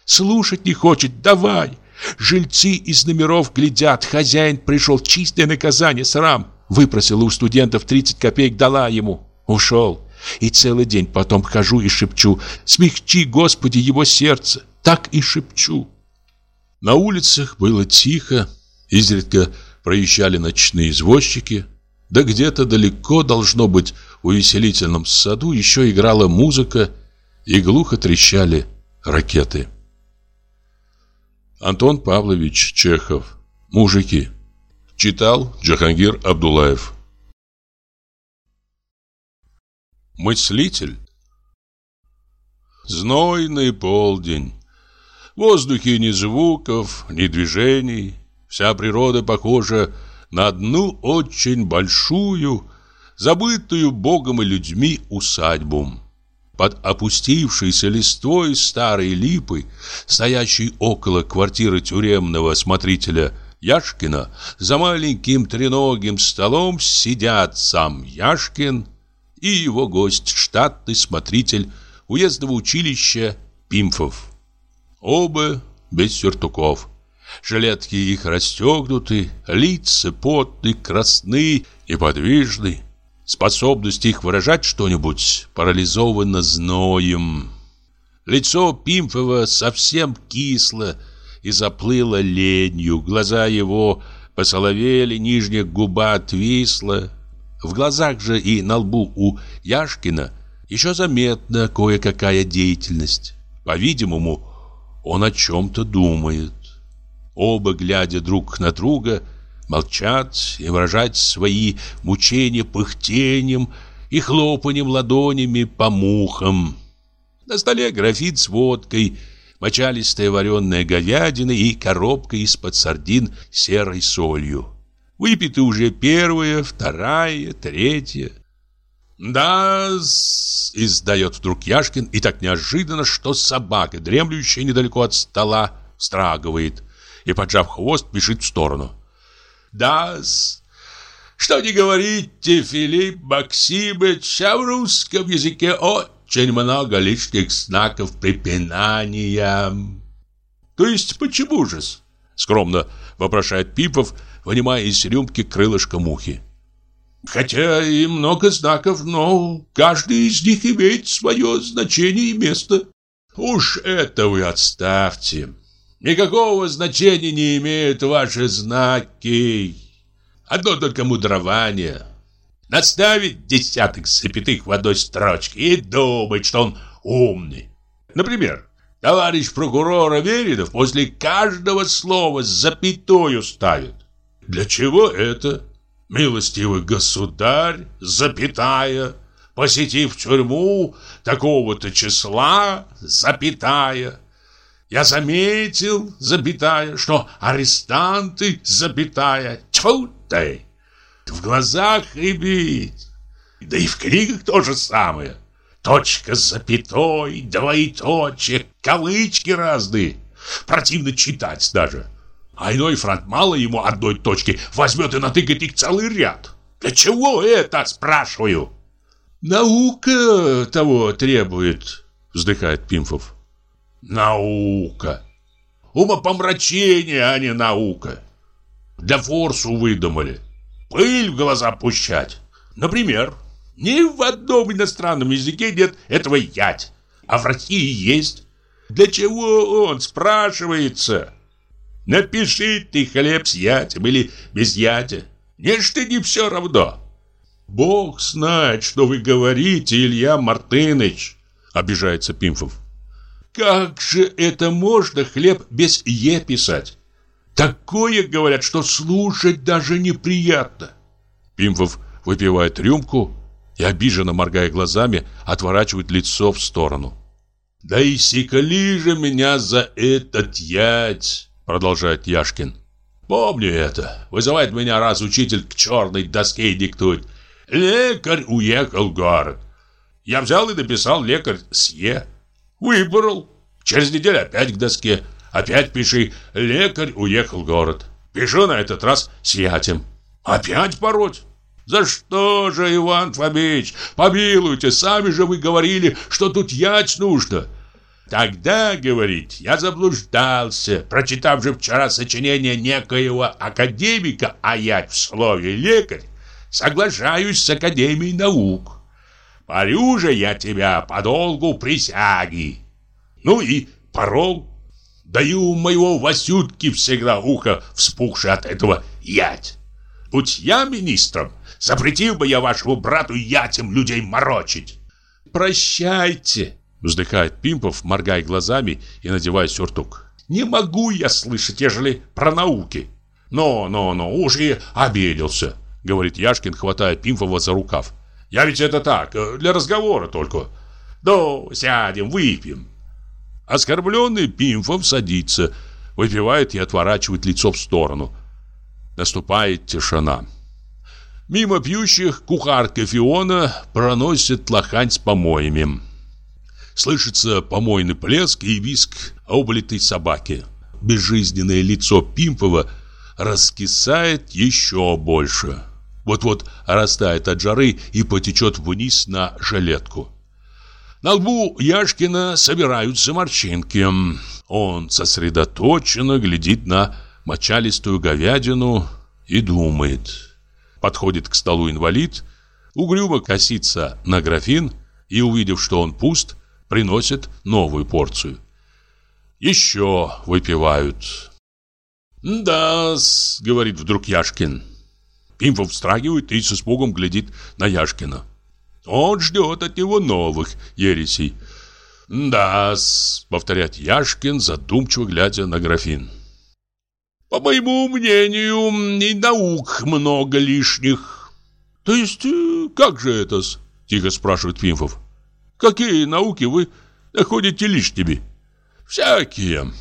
Слушать не хочет, давай. Жильцы из номеров глядят, хозяин пришел, чистое наказание, срам. Выпросила у студентов 30 копеек, дала ему. Ушел. И целый день потом хожу и шепчу «Смягчи, Господи, его сердце!» Так и шепчу. На улицах было тихо, изредка проезжали ночные извозчики, да где-то далеко, должно быть, в увеселительном саду еще играла музыка и глухо трещали ракеты. Антон Павлович Чехов «Мужики» Читал Джахангир Абдулаев Мыслитель Знойный полдень. В воздухе ни звуков, ни движений. Вся природа похожа на одну очень большую, забытую Богом и людьми усадьбу. Под опустившейся листвой старой липы, стоящей около квартиры тюремного смотрителя Яшкина, за маленьким треногим столом сидят сам Яшкин и его гость, штатный смотритель уездного училища Пимфов. Оба без сюртуков. Жилетки их расстегнуты, лица потны, красны и подвижны. Способность их выражать что-нибудь парализована зноем. Лицо Пимфова совсем кисло и заплыло ленью. Глаза его посоловели, нижняя губа отвисла. В глазах же и на лбу у Яшкина еще заметна кое-какая деятельность. По-видимому, он о чем-то думает. Оба, глядя друг на друга, молчат и выражают свои мучения пыхтением и хлопанием ладонями по мухам. На столе графин с водкой, мочалистая вареная говядина и коробка из-под сардин серой солью. Выпиты уже первая, вторая, третья. да издает вдруг Яшкин, и так неожиданно, что собака, дремлющая недалеко от стола, страгивает и, поджав хвост, бежит в сторону. да что не говорите, Филипп Максимович, а в русском языке очень много лишних знаков препинания. То есть почему же Скромно вопрошает Пипов, вынимая из рюмки крылышко мухи. Хотя и много знаков, но каждый из них имеет свое значение и место. Уж это вы отставьте. Никакого значения не имеют ваши знаки. Одно только мудрование. Наставить десяток запятых в одной строчке и думать, что он умный. Например, товарищ прокурор Аверинов после каждого слова запятую ставит. Для чего это? Милостивый государь, запятая, посетив тюрьму такого-то числа, запятая. Я заметил, запятая, что арестанты, запятая, тьфу в глазах рябит. Да и в книгах то же самое. Точка с запятой, двоеточие, кавычки разные. Противно читать даже. А иной франт мало ему одной точки, возьмет и натыкает их целый ряд. Для чего это, спрашиваю? Наука того требует, вздыхает Пимфов. Наука. Умопомрачение, а не наука. Для форсу выдумали. Пыль в глаза пущать. Например, ни в одном иностранном языке нет этого ять, а в России есть. Для чего он, спрашивается? Напиши ты хлеб с ятем или без ятя. Нечто не все равно. Бог знает, что вы говорите, Илья Мартыныч, обижается Пимфов. Как же это можно хлеб без «е» писать? Такое, говорят, что слушать даже неприятно. Пимфов выпивает рюмку и, обиженно моргая глазами, отворачивает лицо в сторону. «Да и секали же меня за этот ять!» Продолжает Яшкин. Помню это. Вызывает меня раз учитель к черной доске и диктует. Лекарь уехал в город. Я взял и написал лекарь с Е. Выбрал. Через неделю опять к доске. Опять пиши «Лекарь уехал в город». Пишу на этот раз с ятем. Опять пороть. За что же, Иван Фомич? Помилуйте, сами же вы говорили, что тут ять нужно. Тогда, говорит, я заблуждался, прочитав же вчера сочинение некоего академика, а я в слове лекарь, соглашаюсь с Академией наук. Парю же я тебя по долгу присяги. Ну и порол. Даю моего Васютки всегда ухо вспухшее от этого ять. Будь я министром, запретил бы я вашему брату ятем людей морочить. Прощайте, Вздыхает Пимпов, моргая глазами и надевая сюртук. Не могу я слышать, ежели про науки. Но, но, но, уж и обиделся, говорит Яшкин, хватая Пимпова за рукав. Я ведь это так, для разговора только. Ну, сядем, выпьем. Оскорбленный Пимфов садится, выпивает и отворачивает лицо в сторону. Наступает тишина. Мимо пьющих кухарка Фиона проносит лохань с помоями. Слышится помойный плеск и виск облитой собаки. Безжизненное лицо Пимфова раскисает еще больше. Вот-вот растает от жары и потечет вниз на жилетку. На лбу Яшкина собираются морщинки. Он сосредоточенно глядит на мочалистую говядину и думает. Подходит к столу инвалид, угрюмо косится на графин и, увидев, что он пуст, приносит новую порцию. Еще выпивают. «Да-с», — говорит вдруг Яшкин. Пимфов встрагивает и с испугом глядит на Яшкина. Он ждет от него новых ересей. «Да-с», — повторяет Яшкин, задумчиво глядя на графин. «По моему мнению, и наук много лишних». «То есть, э, как же это-с?» — тихо спрашивает Пимфов. Какие науки вы находите лишними? Всякие.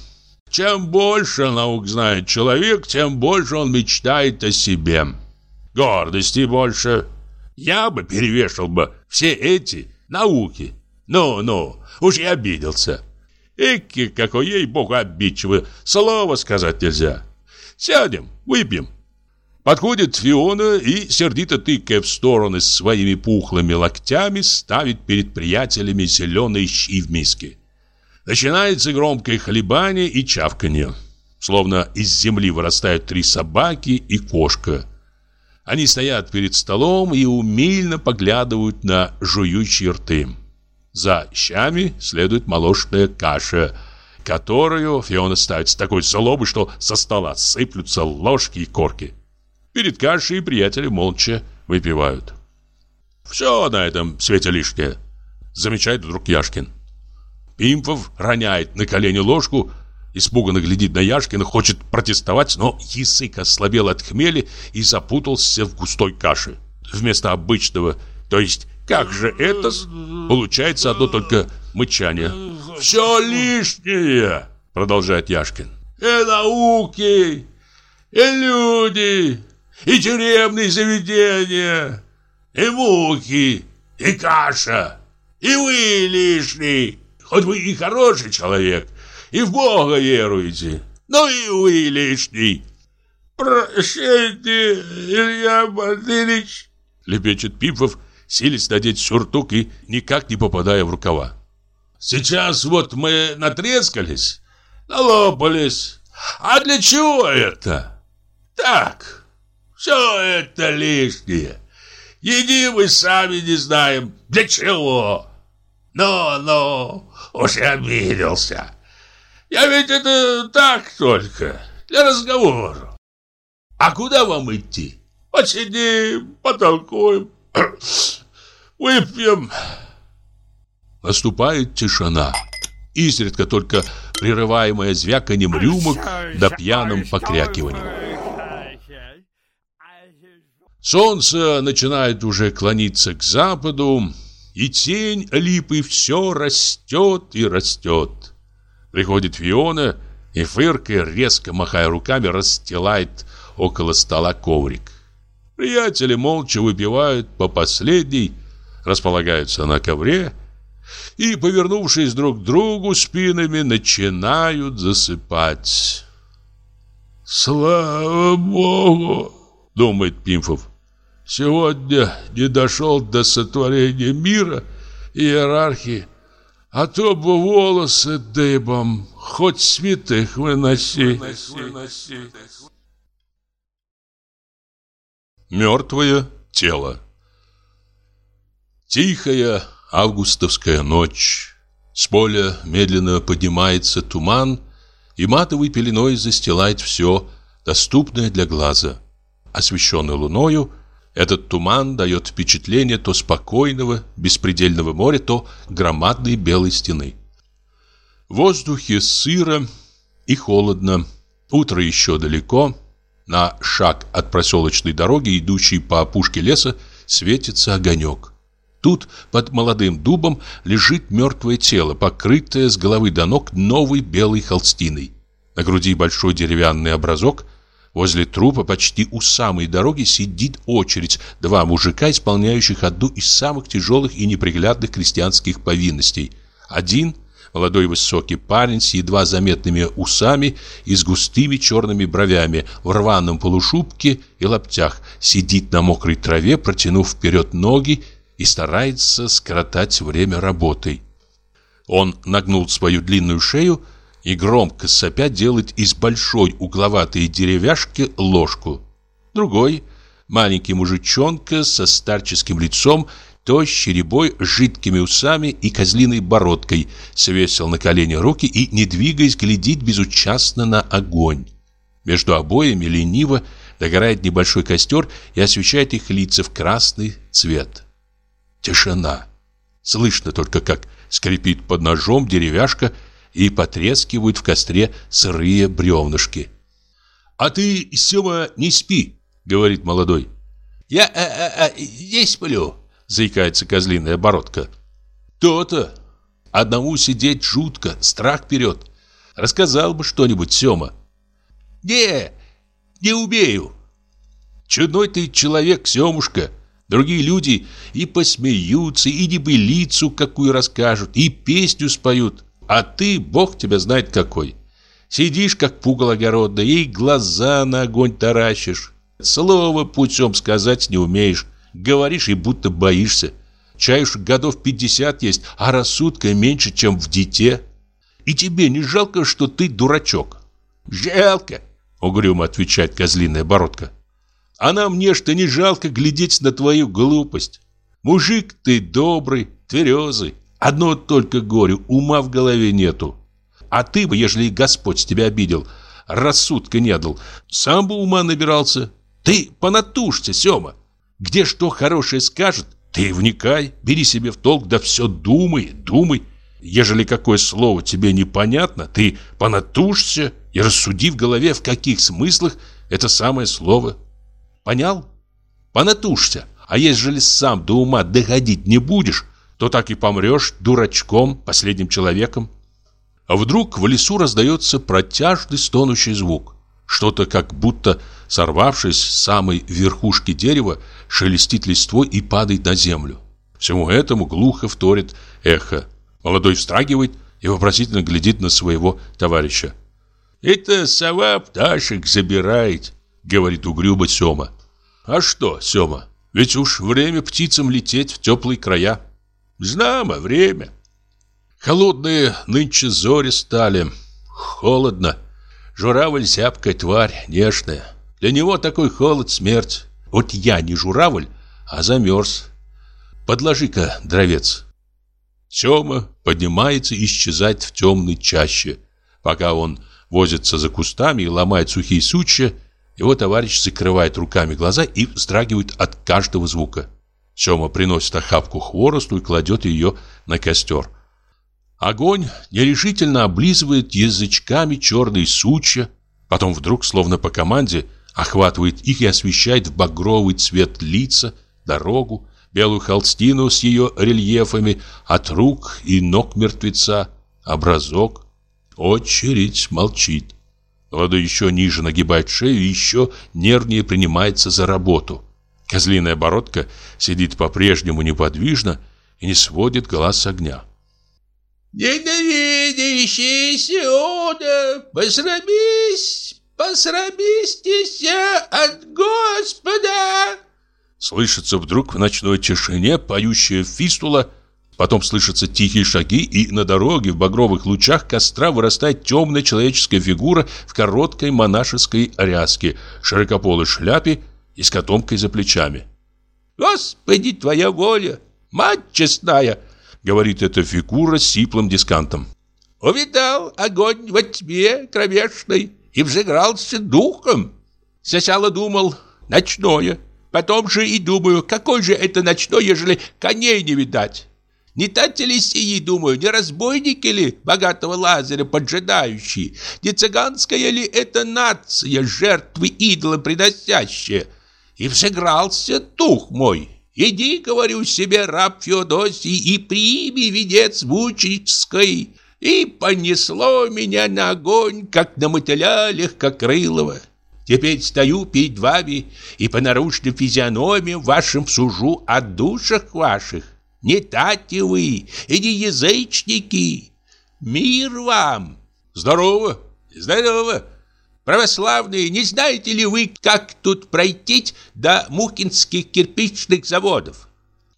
Чем больше наук знает человек, тем больше он мечтает о себе. Гордости больше. Я бы перевешал бы все эти науки. Ну-ну, уж я обиделся. Эки, какой ей-богу обидчивый, слова сказать нельзя. Сядем, выпьем. Подходит Фиона и, сердито тыкая в стороны своими пухлыми локтями, ставит перед приятелями зеленые щи в миске. Начинается громкое хлебание и чавканье. Словно из земли вырастают три собаки и кошка. Они стоят перед столом и умильно поглядывают на жующие рты. За щами следует молочная каша, которую Фиона ставит с такой злобой, что со стола сыплются ложки и корки. Перед кашей приятели молча выпивают. «Все на этом свете лишнее», — замечает вдруг Яшкин. Пимпов роняет на колени ложку, испуганно глядит на Яшкина, хочет протестовать, но язык ослабел от хмели и запутался в густой каше. Вместо обычного, то есть как же это, получается одно только мычание. «Все лишнее», — продолжает Яшкин. «И науки, и люди, и тюремные заведения, и муки, и каша, и вы лишний. Хоть вы и хороший человек, и в Бога веруете, но и вы лишний. Прощайте, Илья Батырич, лепечет Пипов, силясь надеть сюртук и никак не попадая в рукава. Сейчас вот мы натрескались, налопались. А для чего это? Так, все это лишнее. Едим мы сами не знаем, для чего. Ну-ну, уж я обиделся. Я ведь это так только, для разговора. А куда вам идти? Посидим, потолкуем, (clears throat) выпьем. Наступает тишина. Изредка только прерываемая звяканием рюмок да пьяным покрякиванием. Солнце начинает уже клониться к западу, и тень липы все растет и растет. Приходит Фиона и, фыркая, резко махая руками, расстилает около стола коврик. Приятели молча выпивают по последней, располагаются на ковре и, повернувшись друг к другу спинами, начинают засыпать. «Слава Богу!» — думает Пимфов. Сегодня не дошел до сотворения мира и иерархии, а то бы волосы дыбом, хоть святых выноси. Мертвое тело Тихая августовская ночь. С поля медленно поднимается туман, и матовой пеленой застилает все, доступное для глаза. Освещенный луною, этот туман дает впечатление то спокойного, беспредельного моря, то громадной белой стены. В воздухе сыро и холодно. Утро еще далеко. На шаг от проселочной дороги, идущей по опушке леса, светится огонек. Тут, под молодым дубом, лежит мертвое тело, покрытое с головы до ног новой белой холстиной. На груди большой деревянный образок. Возле трупа, почти у самой дороги, сидит очередь. Два мужика, исполняющих одну из самых тяжелых и неприглядных крестьянских повинностей. Один молодой высокий парень с едва заметными усами и с густыми черными бровями, в рваном полушубке и лаптях, сидит на мокрой траве, протянув вперед ноги и старается скоротать время работой. Он нагнул свою длинную шею и громко сопя делает из большой угловатой деревяшки ложку. Другой, маленький мужичонка со старческим лицом, тощий рябой, жидкими усами и козлиной бородкой, свесил на колени руки и, не двигаясь, глядит безучастно на огонь. Между обоями лениво догорает небольшой костер и освещает их лица в красный цвет. Тишина. Слышно только, как скрипит под ножом деревяшка и потрескивают в костре сырые бревнышки. «А ты, Сема, не спи», — говорит молодой. «Я а, а, а, не сплю», — заикается козлиная бородка. «То-то! Одному сидеть жутко, страх вперед. Рассказал бы что-нибудь, Сема». «Не, не умею». «Чудной ты человек, Семушка», Другие люди и посмеются, и небылицу какую расскажут, и песню споют. А ты, бог тебя знает какой. Сидишь, как пугал огородный, и глаза на огонь таращишь. Слово путем сказать не умеешь. Говоришь и будто боишься. Уж годов пятьдесят есть, а рассудка меньше, чем в дите. И тебе не жалко, что ты дурачок? Жалко, угрюмо отвечает козлиная бородка. А нам нечто не жалко глядеть на твою глупость. Мужик ты добрый, тверезый. Одно только горе, ума в голове нету. А ты бы, ежели Господь тебя обидел, рассудка не дал, сам бы ума набирался. Ты понатушься, Сема. Где что хорошее скажет, ты вникай, бери себе в толк, да все думай, думай. Ежели какое слово тебе непонятно, ты понатушься и рассуди в голове, в каких смыслах это самое слово Понял? Понатушься. А ежели сам до ума доходить не будешь, то так и помрешь дурачком, последним человеком. А вдруг в лесу раздается протяжный стонущий звук. Что-то как будто, сорвавшись с самой верхушки дерева, шелестит листвой и падает на землю. Всему этому глухо вторит эхо. Молодой встрагивает и вопросительно глядит на своего товарища. «Это сова пташек забирает», — говорит угрюмо Сёма. «А что, Сёма, ведь уж время птицам лететь в теплые края». «Знамо время». Холодные нынче зори стали. Холодно. Журавль зябкая тварь, нежная. Для него такой холод смерть. Вот я не журавль, а замерз. Подложи-ка дровец. Сёма поднимается и исчезает в темной чаще. Пока он возится за кустами и ломает сухие сучья, его товарищ закрывает руками глаза и вздрагивает от каждого звука. Сёма приносит охапку хворосту и кладет ее на костер. Огонь нерешительно облизывает язычками черные сучья, потом вдруг, словно по команде, охватывает их и освещает в багровый цвет лица, дорогу, белую холстину с ее рельефами от рук и ног мертвеца, образок. Очередь молчит. Лада еще ниже нагибает шею и еще нервнее принимается за работу. Козлиная бородка сидит по-прежнему неподвижно и не сводит глаз с огня. «Ненавидящий Сиона, посрамись, посрамись от Господа!» Слышится вдруг в ночной тишине поющая фистула – Потом слышатся тихие шаги, и на дороге в багровых лучах костра вырастает темная человеческая фигура в короткой монашеской ряске, широкополой шляпе и с котомкой за плечами. «Господи, твоя воля! Мать честная!» — говорит эта фигура с сиплым дискантом. «Увидал огонь во тьме кромешной и взыгрался духом. Сначала думал, ночное, потом же и думаю, какой же это ночной, ежели коней не видать». Не тати ли сии, думаю, не разбойники ли богатого Лазаря поджидающие? Не цыганская ли это нация, жертвы идола приносящая? И взыгрался дух мой, Иди, говорю себе, раб Феодосий, и прими венец мученической. И понесло меня на огонь, как на мотыля легкокрылого. Теперь стою перед вами и по наружным физиономиям вашим сужу о душах ваших. Не тати вы и не язычники. Мир вам! Здорово! Здорово! Православные, не знаете ли вы, как тут пройти до Мухинских кирпичных заводов?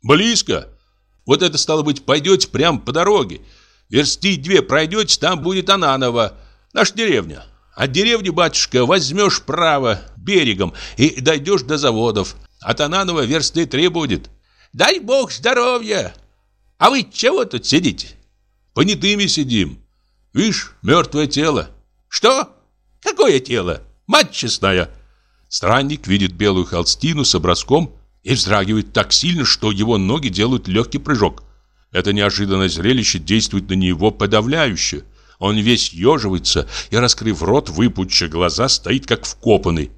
Близко. Вот это, стало быть, пойдете прямо по дороге. Версты две пройдете, там будет Ананова, наша деревня. От деревни, батюшка, возьмешь право берегом и дойдешь до заводов. От Ананова версты три будет. Дай бог здоровья! А вы чего тут сидите? Понятыми сидим. Видишь, мертвое тело. Что? Какое тело? Мать честная!» Странник видит белую холстину с образком и вздрагивает так сильно, что его ноги делают легкий прыжок. Это неожиданное зрелище действует на него подавляюще. Он весь еживается и, раскрыв рот, выпучив глаза, стоит как вкопанный.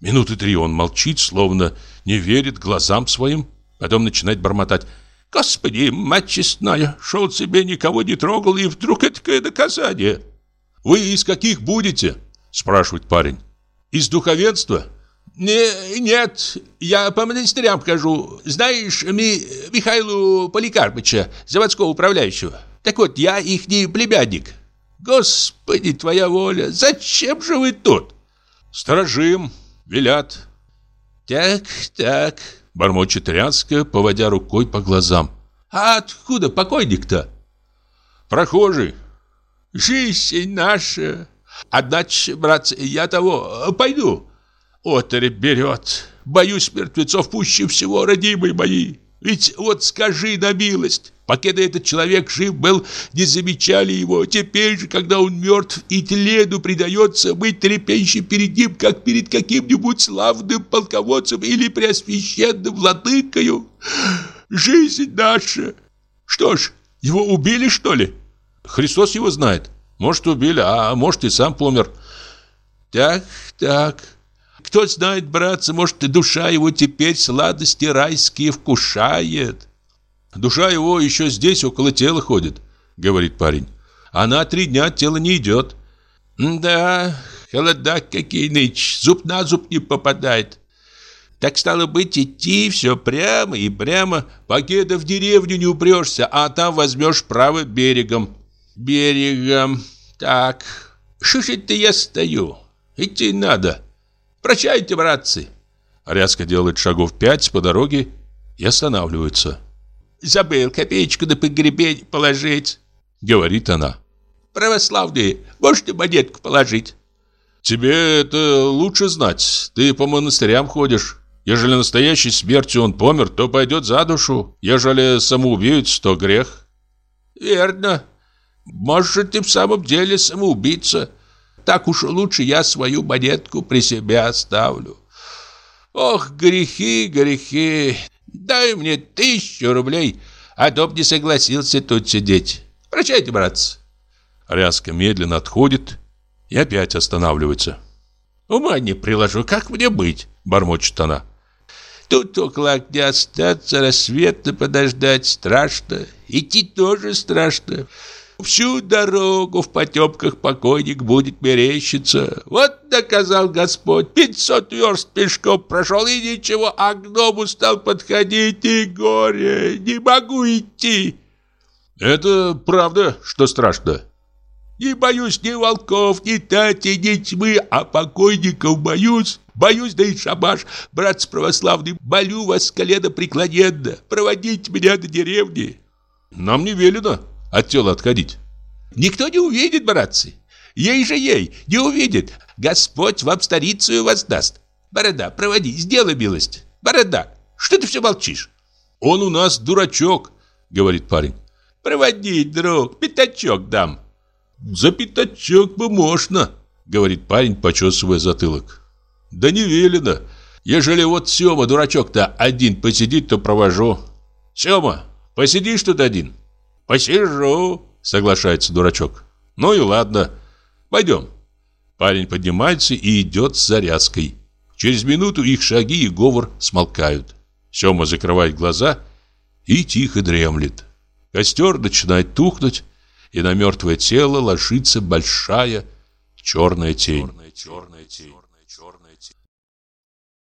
Минуты три он молчит, словно не верит глазам своим. Потом начинает бормотать. «Господи, мать честная, шел себе, никого не трогал, и вдруг это такое наказание!» «Вы из каких будете?» Спрашивает парень. Из духовенства? Не, нет, я по монастырям хожу. Знаешь, ми, Михаилу Поликарпыча, заводского управляющего. Так вот, я ихний племянник. Господи, твоя воля, зачем же вы тут? Сторожим, велят. Так, так, бормочет Рянская, поводя рукой по глазам. А откуда покойник-то? Прохожий. Жизнь наша, Одначе, братцы, я того, пойду. Оторопь берет. Боюсь мертвецов пуще всего, родимые мои. Ведь вот скажи на милость, пока этот человек жив был, не замечали его. Теперь же, когда он мертв и тлену предается, мы трепещем перед ним, как перед каким-нибудь славным полководцем или преосвященным владыкою. Жизнь наша. Что ж, его убили, что ли? Христос его знает. Может, убили, а может, и сам помер. Так, так. Кто знает, братцы, может, и душа его теперь сладости райские вкушает. Душа его еще здесь, около тела ходит, говорит парень. Она три дня от тела не идет. Да, холода какие нынче, зуб на зуб не попадает. Так стало быть, идти все прямо и прямо, пока в деревню не упрешься, а там возьмешь право берегом берегом. Так, это я стою? Идти надо. Прощайте, братцы. Рязко делает шагов пять по дороге и останавливается. Забыл копеечку на погребень положить, говорит она. Православные, можете монетку положить? Тебе это лучше знать. Ты по монастырям ходишь. Ежели настоящей смертью он помер, то пойдет за душу. Ежели самоубийц, то грех. Верно. Может, ты в самом деле самоубийца. Так уж лучше я свою монетку при себе оставлю. Ох, грехи, грехи. Дай мне тысячу рублей, а б не согласился тут сидеть. Прощайте, братцы. Рязко медленно отходит и опять останавливается. Ума не приложу, как мне быть, бормочет она. Тут около огня остаться, рассвета подождать страшно. Идти тоже страшно. Всю дорогу в потемках покойник будет мерещиться. Вот доказал Господь, пятьсот верст пешком прошел и ничего, а к дому стал подходить и горе, не могу идти. Это правда, что страшно? Не боюсь ни волков, ни тати, ни тьмы, а покойников боюсь. Боюсь, да и шабаш, братцы православный, молю вас с колена преклоненно, проводите меня до деревни. Нам не велено от тела отходить. Никто не увидит, братцы. Ей же ей, не увидит. Господь вам старицу воздаст. Борода, проводи, сделай милость. Борода, что ты все молчишь? Он у нас дурачок, говорит парень. Проводи, друг, пятачок дам. За пятачок бы можно, говорит парень, почесывая затылок. Да не велено. Ежели вот Сёма, дурачок-то, один посидит, то провожу. Сёма, посидишь тут один? «Посижу», — соглашается дурачок. «Ну и ладно. Пойдем». Парень поднимается и идет с зарядской. Через минуту их шаги и говор смолкают. Сема закрывает глаза и тихо дремлет. Костер начинает тухнуть, и на мертвое тело ложится большая черная тень.